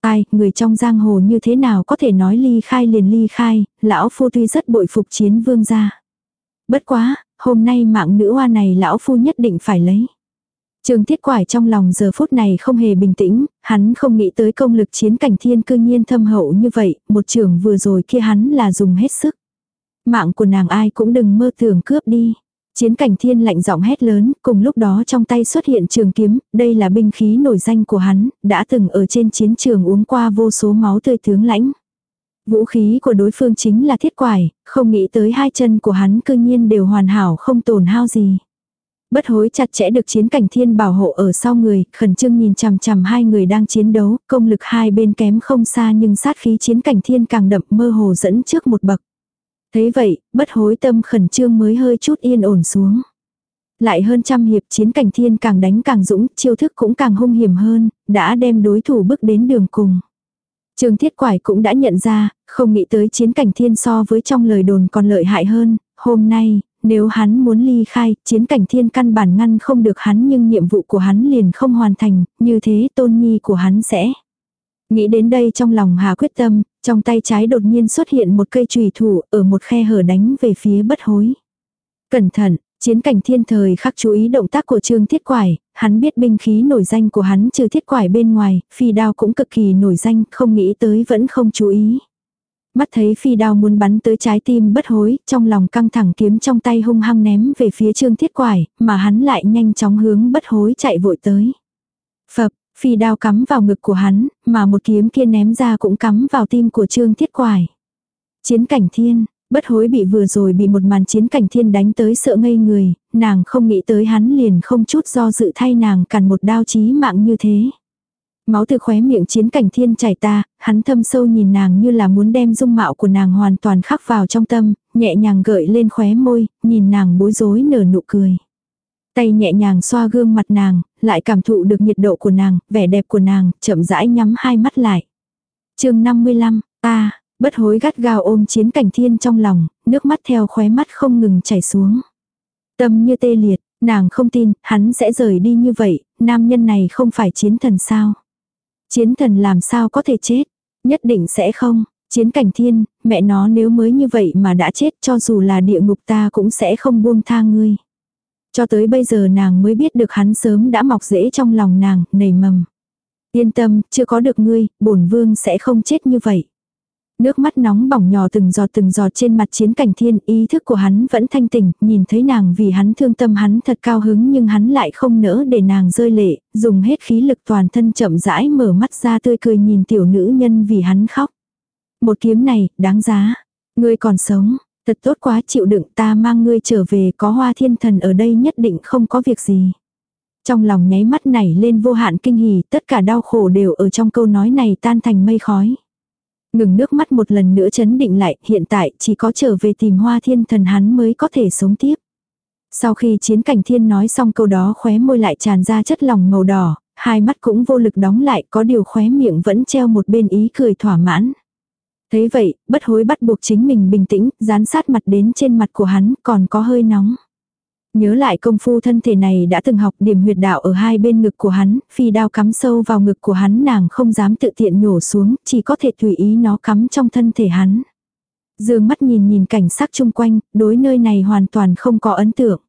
Ai, người trong giang hồ như thế nào có thể nói ly khai liền ly khai, lão phu tuy rất bội phục chiến vương gia. Bất quá, hôm nay mạng nữ hoa này lão phu nhất định phải lấy. Trường thiết Quải trong lòng giờ phút này không hề bình tĩnh, hắn không nghĩ tới công lực chiến cảnh thiên cư nhiên thâm hậu như vậy, một trường vừa rồi kia hắn là dùng hết sức. Mạng của nàng ai cũng đừng mơ tưởng cướp đi. Chiến cảnh thiên lạnh giọng hét lớn, cùng lúc đó trong tay xuất hiện trường kiếm, đây là binh khí nổi danh của hắn, đã từng ở trên chiến trường uống qua vô số máu tươi tướng lãnh. Vũ khí của đối phương chính là thiết quải, không nghĩ tới hai chân của hắn cư nhiên đều hoàn hảo không tổn hao gì. Bất hối chặt chẽ được chiến cảnh thiên bảo hộ ở sau người, khẩn trương nhìn chằm chằm hai người đang chiến đấu, công lực hai bên kém không xa nhưng sát khí chiến cảnh thiên càng đậm mơ hồ dẫn trước một bậc. Thế vậy, bất hối tâm khẩn trương mới hơi chút yên ổn xuống. Lại hơn trăm hiệp chiến cảnh thiên càng đánh càng dũng, chiêu thức cũng càng hung hiểm hơn, đã đem đối thủ bước đến đường cùng. Trường thiết quải cũng đã nhận ra, không nghĩ tới chiến cảnh thiên so với trong lời đồn còn lợi hại hơn, hôm nay, nếu hắn muốn ly khai, chiến cảnh thiên căn bản ngăn không được hắn nhưng nhiệm vụ của hắn liền không hoàn thành, như thế tôn nhi của hắn sẽ. Nghĩ đến đây trong lòng Hà quyết tâm, trong tay trái đột nhiên xuất hiện một cây chùy thủ ở một khe hở đánh về phía bất hối. Cẩn thận, chiến cảnh thiên thời khắc chú ý động tác của trương thiết quải, hắn biết binh khí nổi danh của hắn trừ thiết quải bên ngoài, phi đao cũng cực kỳ nổi danh, không nghĩ tới vẫn không chú ý. Mắt thấy phi đao muốn bắn tới trái tim bất hối, trong lòng căng thẳng kiếm trong tay hung hăng ném về phía trương thiết quải, mà hắn lại nhanh chóng hướng bất hối chạy vội tới. Phập, phi đao cắm vào ngực của hắn, mà một kiếm kia ném ra cũng cắm vào tim của trương thiết quải. Chiến cảnh thiên, bất hối bị vừa rồi bị một màn chiến cảnh thiên đánh tới sợ ngây người, nàng không nghĩ tới hắn liền không chút do dự thay nàng cản một đao chí mạng như thế. Máu từ khóe miệng chiến cảnh thiên chảy ta, hắn thâm sâu nhìn nàng như là muốn đem dung mạo của nàng hoàn toàn khắc vào trong tâm, nhẹ nhàng gợi lên khóe môi, nhìn nàng bối rối nở nụ cười. Tay nhẹ nhàng xoa gương mặt nàng, lại cảm thụ được nhiệt độ của nàng, vẻ đẹp của nàng, chậm rãi nhắm hai mắt lại. chương 55, ta, bất hối gắt gao ôm chiến cảnh thiên trong lòng, nước mắt theo khóe mắt không ngừng chảy xuống. Tâm như tê liệt, nàng không tin, hắn sẽ rời đi như vậy, nam nhân này không phải chiến thần sao. Chiến thần làm sao có thể chết? Nhất định sẽ không. Chiến cảnh thiên, mẹ nó nếu mới như vậy mà đã chết cho dù là địa ngục ta cũng sẽ không buông tha ngươi. Cho tới bây giờ nàng mới biết được hắn sớm đã mọc rễ trong lòng nàng, nảy mầm. Yên tâm, chưa có được ngươi, bổn vương sẽ không chết như vậy. Nước mắt nóng bỏng nhỏ từng giọt từng giọt trên mặt chiến cảnh thiên, ý thức của hắn vẫn thanh tỉnh, nhìn thấy nàng vì hắn thương tâm hắn thật cao hứng nhưng hắn lại không nỡ để nàng rơi lệ, dùng hết khí lực toàn thân chậm rãi mở mắt ra tươi cười nhìn tiểu nữ nhân vì hắn khóc. Một kiếm này, đáng giá. Ngươi còn sống, thật tốt quá chịu đựng ta mang ngươi trở về có hoa thiên thần ở đây nhất định không có việc gì. Trong lòng nháy mắt này lên vô hạn kinh hỉ, tất cả đau khổ đều ở trong câu nói này tan thành mây khói. Ngừng nước mắt một lần nữa chấn định lại, hiện tại chỉ có trở về tìm hoa thiên thần hắn mới có thể sống tiếp. Sau khi chiến cảnh thiên nói xong câu đó khóe môi lại tràn ra chất lòng màu đỏ, hai mắt cũng vô lực đóng lại có điều khóe miệng vẫn treo một bên ý cười thỏa mãn. Thế vậy, bất hối bắt buộc chính mình bình tĩnh, dán sát mặt đến trên mặt của hắn còn có hơi nóng. Nhớ lại công phu thân thể này đã từng học điểm huyệt đạo ở hai bên ngực của hắn, phi đao cắm sâu vào ngực của hắn nàng không dám tự tiện nhổ xuống, chỉ có thể tùy ý nó cắm trong thân thể hắn. Dương mắt nhìn nhìn cảnh sắc chung quanh, đối nơi này hoàn toàn không có ấn tượng.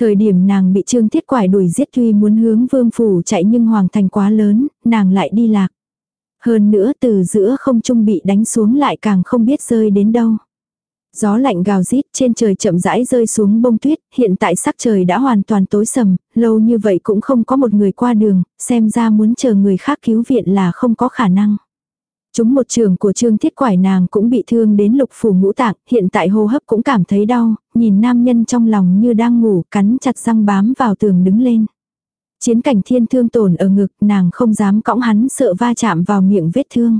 Thời điểm nàng bị trương thiết quải đuổi giết tuy muốn hướng vương phủ chạy nhưng hoàng thành quá lớn, nàng lại đi lạc. Hơn nữa từ giữa không trung bị đánh xuống lại càng không biết rơi đến đâu. Gió lạnh gào rít trên trời chậm rãi rơi xuống bông tuyết, hiện tại sắc trời đã hoàn toàn tối sầm, lâu như vậy cũng không có một người qua đường, xem ra muốn chờ người khác cứu viện là không có khả năng. Chúng một trường của trương thiết quải nàng cũng bị thương đến lục phủ ngũ tạng, hiện tại hô hấp cũng cảm thấy đau, nhìn nam nhân trong lòng như đang ngủ, cắn chặt răng bám vào tường đứng lên. Chiến cảnh thiên thương tổn ở ngực, nàng không dám cõng hắn sợ va chạm vào miệng vết thương.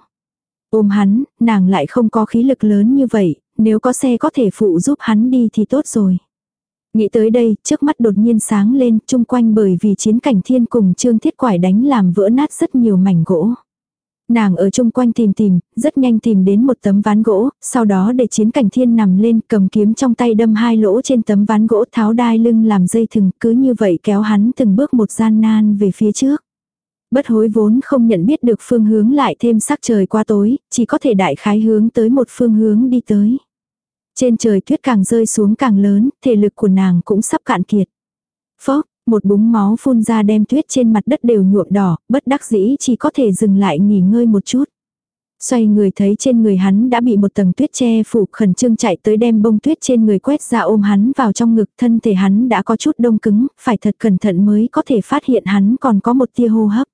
Ôm hắn, nàng lại không có khí lực lớn như vậy, nếu có xe có thể phụ giúp hắn đi thì tốt rồi. Nghĩ tới đây, trước mắt đột nhiên sáng lên, chung quanh bởi vì chiến cảnh thiên cùng trương thiết quải đánh làm vỡ nát rất nhiều mảnh gỗ. Nàng ở chung quanh tìm tìm, rất nhanh tìm đến một tấm ván gỗ, sau đó để chiến cảnh thiên nằm lên cầm kiếm trong tay đâm hai lỗ trên tấm ván gỗ tháo đai lưng làm dây thừng cứ như vậy kéo hắn từng bước một gian nan về phía trước. Bất hối vốn không nhận biết được phương hướng lại thêm sắc trời qua tối, chỉ có thể đại khái hướng tới một phương hướng đi tới. Trên trời tuyết càng rơi xuống càng lớn, thể lực của nàng cũng sắp cạn kiệt. Phốc, một búng máu phun ra đem tuyết trên mặt đất đều nhuộm đỏ, bất đắc dĩ chỉ có thể dừng lại nghỉ ngơi một chút. Xoay người thấy trên người hắn đã bị một tầng tuyết che phủ khẩn trương chạy tới đem bông tuyết trên người quét ra ôm hắn vào trong ngực thân thể hắn đã có chút đông cứng, phải thật cẩn thận mới có thể phát hiện hắn còn có một tia hô hấp.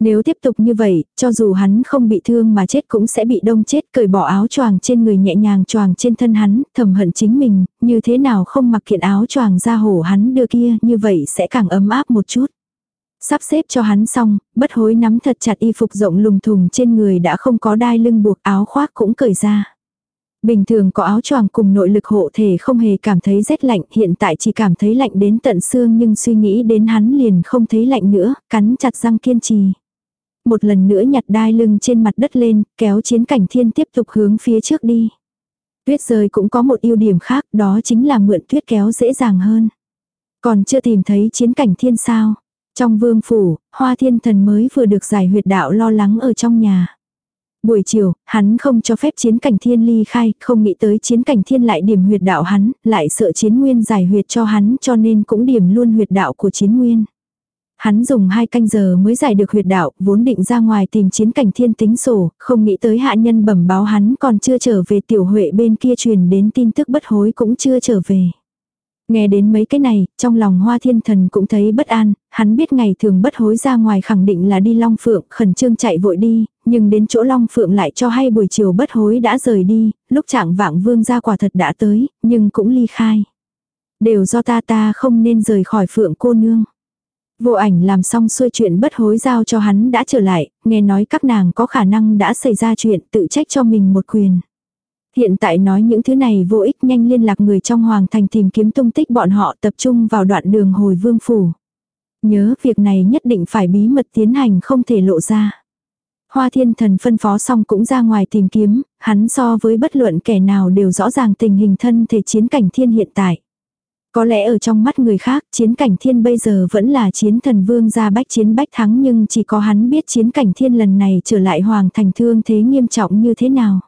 Nếu tiếp tục như vậy, cho dù hắn không bị thương mà chết cũng sẽ bị đông chết cởi bỏ áo choàng trên người nhẹ nhàng choàng trên thân hắn, thầm hận chính mình, như thế nào không mặc kiện áo choàng ra hổ hắn đưa kia, như vậy sẽ càng ấm áp một chút. Sắp xếp cho hắn xong, bất hối nắm thật chặt y phục rộng lùng thùng trên người đã không có đai lưng buộc áo khoác cũng cởi ra. Bình thường có áo choàng cùng nội lực hộ thể không hề cảm thấy rét lạnh, hiện tại chỉ cảm thấy lạnh đến tận xương nhưng suy nghĩ đến hắn liền không thấy lạnh nữa, cắn chặt răng kiên trì một lần nữa nhặt đai lưng trên mặt đất lên, kéo chiến cảnh thiên tiếp tục hướng phía trước đi. Tuyết rơi cũng có một ưu điểm khác, đó chính là mượn tuyết kéo dễ dàng hơn. Còn chưa tìm thấy chiến cảnh thiên sao. Trong vương phủ, hoa thiên thần mới vừa được giải huyệt đạo lo lắng ở trong nhà. Buổi chiều, hắn không cho phép chiến cảnh thiên ly khai, không nghĩ tới chiến cảnh thiên lại điểm huyệt đạo hắn, lại sợ chiến nguyên giải huyệt cho hắn cho nên cũng điểm luôn huyệt đạo của chiến nguyên. Hắn dùng hai canh giờ mới giải được huyệt đạo, vốn định ra ngoài tìm chiến cảnh thiên tính sổ, không nghĩ tới hạ nhân bẩm báo hắn còn chưa trở về tiểu huệ bên kia truyền đến tin tức bất hối cũng chưa trở về. Nghe đến mấy cái này, trong lòng hoa thiên thần cũng thấy bất an, hắn biết ngày thường bất hối ra ngoài khẳng định là đi Long Phượng, khẩn trương chạy vội đi, nhưng đến chỗ Long Phượng lại cho hay buổi chiều bất hối đã rời đi, lúc trạng vạng vương ra quả thật đã tới, nhưng cũng ly khai. Đều do ta ta không nên rời khỏi Phượng cô nương. Vô ảnh làm xong xuôi chuyện bất hối giao cho hắn đã trở lại, nghe nói các nàng có khả năng đã xảy ra chuyện tự trách cho mình một quyền. Hiện tại nói những thứ này vô ích nhanh liên lạc người trong hoàng thành tìm kiếm tung tích bọn họ tập trung vào đoạn đường hồi vương phủ. Nhớ việc này nhất định phải bí mật tiến hành không thể lộ ra. Hoa thiên thần phân phó xong cũng ra ngoài tìm kiếm, hắn so với bất luận kẻ nào đều rõ ràng tình hình thân thể chiến cảnh thiên hiện tại. Có lẽ ở trong mắt người khác, chiến cảnh thiên bây giờ vẫn là chiến thần vương gia bách chiến bách thắng nhưng chỉ có hắn biết chiến cảnh thiên lần này trở lại hoàng thành thương thế nghiêm trọng như thế nào.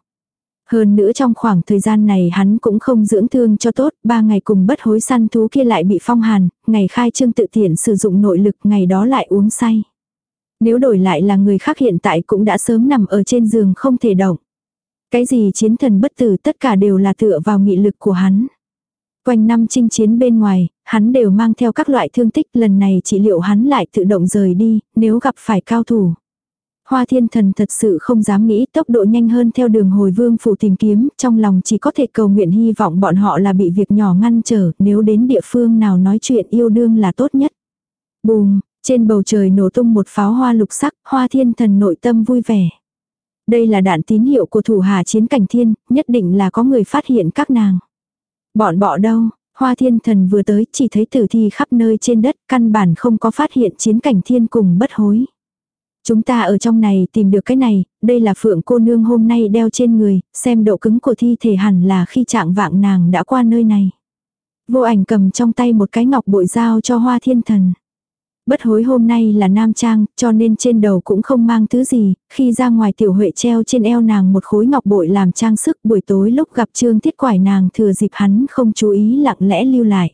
Hơn nữa trong khoảng thời gian này hắn cũng không dưỡng thương cho tốt, ba ngày cùng bất hối săn thú kia lại bị phong hàn, ngày khai trương tự tiện sử dụng nội lực, ngày đó lại uống say. Nếu đổi lại là người khác hiện tại cũng đã sớm nằm ở trên giường không thể động. Cái gì chiến thần bất tử tất cả đều là tựa vào nghị lực của hắn. Quanh năm chinh chiến bên ngoài, hắn đều mang theo các loại thương tích lần này trị liệu hắn lại tự động rời đi, nếu gặp phải cao thủ. Hoa thiên thần thật sự không dám nghĩ tốc độ nhanh hơn theo đường hồi vương phủ tìm kiếm, trong lòng chỉ có thể cầu nguyện hy vọng bọn họ là bị việc nhỏ ngăn trở, nếu đến địa phương nào nói chuyện yêu đương là tốt nhất. Bùm, trên bầu trời nổ tung một pháo hoa lục sắc, hoa thiên thần nội tâm vui vẻ. Đây là đạn tín hiệu của thủ hà chiến cảnh thiên, nhất định là có người phát hiện các nàng. Bọn bọ đâu, hoa thiên thần vừa tới chỉ thấy tử thi khắp nơi trên đất, căn bản không có phát hiện chiến cảnh thiên cùng bất hối. Chúng ta ở trong này tìm được cái này, đây là phượng cô nương hôm nay đeo trên người, xem độ cứng của thi thể hẳn là khi trạng vạng nàng đã qua nơi này. Vô ảnh cầm trong tay một cái ngọc bội dao cho hoa thiên thần. Bất hối hôm nay là nam trang, cho nên trên đầu cũng không mang thứ gì, khi ra ngoài tiểu huệ treo trên eo nàng một khối ngọc bội làm trang sức buổi tối lúc gặp trương tiết quải nàng thừa dịp hắn không chú ý lặng lẽ lưu lại.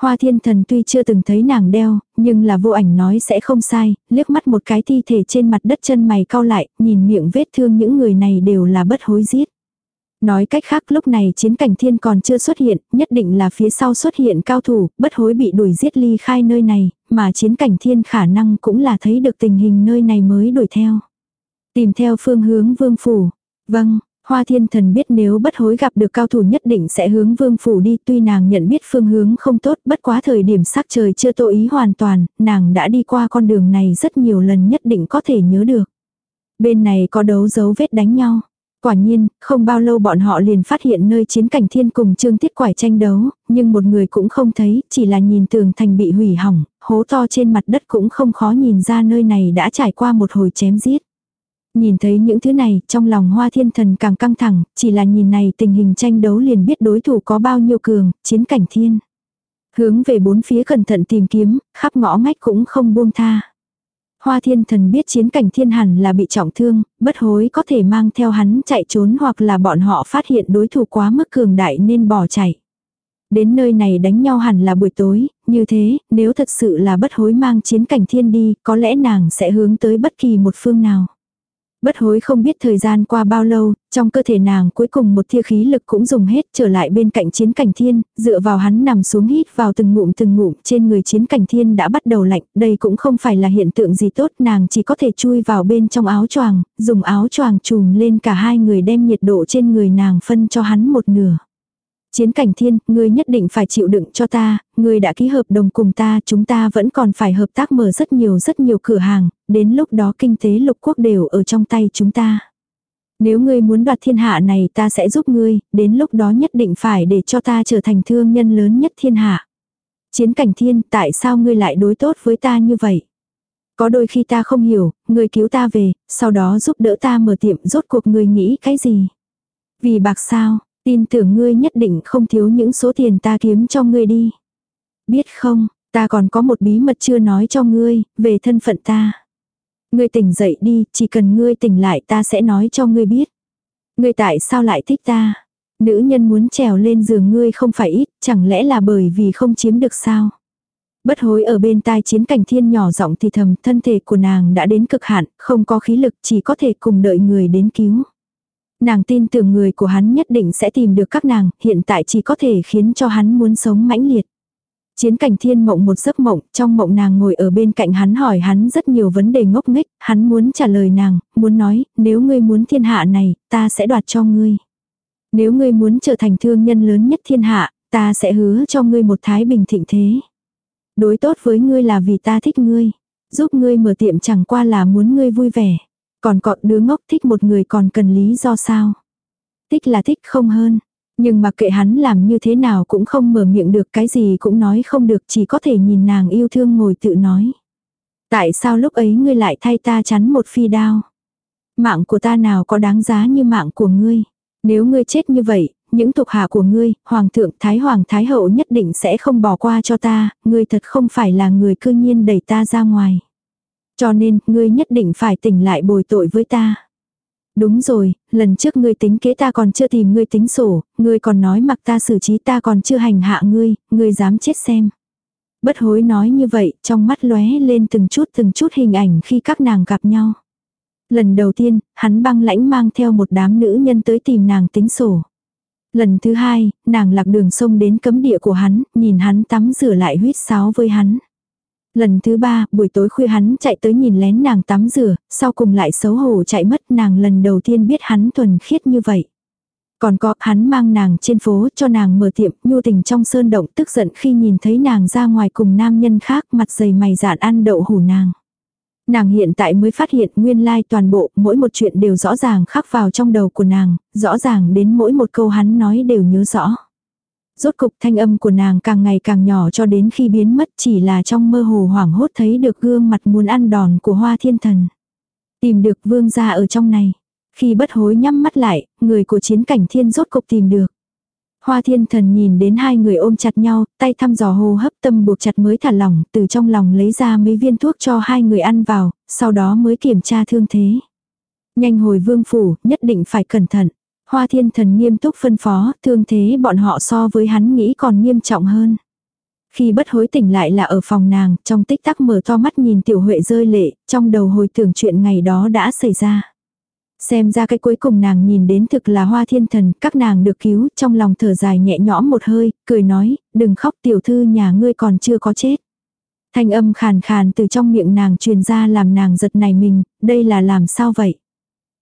Hoa thiên thần tuy chưa từng thấy nàng đeo, nhưng là vô ảnh nói sẽ không sai, liếc mắt một cái thi thể trên mặt đất chân mày cau lại, nhìn miệng vết thương những người này đều là bất hối giết. Nói cách khác lúc này chiến cảnh thiên còn chưa xuất hiện, nhất định là phía sau xuất hiện cao thủ, bất hối bị đuổi giết ly khai nơi này, mà chiến cảnh thiên khả năng cũng là thấy được tình hình nơi này mới đuổi theo. Tìm theo phương hướng vương phủ. Vâng, Hoa thiên thần biết nếu bất hối gặp được cao thủ nhất định sẽ hướng vương phủ đi tuy nàng nhận biết phương hướng không tốt bất quá thời điểm sắc trời chưa tô ý hoàn toàn, nàng đã đi qua con đường này rất nhiều lần nhất định có thể nhớ được. Bên này có đấu dấu vết đánh nhau. Quả nhiên, không bao lâu bọn họ liền phát hiện nơi chiến cảnh thiên cùng trương tiết quải tranh đấu, nhưng một người cũng không thấy, chỉ là nhìn tường thành bị hủy hỏng, hố to trên mặt đất cũng không khó nhìn ra nơi này đã trải qua một hồi chém giết. Nhìn thấy những thứ này, trong lòng hoa thiên thần càng căng thẳng, chỉ là nhìn này tình hình tranh đấu liền biết đối thủ có bao nhiêu cường, chiến cảnh thiên. Hướng về bốn phía cẩn thận tìm kiếm, khắp ngõ ngách cũng không buông tha. Hoa thiên thần biết chiến cảnh thiên hẳn là bị trọng thương, bất hối có thể mang theo hắn chạy trốn hoặc là bọn họ phát hiện đối thủ quá mức cường đại nên bỏ chạy. Đến nơi này đánh nhau hẳn là buổi tối, như thế, nếu thật sự là bất hối mang chiến cảnh thiên đi, có lẽ nàng sẽ hướng tới bất kỳ một phương nào. Bất hối không biết thời gian qua bao lâu, trong cơ thể nàng cuối cùng một tia khí lực cũng dùng hết trở lại bên cạnh chiến cảnh thiên, dựa vào hắn nằm xuống hít vào từng ngụm từng ngụm trên người chiến cảnh thiên đã bắt đầu lạnh, đây cũng không phải là hiện tượng gì tốt nàng chỉ có thể chui vào bên trong áo choàng, dùng áo choàng trùm lên cả hai người đem nhiệt độ trên người nàng phân cho hắn một nửa. Chiến cảnh thiên, ngươi nhất định phải chịu đựng cho ta, ngươi đã ký hợp đồng cùng ta, chúng ta vẫn còn phải hợp tác mở rất nhiều rất nhiều cửa hàng, đến lúc đó kinh tế lục quốc đều ở trong tay chúng ta. Nếu ngươi muốn đoạt thiên hạ này ta sẽ giúp ngươi, đến lúc đó nhất định phải để cho ta trở thành thương nhân lớn nhất thiên hạ. Chiến cảnh thiên, tại sao ngươi lại đối tốt với ta như vậy? Có đôi khi ta không hiểu, ngươi cứu ta về, sau đó giúp đỡ ta mở tiệm rốt cuộc ngươi nghĩ cái gì? Vì bạc sao, Tin tưởng ngươi nhất định không thiếu những số tiền ta kiếm cho ngươi đi. Biết không, ta còn có một bí mật chưa nói cho ngươi, về thân phận ta. Ngươi tỉnh dậy đi, chỉ cần ngươi tỉnh lại ta sẽ nói cho ngươi biết. Ngươi tại sao lại thích ta? Nữ nhân muốn trèo lên giường ngươi không phải ít, chẳng lẽ là bởi vì không chiếm được sao? Bất hối ở bên tai chiến cảnh thiên nhỏ giọng thì thầm thân thể của nàng đã đến cực hạn, không có khí lực chỉ có thể cùng đợi người đến cứu. Nàng tin tưởng người của hắn nhất định sẽ tìm được các nàng, hiện tại chỉ có thể khiến cho hắn muốn sống mãnh liệt. Chiến cảnh thiên mộng một giấc mộng, trong mộng nàng ngồi ở bên cạnh hắn hỏi hắn rất nhiều vấn đề ngốc nghếch, hắn muốn trả lời nàng, muốn nói, nếu ngươi muốn thiên hạ này, ta sẽ đoạt cho ngươi. Nếu ngươi muốn trở thành thương nhân lớn nhất thiên hạ, ta sẽ hứa cho ngươi một thái bình thịnh thế. Đối tốt với ngươi là vì ta thích ngươi. Giúp ngươi mở tiệm chẳng qua là muốn ngươi vui vẻ. Còn cọt đứa ngốc thích một người còn cần lý do sao? Thích là thích không hơn. Nhưng mà kệ hắn làm như thế nào cũng không mở miệng được cái gì cũng nói không được chỉ có thể nhìn nàng yêu thương ngồi tự nói. Tại sao lúc ấy ngươi lại thay ta chắn một phi đao? Mạng của ta nào có đáng giá như mạng của ngươi? Nếu ngươi chết như vậy, những thuộc hạ của ngươi, hoàng thượng, thái hoàng, thái hậu nhất định sẽ không bỏ qua cho ta, ngươi thật không phải là người cư nhiên đẩy ta ra ngoài. Cho nên, ngươi nhất định phải tỉnh lại bồi tội với ta. Đúng rồi, lần trước ngươi tính kế ta còn chưa tìm ngươi tính sổ, ngươi còn nói mặc ta xử trí ta còn chưa hành hạ ngươi, ngươi dám chết xem. Bất hối nói như vậy, trong mắt lóe lên từng chút từng chút hình ảnh khi các nàng gặp nhau. Lần đầu tiên, hắn băng lãnh mang theo một đám nữ nhân tới tìm nàng tính sổ. Lần thứ hai, nàng lạc đường sông đến cấm địa của hắn, nhìn hắn tắm rửa lại huyết sáo với hắn. Lần thứ ba, buổi tối khuya hắn chạy tới nhìn lén nàng tắm rửa, sau cùng lại xấu hổ chạy mất nàng lần đầu tiên biết hắn thuần khiết như vậy. Còn có, hắn mang nàng trên phố cho nàng mở tiệm, nhu tình trong sơn động tức giận khi nhìn thấy nàng ra ngoài cùng nam nhân khác mặt dày mày dạn ăn đậu hủ nàng. Nàng hiện tại mới phát hiện nguyên lai toàn bộ, mỗi một chuyện đều rõ ràng khắc vào trong đầu của nàng, rõ ràng đến mỗi một câu hắn nói đều nhớ rõ. Rốt cục thanh âm của nàng càng ngày càng nhỏ cho đến khi biến mất chỉ là trong mơ hồ hoảng hốt thấy được gương mặt muốn ăn đòn của hoa thiên thần. Tìm được vương gia ở trong này. Khi bất hối nhắm mắt lại, người của chiến cảnh thiên rốt cục tìm được. Hoa thiên thần nhìn đến hai người ôm chặt nhau, tay thăm dò hô hấp tâm buộc chặt mới thả lỏng, từ trong lòng lấy ra mấy viên thuốc cho hai người ăn vào, sau đó mới kiểm tra thương thế. Nhanh hồi vương phủ, nhất định phải cẩn thận. Hoa thiên thần nghiêm túc phân phó, thương thế bọn họ so với hắn nghĩ còn nghiêm trọng hơn. Khi bất hối tỉnh lại là ở phòng nàng, trong tích tắc mở to mắt nhìn tiểu huệ rơi lệ, trong đầu hồi tưởng chuyện ngày đó đã xảy ra. Xem ra cái cuối cùng nàng nhìn đến thực là hoa thiên thần, các nàng được cứu, trong lòng thở dài nhẹ nhõm một hơi, cười nói, đừng khóc tiểu thư nhà ngươi còn chưa có chết. Thanh âm khàn khàn từ trong miệng nàng truyền ra làm nàng giật này mình, đây là làm sao vậy?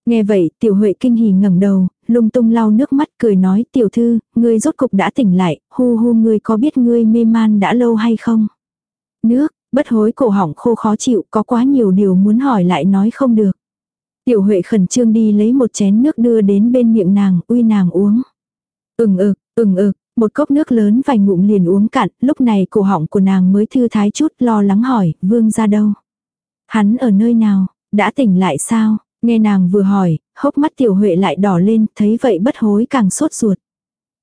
Nghe vậy, tiểu huệ kinh hỉ ngẩng đầu, lung tung lau nước mắt cười nói tiểu thư, ngươi rốt cục đã tỉnh lại, hu hu ngươi có biết ngươi mê man đã lâu hay không? Nước, bất hối cổ họng khô khó chịu, có quá nhiều điều muốn hỏi lại nói không được. Tiểu Huệ khẩn trương đi lấy một chén nước đưa đến bên miệng nàng, uy nàng uống. Ừng ực, ừng ực, một cốc nước lớn vài ngụm liền uống cạn, lúc này cổ họng của nàng mới thư thái chút lo lắng hỏi, vương ra đâu? Hắn ở nơi nào, đã tỉnh lại sao? Nghe nàng vừa hỏi, hốc mắt tiểu huệ lại đỏ lên, thấy vậy bất hối càng sốt ruột.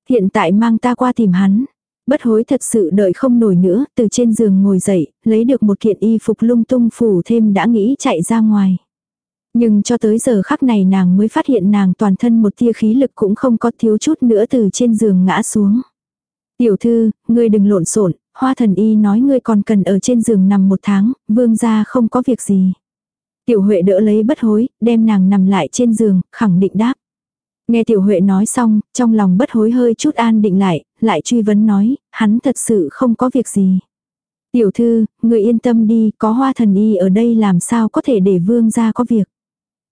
Hiện tại mang ta qua tìm hắn. Bất hối thật sự đợi không nổi nữa, từ trên giường ngồi dậy, lấy được một kiện y phục lung tung phủ thêm đã nghĩ chạy ra ngoài. Nhưng cho tới giờ khắc này nàng mới phát hiện nàng toàn thân một tia khí lực cũng không có thiếu chút nữa từ trên giường ngã xuống. Tiểu thư, ngươi đừng lộn xộn, hoa thần y nói ngươi còn cần ở trên giường nằm một tháng, vương gia không có việc gì. Tiểu Huệ đỡ lấy bất hối, đem nàng nằm lại trên giường, khẳng định đáp. Nghe Tiểu Huệ nói xong, trong lòng bất hối hơi chút an định lại, lại truy vấn nói, hắn thật sự không có việc gì. Tiểu thư, người yên tâm đi, có hoa thần y ở đây làm sao có thể để vương gia có việc.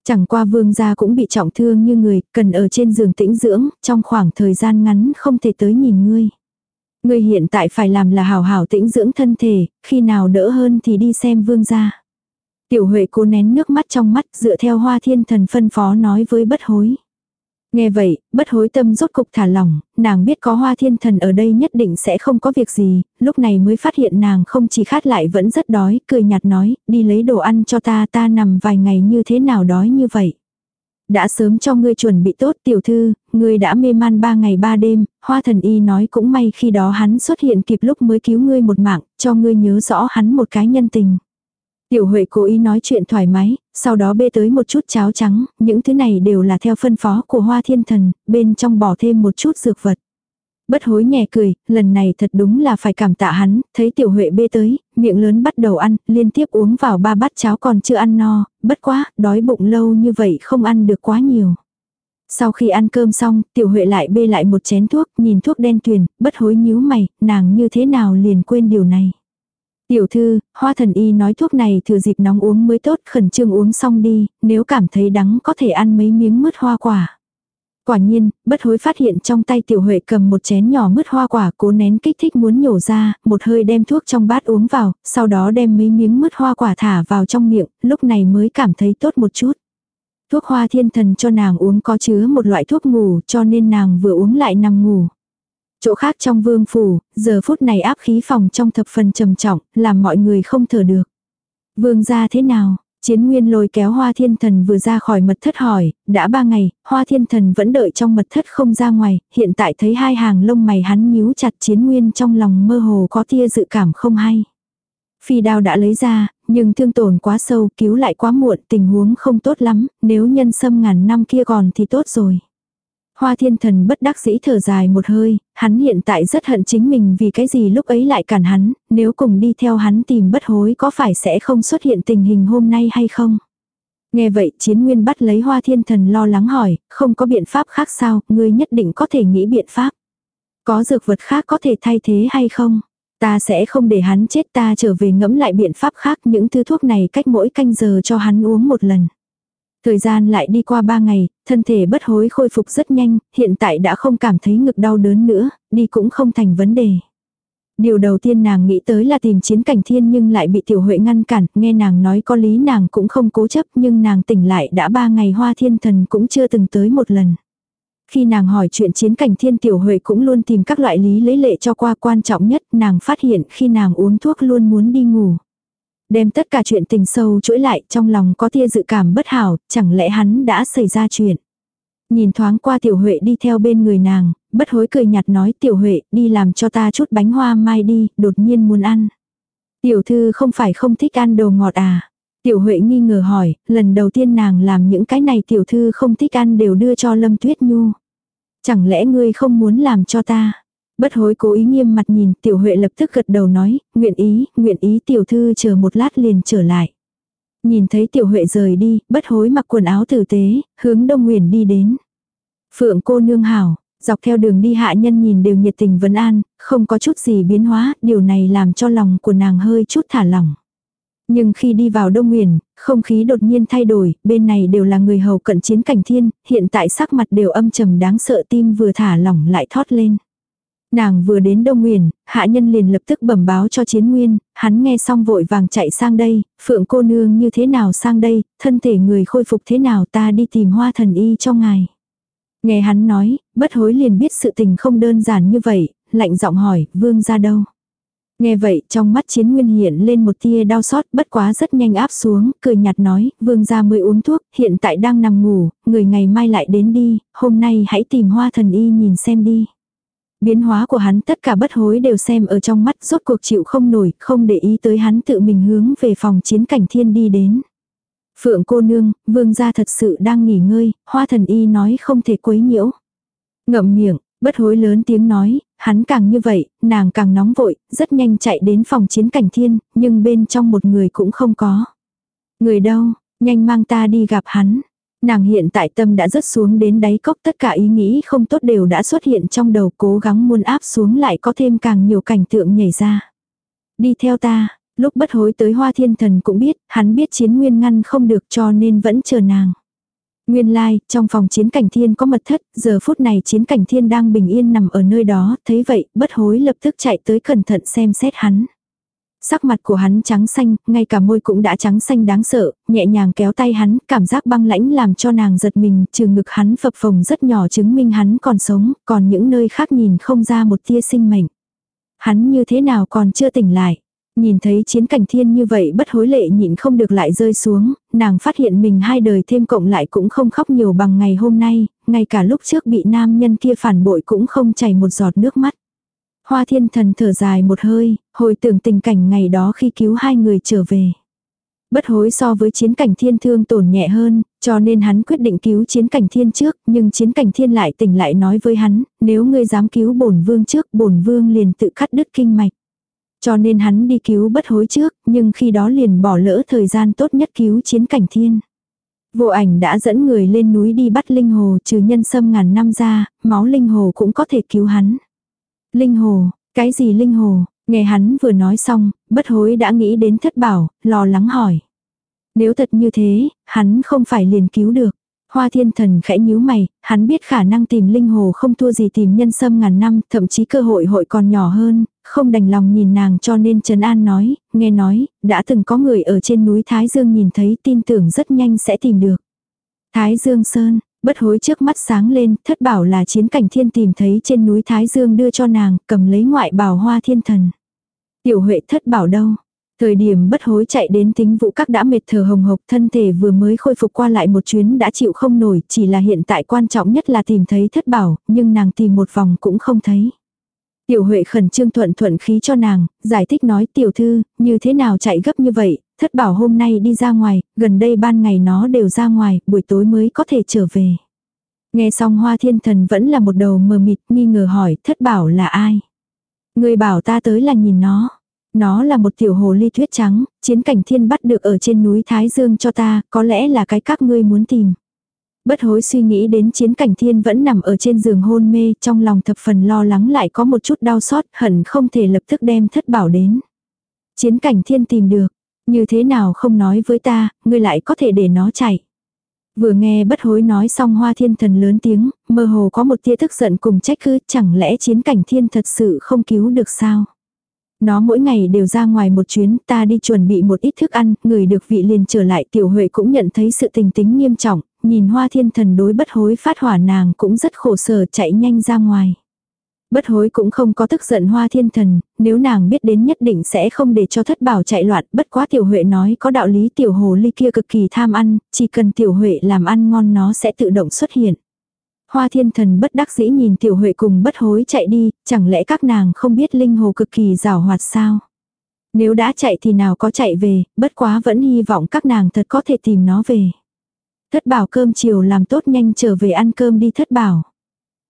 Chẳng qua vương gia cũng bị trọng thương như người, cần ở trên giường tĩnh dưỡng, trong khoảng thời gian ngắn không thể tới nhìn ngươi. Ngươi hiện tại phải làm là hào hào tĩnh dưỡng thân thể, khi nào đỡ hơn thì đi xem vương gia. Tiểu Huệ cố nén nước mắt trong mắt dựa theo hoa thiên thần phân phó nói với bất hối. Nghe vậy, bất hối tâm rốt cục thả lỏng, nàng biết có hoa thiên thần ở đây nhất định sẽ không có việc gì, lúc này mới phát hiện nàng không chỉ khát lại vẫn rất đói, cười nhạt nói, đi lấy đồ ăn cho ta ta nằm vài ngày như thế nào đói như vậy. Đã sớm cho ngươi chuẩn bị tốt tiểu thư, ngươi đã mê man ba ngày ba đêm, hoa thần y nói cũng may khi đó hắn xuất hiện kịp lúc mới cứu ngươi một mạng, cho ngươi nhớ rõ hắn một cái nhân tình. Tiểu Huệ cố ý nói chuyện thoải mái, sau đó bê tới một chút cháo trắng, những thứ này đều là theo phân phó của Hoa Thiên Thần, bên trong bỏ thêm một chút dược vật. Bất hối nhẹ cười, lần này thật đúng là phải cảm tạ hắn, thấy tiểu huệ bê tới, miệng lớn bắt đầu ăn, liên tiếp uống vào ba bát cháo còn chưa ăn no, bất quá, đói bụng lâu như vậy không ăn được quá nhiều. Sau khi ăn cơm xong, tiểu huệ lại bê lại một chén thuốc, nhìn thuốc đen tuyền, bất hối nhíu mày, nàng như thế nào liền quên điều này. Tiểu thư, hoa thần y nói thuốc này thừa dịp nóng uống mới tốt, khẩn trương uống xong đi, nếu cảm thấy đắng có thể ăn mấy miếng mứt hoa quả. Quả nhiên, bất hối phát hiện trong tay tiểu huệ cầm một chén nhỏ mứt hoa quả cố nén kích thích muốn nhổ ra, một hơi đem thuốc trong bát uống vào, sau đó đem mấy miếng mứt hoa quả thả vào trong miệng, lúc này mới cảm thấy tốt một chút. Thuốc hoa thiên thần cho nàng uống có chứa một loại thuốc ngủ cho nên nàng vừa uống lại nằm ngủ. Chỗ khác trong vương phủ, giờ phút này áp khí phòng trong thập phần trầm trọng, làm mọi người không thở được. Vương gia thế nào? Chiến nguyên lôi kéo hoa thiên thần vừa ra khỏi mật thất hỏi, đã ba ngày, hoa thiên thần vẫn đợi trong mật thất không ra ngoài, hiện tại thấy hai hàng lông mày hắn nhíu chặt chiến nguyên trong lòng mơ hồ có tia dự cảm không hay. Phi đao đã lấy ra, nhưng thương tổn quá sâu, cứu lại quá muộn, tình huống không tốt lắm, nếu nhân sâm ngàn năm kia còn thì tốt rồi. Hoa thiên thần bất đắc dĩ thở dài một hơi, hắn hiện tại rất hận chính mình vì cái gì lúc ấy lại cản hắn, nếu cùng đi theo hắn tìm bất hối có phải sẽ không xuất hiện tình hình hôm nay hay không. Nghe vậy chiến nguyên bắt lấy hoa thiên thần lo lắng hỏi, không có biện pháp khác sao, ngươi nhất định có thể nghĩ biện pháp. Có dược vật khác có thể thay thế hay không? Ta sẽ không để hắn chết ta trở về ngẫm lại biện pháp khác những thứ thuốc này cách mỗi canh giờ cho hắn uống một lần. Thời gian lại đi qua ba ngày, thân thể bất hối khôi phục rất nhanh, hiện tại đã không cảm thấy ngực đau đớn nữa, đi cũng không thành vấn đề. Điều đầu tiên nàng nghĩ tới là tìm chiến cảnh thiên nhưng lại bị tiểu huệ ngăn cản, nghe nàng nói có lý nàng cũng không cố chấp nhưng nàng tỉnh lại đã ba ngày hoa thiên thần cũng chưa từng tới một lần. Khi nàng hỏi chuyện chiến cảnh thiên tiểu huệ cũng luôn tìm các loại lý lấy lệ cho qua quan trọng nhất nàng phát hiện khi nàng uống thuốc luôn muốn đi ngủ. Đem tất cả chuyện tình sâu chuỗi lại trong lòng có tia dự cảm bất hảo, chẳng lẽ hắn đã xảy ra chuyện. Nhìn thoáng qua tiểu huệ đi theo bên người nàng, bất hối cười nhạt nói tiểu huệ đi làm cho ta chút bánh hoa mai đi, đột nhiên muốn ăn. Tiểu thư không phải không thích ăn đồ ngọt à. Tiểu Huệ nghi ngờ hỏi, lần đầu tiên nàng làm những cái này tiểu thư không thích ăn đều đưa cho Lâm Tuyết Nhu. Chẳng lẽ ngươi không muốn làm cho ta? Bất hối cố ý nghiêm mặt nhìn, tiểu huệ lập tức gật đầu nói, nguyện ý, nguyện ý tiểu thư chờ một lát liền trở lại. Nhìn thấy tiểu huệ rời đi, bất hối mặc quần áo tử tế, hướng đông nguyền đi đến. Phượng cô nương hảo, dọc theo đường đi hạ nhân nhìn đều nhiệt tình vấn an, không có chút gì biến hóa, điều này làm cho lòng của nàng hơi chút thả lỏng. Nhưng khi đi vào Đông Nguyền, không khí đột nhiên thay đổi, bên này đều là người hầu cận chiến cảnh thiên, hiện tại sắc mặt đều âm trầm đáng sợ tim vừa thả lỏng lại thoát lên. Nàng vừa đến Đông Nguyền, hạ nhân liền lập tức bẩm báo cho chiến nguyên, hắn nghe xong vội vàng chạy sang đây, phượng cô nương như thế nào sang đây, thân thể người khôi phục thế nào ta đi tìm hoa thần y cho ngài. Nghe hắn nói, bất hối liền biết sự tình không đơn giản như vậy, lạnh giọng hỏi, vương ra đâu. Nghe vậy trong mắt chiến nguyên hiện lên một tia đau xót bất quá rất nhanh áp xuống, cười nhạt nói, vương gia mới uống thuốc, hiện tại đang nằm ngủ, người ngày mai lại đến đi, hôm nay hãy tìm hoa thần y nhìn xem đi. Biến hóa của hắn tất cả bất hối đều xem ở trong mắt rốt cuộc chịu không nổi, không để ý tới hắn tự mình hướng về phòng chiến cảnh thiên đi đến. Phượng cô nương, vương gia thật sự đang nghỉ ngơi, hoa thần y nói không thể quấy nhiễu. Ngậm miệng, bất hối lớn tiếng nói, hắn càng như vậy, nàng càng nóng vội, rất nhanh chạy đến phòng chiến cảnh thiên, nhưng bên trong một người cũng không có. Người đâu, nhanh mang ta đi gặp hắn. Nàng hiện tại tâm đã rớt xuống đến đáy cốc tất cả ý nghĩ không tốt đều đã xuất hiện trong đầu cố gắng muốn áp xuống lại có thêm càng nhiều cảnh tượng nhảy ra. Đi theo ta, lúc bất hối tới hoa thiên thần cũng biết, hắn biết chiến nguyên ngăn không được cho nên vẫn chờ nàng. Nguyên lai, like, trong phòng chiến cảnh thiên có mật thất, giờ phút này chiến cảnh thiên đang bình yên nằm ở nơi đó, thấy vậy, bất hối lập tức chạy tới cẩn thận xem xét hắn. Sắc mặt của hắn trắng xanh, ngay cả môi cũng đã trắng xanh đáng sợ, nhẹ nhàng kéo tay hắn, cảm giác băng lãnh làm cho nàng giật mình, trừ ngực hắn phập phồng rất nhỏ chứng minh hắn còn sống, còn những nơi khác nhìn không ra một tia sinh mệnh. Hắn như thế nào còn chưa tỉnh lại. Nhìn thấy chiến cảnh thiên như vậy bất hối lệ nhịn không được lại rơi xuống, nàng phát hiện mình hai đời thêm cộng lại cũng không khóc nhiều bằng ngày hôm nay, ngay cả lúc trước bị nam nhân kia phản bội cũng không chảy một giọt nước mắt. Hoa thiên thần thở dài một hơi, hồi tưởng tình cảnh ngày đó khi cứu hai người trở về. Bất hối so với chiến cảnh thiên thương tổn nhẹ hơn, cho nên hắn quyết định cứu chiến cảnh thiên trước, nhưng chiến cảnh thiên lại tỉnh lại nói với hắn, nếu ngươi dám cứu bổn vương trước, bổn vương liền tự cắt đứt kinh mạch. Cho nên hắn đi cứu bất hối trước, nhưng khi đó liền bỏ lỡ thời gian tốt nhất cứu chiến cảnh thiên. Vô ảnh đã dẫn người lên núi đi bắt linh hồ trừ nhân sâm ngàn năm ra, máu linh hồ cũng có thể cứu hắn. Linh hồ, cái gì linh hồ? Nghe hắn vừa nói xong, bất hối đã nghĩ đến thất bảo, lo lắng hỏi. Nếu thật như thế, hắn không phải liền cứu được. Hoa thiên thần khẽ nhíu mày, hắn biết khả năng tìm linh hồ không thua gì tìm nhân sâm ngàn năm, thậm chí cơ hội hội còn nhỏ hơn, không đành lòng nhìn nàng cho nên Trần An nói, nghe nói, đã từng có người ở trên núi Thái Dương nhìn thấy tin tưởng rất nhanh sẽ tìm được. Thái Dương Sơn, bất hối trước mắt sáng lên, thất bảo là chiến cảnh thiên tìm thấy trên núi Thái Dương đưa cho nàng, cầm lấy ngoại bảo hoa thiên thần. Tiểu huệ thất bảo đâu? Thời điểm bất hối chạy đến tính vũ các đã mệt thở hồng hộc thân thể vừa mới khôi phục qua lại một chuyến đã chịu không nổi, chỉ là hiện tại quan trọng nhất là tìm thấy thất bảo, nhưng nàng tìm một vòng cũng không thấy. Tiểu Huệ khẩn trương thuận thuận khí cho nàng, giải thích nói tiểu thư, như thế nào chạy gấp như vậy, thất bảo hôm nay đi ra ngoài, gần đây ban ngày nó đều ra ngoài, buổi tối mới có thể trở về. Nghe xong hoa thiên thần vẫn là một đầu mờ mịt, nghi ngờ hỏi, thất bảo là ai? Người bảo ta tới là nhìn nó. Nó là một tiểu hồ ly tuyết trắng, chiến cảnh thiên bắt được ở trên núi Thái Dương cho ta, có lẽ là cái các ngươi muốn tìm. Bất hối suy nghĩ đến chiến cảnh thiên vẫn nằm ở trên giường hôn mê, trong lòng thập phần lo lắng lại có một chút đau xót, hận không thể lập tức đem thất bảo đến. Chiến cảnh thiên tìm được, như thế nào không nói với ta, ngươi lại có thể để nó chạy. Vừa nghe bất hối nói xong hoa thiên thần lớn tiếng, mơ hồ có một tia tức giận cùng trách cứ, chẳng lẽ chiến cảnh thiên thật sự không cứu được sao? Nó mỗi ngày đều ra ngoài một chuyến, ta đi chuẩn bị một ít thức ăn, người được vị liền trở lại tiểu huệ cũng nhận thấy sự tình tính nghiêm trọng, nhìn hoa thiên thần đối bất hối phát hỏa nàng cũng rất khổ sở chạy nhanh ra ngoài. Bất hối cũng không có tức giận hoa thiên thần, nếu nàng biết đến nhất định sẽ không để cho thất bảo chạy loạn, bất quá tiểu huệ nói có đạo lý tiểu hồ ly kia cực kỳ tham ăn, chỉ cần tiểu huệ làm ăn ngon nó sẽ tự động xuất hiện. Hoa thiên thần bất đắc dĩ nhìn tiểu huệ cùng bất hối chạy đi, chẳng lẽ các nàng không biết linh hồ cực kỳ rào hoạt sao? Nếu đã chạy thì nào có chạy về, bất quá vẫn hy vọng các nàng thật có thể tìm nó về. Thất bảo cơm chiều làm tốt nhanh trở về ăn cơm đi thất bảo.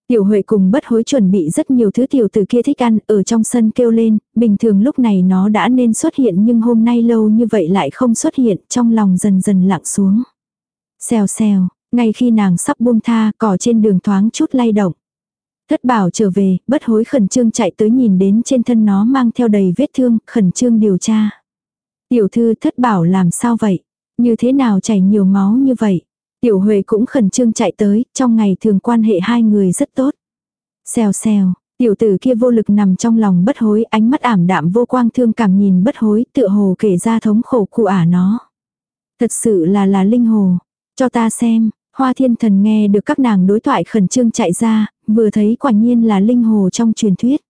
Tiểu Huệ cùng bất hối chuẩn bị rất nhiều thứ tiểu tử kia thích ăn, ở trong sân kêu lên, bình thường lúc này nó đã nên xuất hiện nhưng hôm nay lâu như vậy lại không xuất hiện, trong lòng dần dần lặng xuống. Xèo xèo, ngay khi nàng sắp buông tha, cỏ trên đường thoáng chút lay động. Thất bảo trở về, bất hối khẩn trương chạy tới nhìn đến trên thân nó mang theo đầy vết thương, khẩn trương điều tra. Tiểu thư thất bảo làm sao vậy? Như thế nào chảy nhiều máu như vậy? Tiểu Huệ cũng khẩn trương chạy tới, trong ngày thường quan hệ hai người rất tốt. Xèo xèo, tiểu tử kia vô lực nằm trong lòng bất hối, ánh mắt ảm đạm vô quang thương cảm nhìn bất hối, tựa hồ kể ra thống khổ cụ ả nó. Thật sự là là linh hồ, cho ta xem, hoa thiên thần nghe được các nàng đối thoại khẩn trương chạy ra, vừa thấy quả nhiên là linh hồ trong truyền thuyết.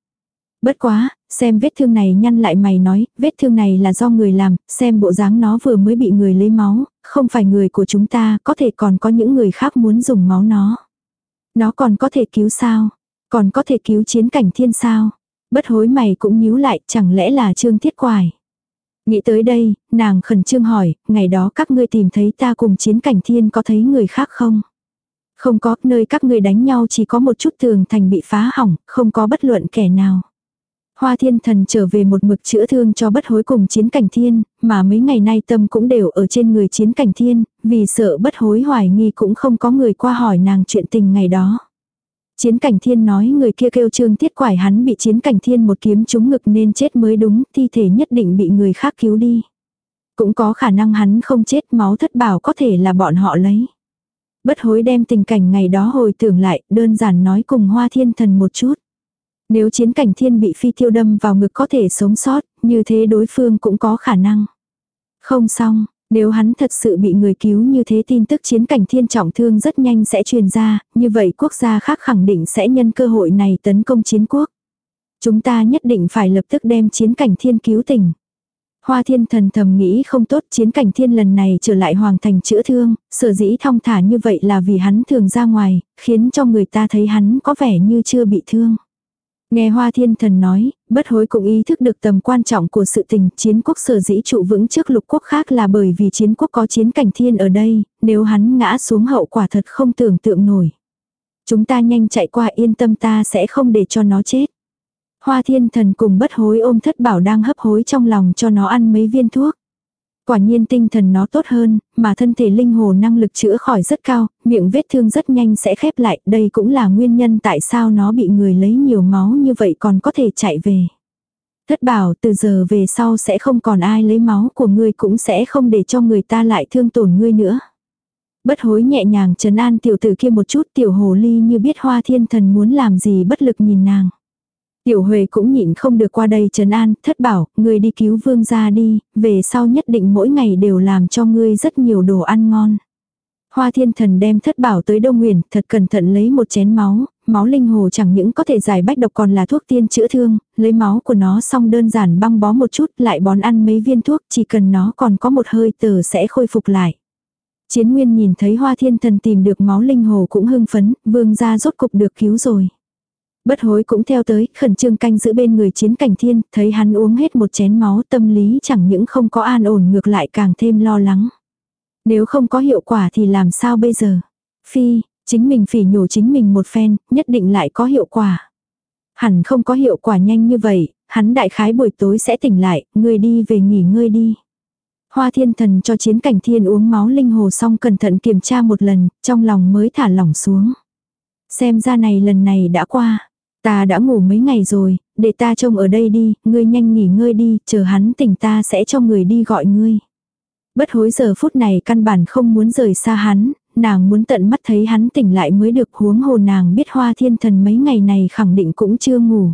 Bất quá, xem vết thương này nhăn lại mày nói, vết thương này là do người làm, xem bộ dáng nó vừa mới bị người lấy máu, không phải người của chúng ta, có thể còn có những người khác muốn dùng máu nó. Nó còn có thể cứu sao? Còn có thể cứu chiến cảnh thiên sao? Bất hối mày cũng nhíu lại, chẳng lẽ là trương thiết quải. Nghĩ tới đây, nàng khẩn trương hỏi, ngày đó các ngươi tìm thấy ta cùng chiến cảnh thiên có thấy người khác không? Không có, nơi các ngươi đánh nhau chỉ có một chút tường thành bị phá hỏng, không có bất luận kẻ nào. Hoa thiên thần trở về một mực chữa thương cho bất hối cùng chiến cảnh thiên, mà mấy ngày nay tâm cũng đều ở trên người chiến cảnh thiên, vì sợ bất hối hoài nghi cũng không có người qua hỏi nàng chuyện tình ngày đó. Chiến cảnh thiên nói người kia kêu trương tiết quải hắn bị chiến cảnh thiên một kiếm trúng ngực nên chết mới đúng, thi thể nhất định bị người khác cứu đi. Cũng có khả năng hắn không chết máu thất bảo có thể là bọn họ lấy. Bất hối đem tình cảnh ngày đó hồi tưởng lại, đơn giản nói cùng hoa thiên thần một chút. Nếu chiến cảnh thiên bị phi tiêu đâm vào ngực có thể sống sót, như thế đối phương cũng có khả năng. Không xong, nếu hắn thật sự bị người cứu như thế tin tức chiến cảnh thiên trọng thương rất nhanh sẽ truyền ra, như vậy quốc gia khác khẳng định sẽ nhân cơ hội này tấn công chiến quốc. Chúng ta nhất định phải lập tức đem chiến cảnh thiên cứu tỉnh. Hoa thiên thần thầm nghĩ không tốt chiến cảnh thiên lần này trở lại hoàng thành chữa thương, sở dĩ thong thả như vậy là vì hắn thường ra ngoài, khiến cho người ta thấy hắn có vẻ như chưa bị thương. Nghe Hoa Thiên Thần nói, bất hối cũng ý thức được tầm quan trọng của sự tình chiến quốc sở dĩ trụ vững trước lục quốc khác là bởi vì chiến quốc có chiến cảnh thiên ở đây, nếu hắn ngã xuống hậu quả thật không tưởng tượng nổi. Chúng ta nhanh chạy qua yên tâm ta sẽ không để cho nó chết. Hoa Thiên Thần cùng bất hối ôm thất bảo đang hấp hối trong lòng cho nó ăn mấy viên thuốc. Quả nhiên tinh thần nó tốt hơn, mà thân thể linh hồ năng lực chữa khỏi rất cao, miệng vết thương rất nhanh sẽ khép lại, đây cũng là nguyên nhân tại sao nó bị người lấy nhiều máu như vậy còn có thể chạy về. Thất bảo từ giờ về sau sẽ không còn ai lấy máu của ngươi cũng sẽ không để cho người ta lại thương tổn ngươi nữa. Bất hối nhẹ nhàng trấn an tiểu tử kia một chút tiểu hồ ly như biết hoa thiên thần muốn làm gì bất lực nhìn nàng. Tiểu Huệ cũng nhịn không được qua đây trấn an, thất bảo, ngươi đi cứu vương gia đi, về sau nhất định mỗi ngày đều làm cho ngươi rất nhiều đồ ăn ngon. Hoa thiên thần đem thất bảo tới Đông Nguyền, thật cẩn thận lấy một chén máu, máu linh hồ chẳng những có thể giải bách độc còn là thuốc tiên chữa thương, lấy máu của nó xong đơn giản băng bó một chút lại bón ăn mấy viên thuốc, chỉ cần nó còn có một hơi tờ sẽ khôi phục lại. Chiến nguyên nhìn thấy hoa thiên thần tìm được máu linh hồ cũng hưng phấn, vương gia rốt cục được cứu rồi. Bất hối cũng theo tới, khẩn trương canh giữ bên người chiến cảnh thiên, thấy hắn uống hết một chén máu tâm lý chẳng những không có an ổn ngược lại càng thêm lo lắng. Nếu không có hiệu quả thì làm sao bây giờ? Phi, chính mình phỉ nhổ chính mình một phen, nhất định lại có hiệu quả. Hẳn không có hiệu quả nhanh như vậy, hắn đại khái buổi tối sẽ tỉnh lại, người đi về nghỉ ngơi đi. Hoa thiên thần cho chiến cảnh thiên uống máu linh hồ xong cẩn thận kiểm tra một lần, trong lòng mới thả lỏng xuống. Xem ra này lần này đã qua. Ta đã ngủ mấy ngày rồi, để ta trông ở đây đi, ngươi nhanh nghỉ ngơi đi, chờ hắn tỉnh ta sẽ cho người đi gọi ngươi. Bất hối giờ phút này căn bản không muốn rời xa hắn, nàng muốn tận mắt thấy hắn tỉnh lại mới được huống hồ nàng biết hoa thiên thần mấy ngày này khẳng định cũng chưa ngủ.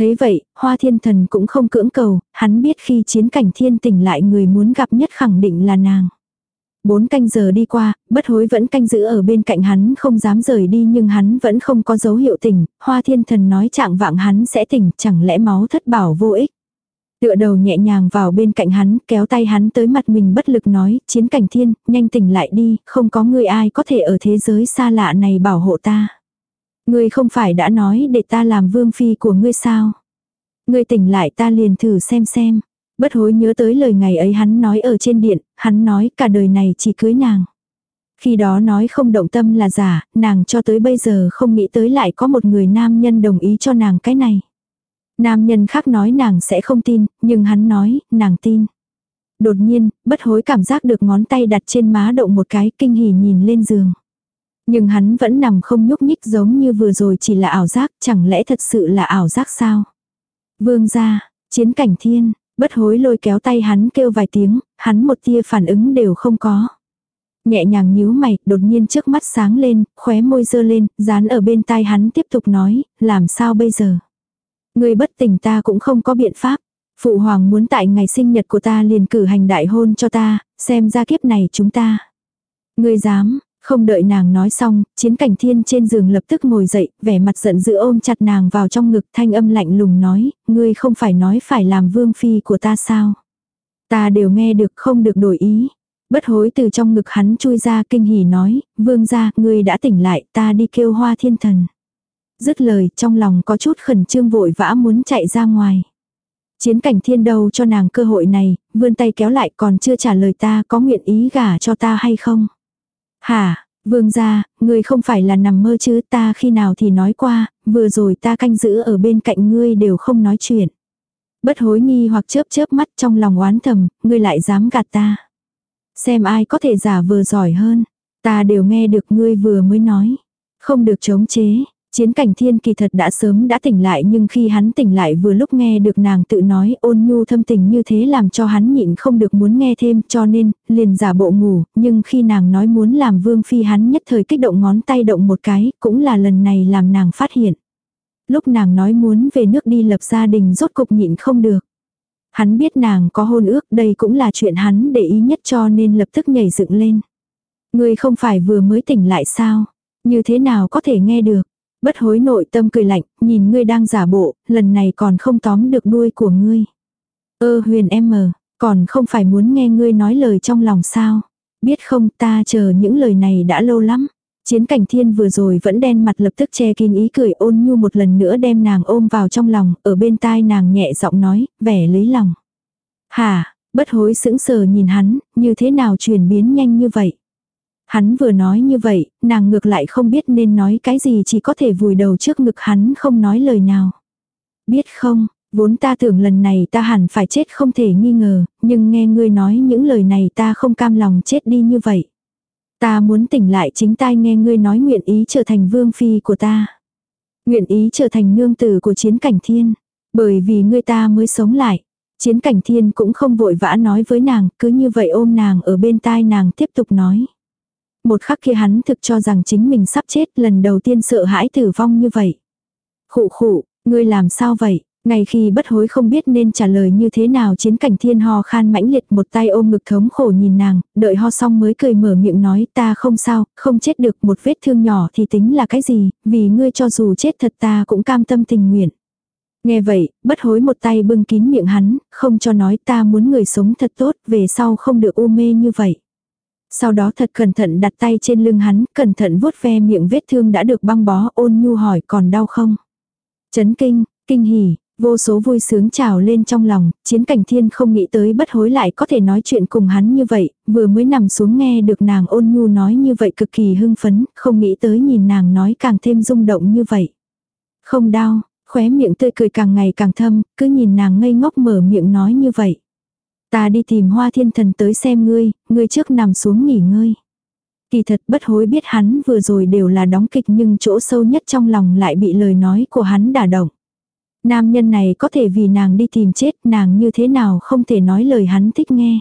Thế vậy, hoa thiên thần cũng không cưỡng cầu, hắn biết khi chiến cảnh thiên tỉnh lại người muốn gặp nhất khẳng định là nàng. Bốn canh giờ đi qua, bất hối vẫn canh giữ ở bên cạnh hắn không dám rời đi nhưng hắn vẫn không có dấu hiệu tỉnh, hoa thiên thần nói trạng vạng hắn sẽ tỉnh, chẳng lẽ máu thất bảo vô ích. Tựa đầu nhẹ nhàng vào bên cạnh hắn, kéo tay hắn tới mặt mình bất lực nói, chiến cảnh thiên, nhanh tỉnh lại đi, không có người ai có thể ở thế giới xa lạ này bảo hộ ta. Ngươi không phải đã nói để ta làm vương phi của ngươi sao? Ngươi tỉnh lại ta liền thử xem xem. Bất hối nhớ tới lời ngày ấy hắn nói ở trên điện, hắn nói cả đời này chỉ cưới nàng. Khi đó nói không động tâm là giả, nàng cho tới bây giờ không nghĩ tới lại có một người nam nhân đồng ý cho nàng cái này. Nam nhân khác nói nàng sẽ không tin, nhưng hắn nói, nàng tin. Đột nhiên, bất hối cảm giác được ngón tay đặt trên má động một cái kinh hỉ nhìn lên giường. Nhưng hắn vẫn nằm không nhúc nhích giống như vừa rồi chỉ là ảo giác, chẳng lẽ thật sự là ảo giác sao? Vương gia, chiến cảnh thiên, Bất hối lôi kéo tay hắn kêu vài tiếng, hắn một tia phản ứng đều không có. Nhẹ nhàng nhíu mày, đột nhiên trước mắt sáng lên, khóe môi dơ lên, dán ở bên tai hắn tiếp tục nói, làm sao bây giờ? Người bất tỉnh ta cũng không có biện pháp. Phụ hoàng muốn tại ngày sinh nhật của ta liền cử hành đại hôn cho ta, xem ra kiếp này chúng ta. Người dám, không đợi nàng nói xong, chiến cảnh thiên trên giường lập tức ngồi dậy, vẻ mặt giận dữ ôm chặt nàng vào trong ngực thanh âm lạnh lùng nói, ngươi không phải nói phải làm vương phi của ta sao. Ta đều nghe được không được đổi ý. Bất hối từ trong ngực hắn chui ra kinh hỉ nói, vương gia, ngươi đã tỉnh lại, ta đi kêu hoa thiên thần. Dứt lời, trong lòng có chút khẩn trương vội vã muốn chạy ra ngoài. Chiến cảnh thiên đâu cho nàng cơ hội này, vươn tay kéo lại còn chưa trả lời ta có nguyện ý gả cho ta hay không. Hả, vương gia, ngươi không phải là nằm mơ chứ ta khi nào thì nói qua, vừa rồi ta canh giữ ở bên cạnh ngươi đều không nói chuyện. Bất hối nghi hoặc chớp chớp mắt trong lòng oán thầm, ngươi lại dám gạt ta. Xem ai có thể giả vừa giỏi hơn. Ta đều nghe được ngươi vừa mới nói. Không được chống chế. Chiến cảnh thiên kỳ thật đã sớm đã tỉnh lại nhưng khi hắn tỉnh lại vừa lúc nghe được nàng tự nói ôn nhu thâm tình như thế làm cho hắn nhịn không được muốn nghe thêm cho nên liền giả bộ ngủ nhưng khi nàng nói muốn làm vương phi hắn nhất thời kích động ngón tay động một cái, cũng là lần này làm nàng phát hiện. Lúc nàng nói muốn về nước đi lập gia đình rốt cục nhịn không được. Hắn biết nàng có hôn ước, đây cũng là chuyện hắn để ý nhất cho nên lập tức nhảy dựng lên. người không phải vừa mới tỉnh lại sao? Như thế nào có thể nghe được? Bất hối nội tâm cười lạnh, nhìn ngươi đang giả bộ, lần này còn không tóm được đuôi của ngươi. Ơ huyền em mờ, còn không phải muốn nghe ngươi nói lời trong lòng sao? Biết không ta chờ những lời này đã lâu lắm. Chiến cảnh thiên vừa rồi vẫn đen mặt lập tức che kín ý cười ôn nhu một lần nữa đem nàng ôm vào trong lòng, ở bên tai nàng nhẹ giọng nói, vẻ lấy lòng. Hà, bất hối sững sờ nhìn hắn, như thế nào chuyển biến nhanh như vậy. Hắn vừa nói như vậy, nàng ngược lại không biết nên nói cái gì chỉ có thể vùi đầu trước ngực hắn không nói lời nào. Biết không, vốn ta tưởng lần này ta hẳn phải chết không thể nghi ngờ, nhưng nghe ngươi nói những lời này ta không cam lòng chết đi như vậy. Ta muốn tỉnh lại chính tai nghe ngươi nói nguyện ý trở thành vương phi của ta. Nguyện ý trở thành nương tử của chiến cảnh thiên. Bởi vì ngươi ta mới sống lại. Chiến cảnh thiên cũng không vội vã nói với nàng, cứ như vậy ôm nàng ở bên tai nàng tiếp tục nói. Một khắc kia hắn thực cho rằng chính mình sắp chết lần đầu tiên sợ hãi tử vong như vậy. Khụ khụ, ngươi làm sao vậy? Ngay khi bất hối không biết nên trả lời như thế nào chiến cảnh thiên ho khan mãnh liệt một tay ôm ngực thống khổ nhìn nàng, đợi ho xong mới cười mở miệng nói ta không sao, không chết được một vết thương nhỏ thì tính là cái gì, vì ngươi cho dù chết thật ta cũng cam tâm tình nguyện. Nghe vậy, bất hối một tay bưng kín miệng hắn, không cho nói ta muốn người sống thật tốt, về sau không được u mê như vậy. Sau đó thật cẩn thận đặt tay trên lưng hắn, cẩn thận vuốt ve miệng vết thương đã được băng bó ôn nhu hỏi còn đau không. Chấn kinh, kinh hỉ, Vô số vui sướng trào lên trong lòng, chiến cảnh thiên không nghĩ tới bất hối lại có thể nói chuyện cùng hắn như vậy, vừa mới nằm xuống nghe được nàng ôn nhu nói như vậy cực kỳ hưng phấn, không nghĩ tới nhìn nàng nói càng thêm rung động như vậy. Không đau, khóe miệng tươi cười càng ngày càng thâm, cứ nhìn nàng ngây ngốc mở miệng nói như vậy. Ta đi tìm hoa thiên thần tới xem ngươi, ngươi trước nằm xuống nghỉ ngơi. Kỳ thật bất hối biết hắn vừa rồi đều là đóng kịch nhưng chỗ sâu nhất trong lòng lại bị lời nói của hắn đả động. Nam nhân này có thể vì nàng đi tìm chết nàng như thế nào không thể nói lời hắn thích nghe.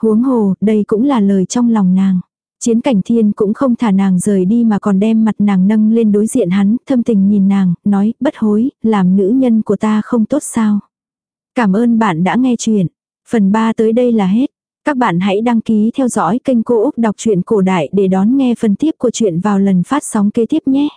Huống hồ, đây cũng là lời trong lòng nàng. Chiến cảnh thiên cũng không thả nàng rời đi mà còn đem mặt nàng nâng lên đối diện hắn, thâm tình nhìn nàng, nói, bất hối, làm nữ nhân của ta không tốt sao. Cảm ơn bạn đã nghe chuyện. Phần 3 tới đây là hết. Các bạn hãy đăng ký theo dõi kênh Cô Úc Đọc truyện Cổ Đại để đón nghe phần tiếp của chuyện vào lần phát sóng kế tiếp nhé.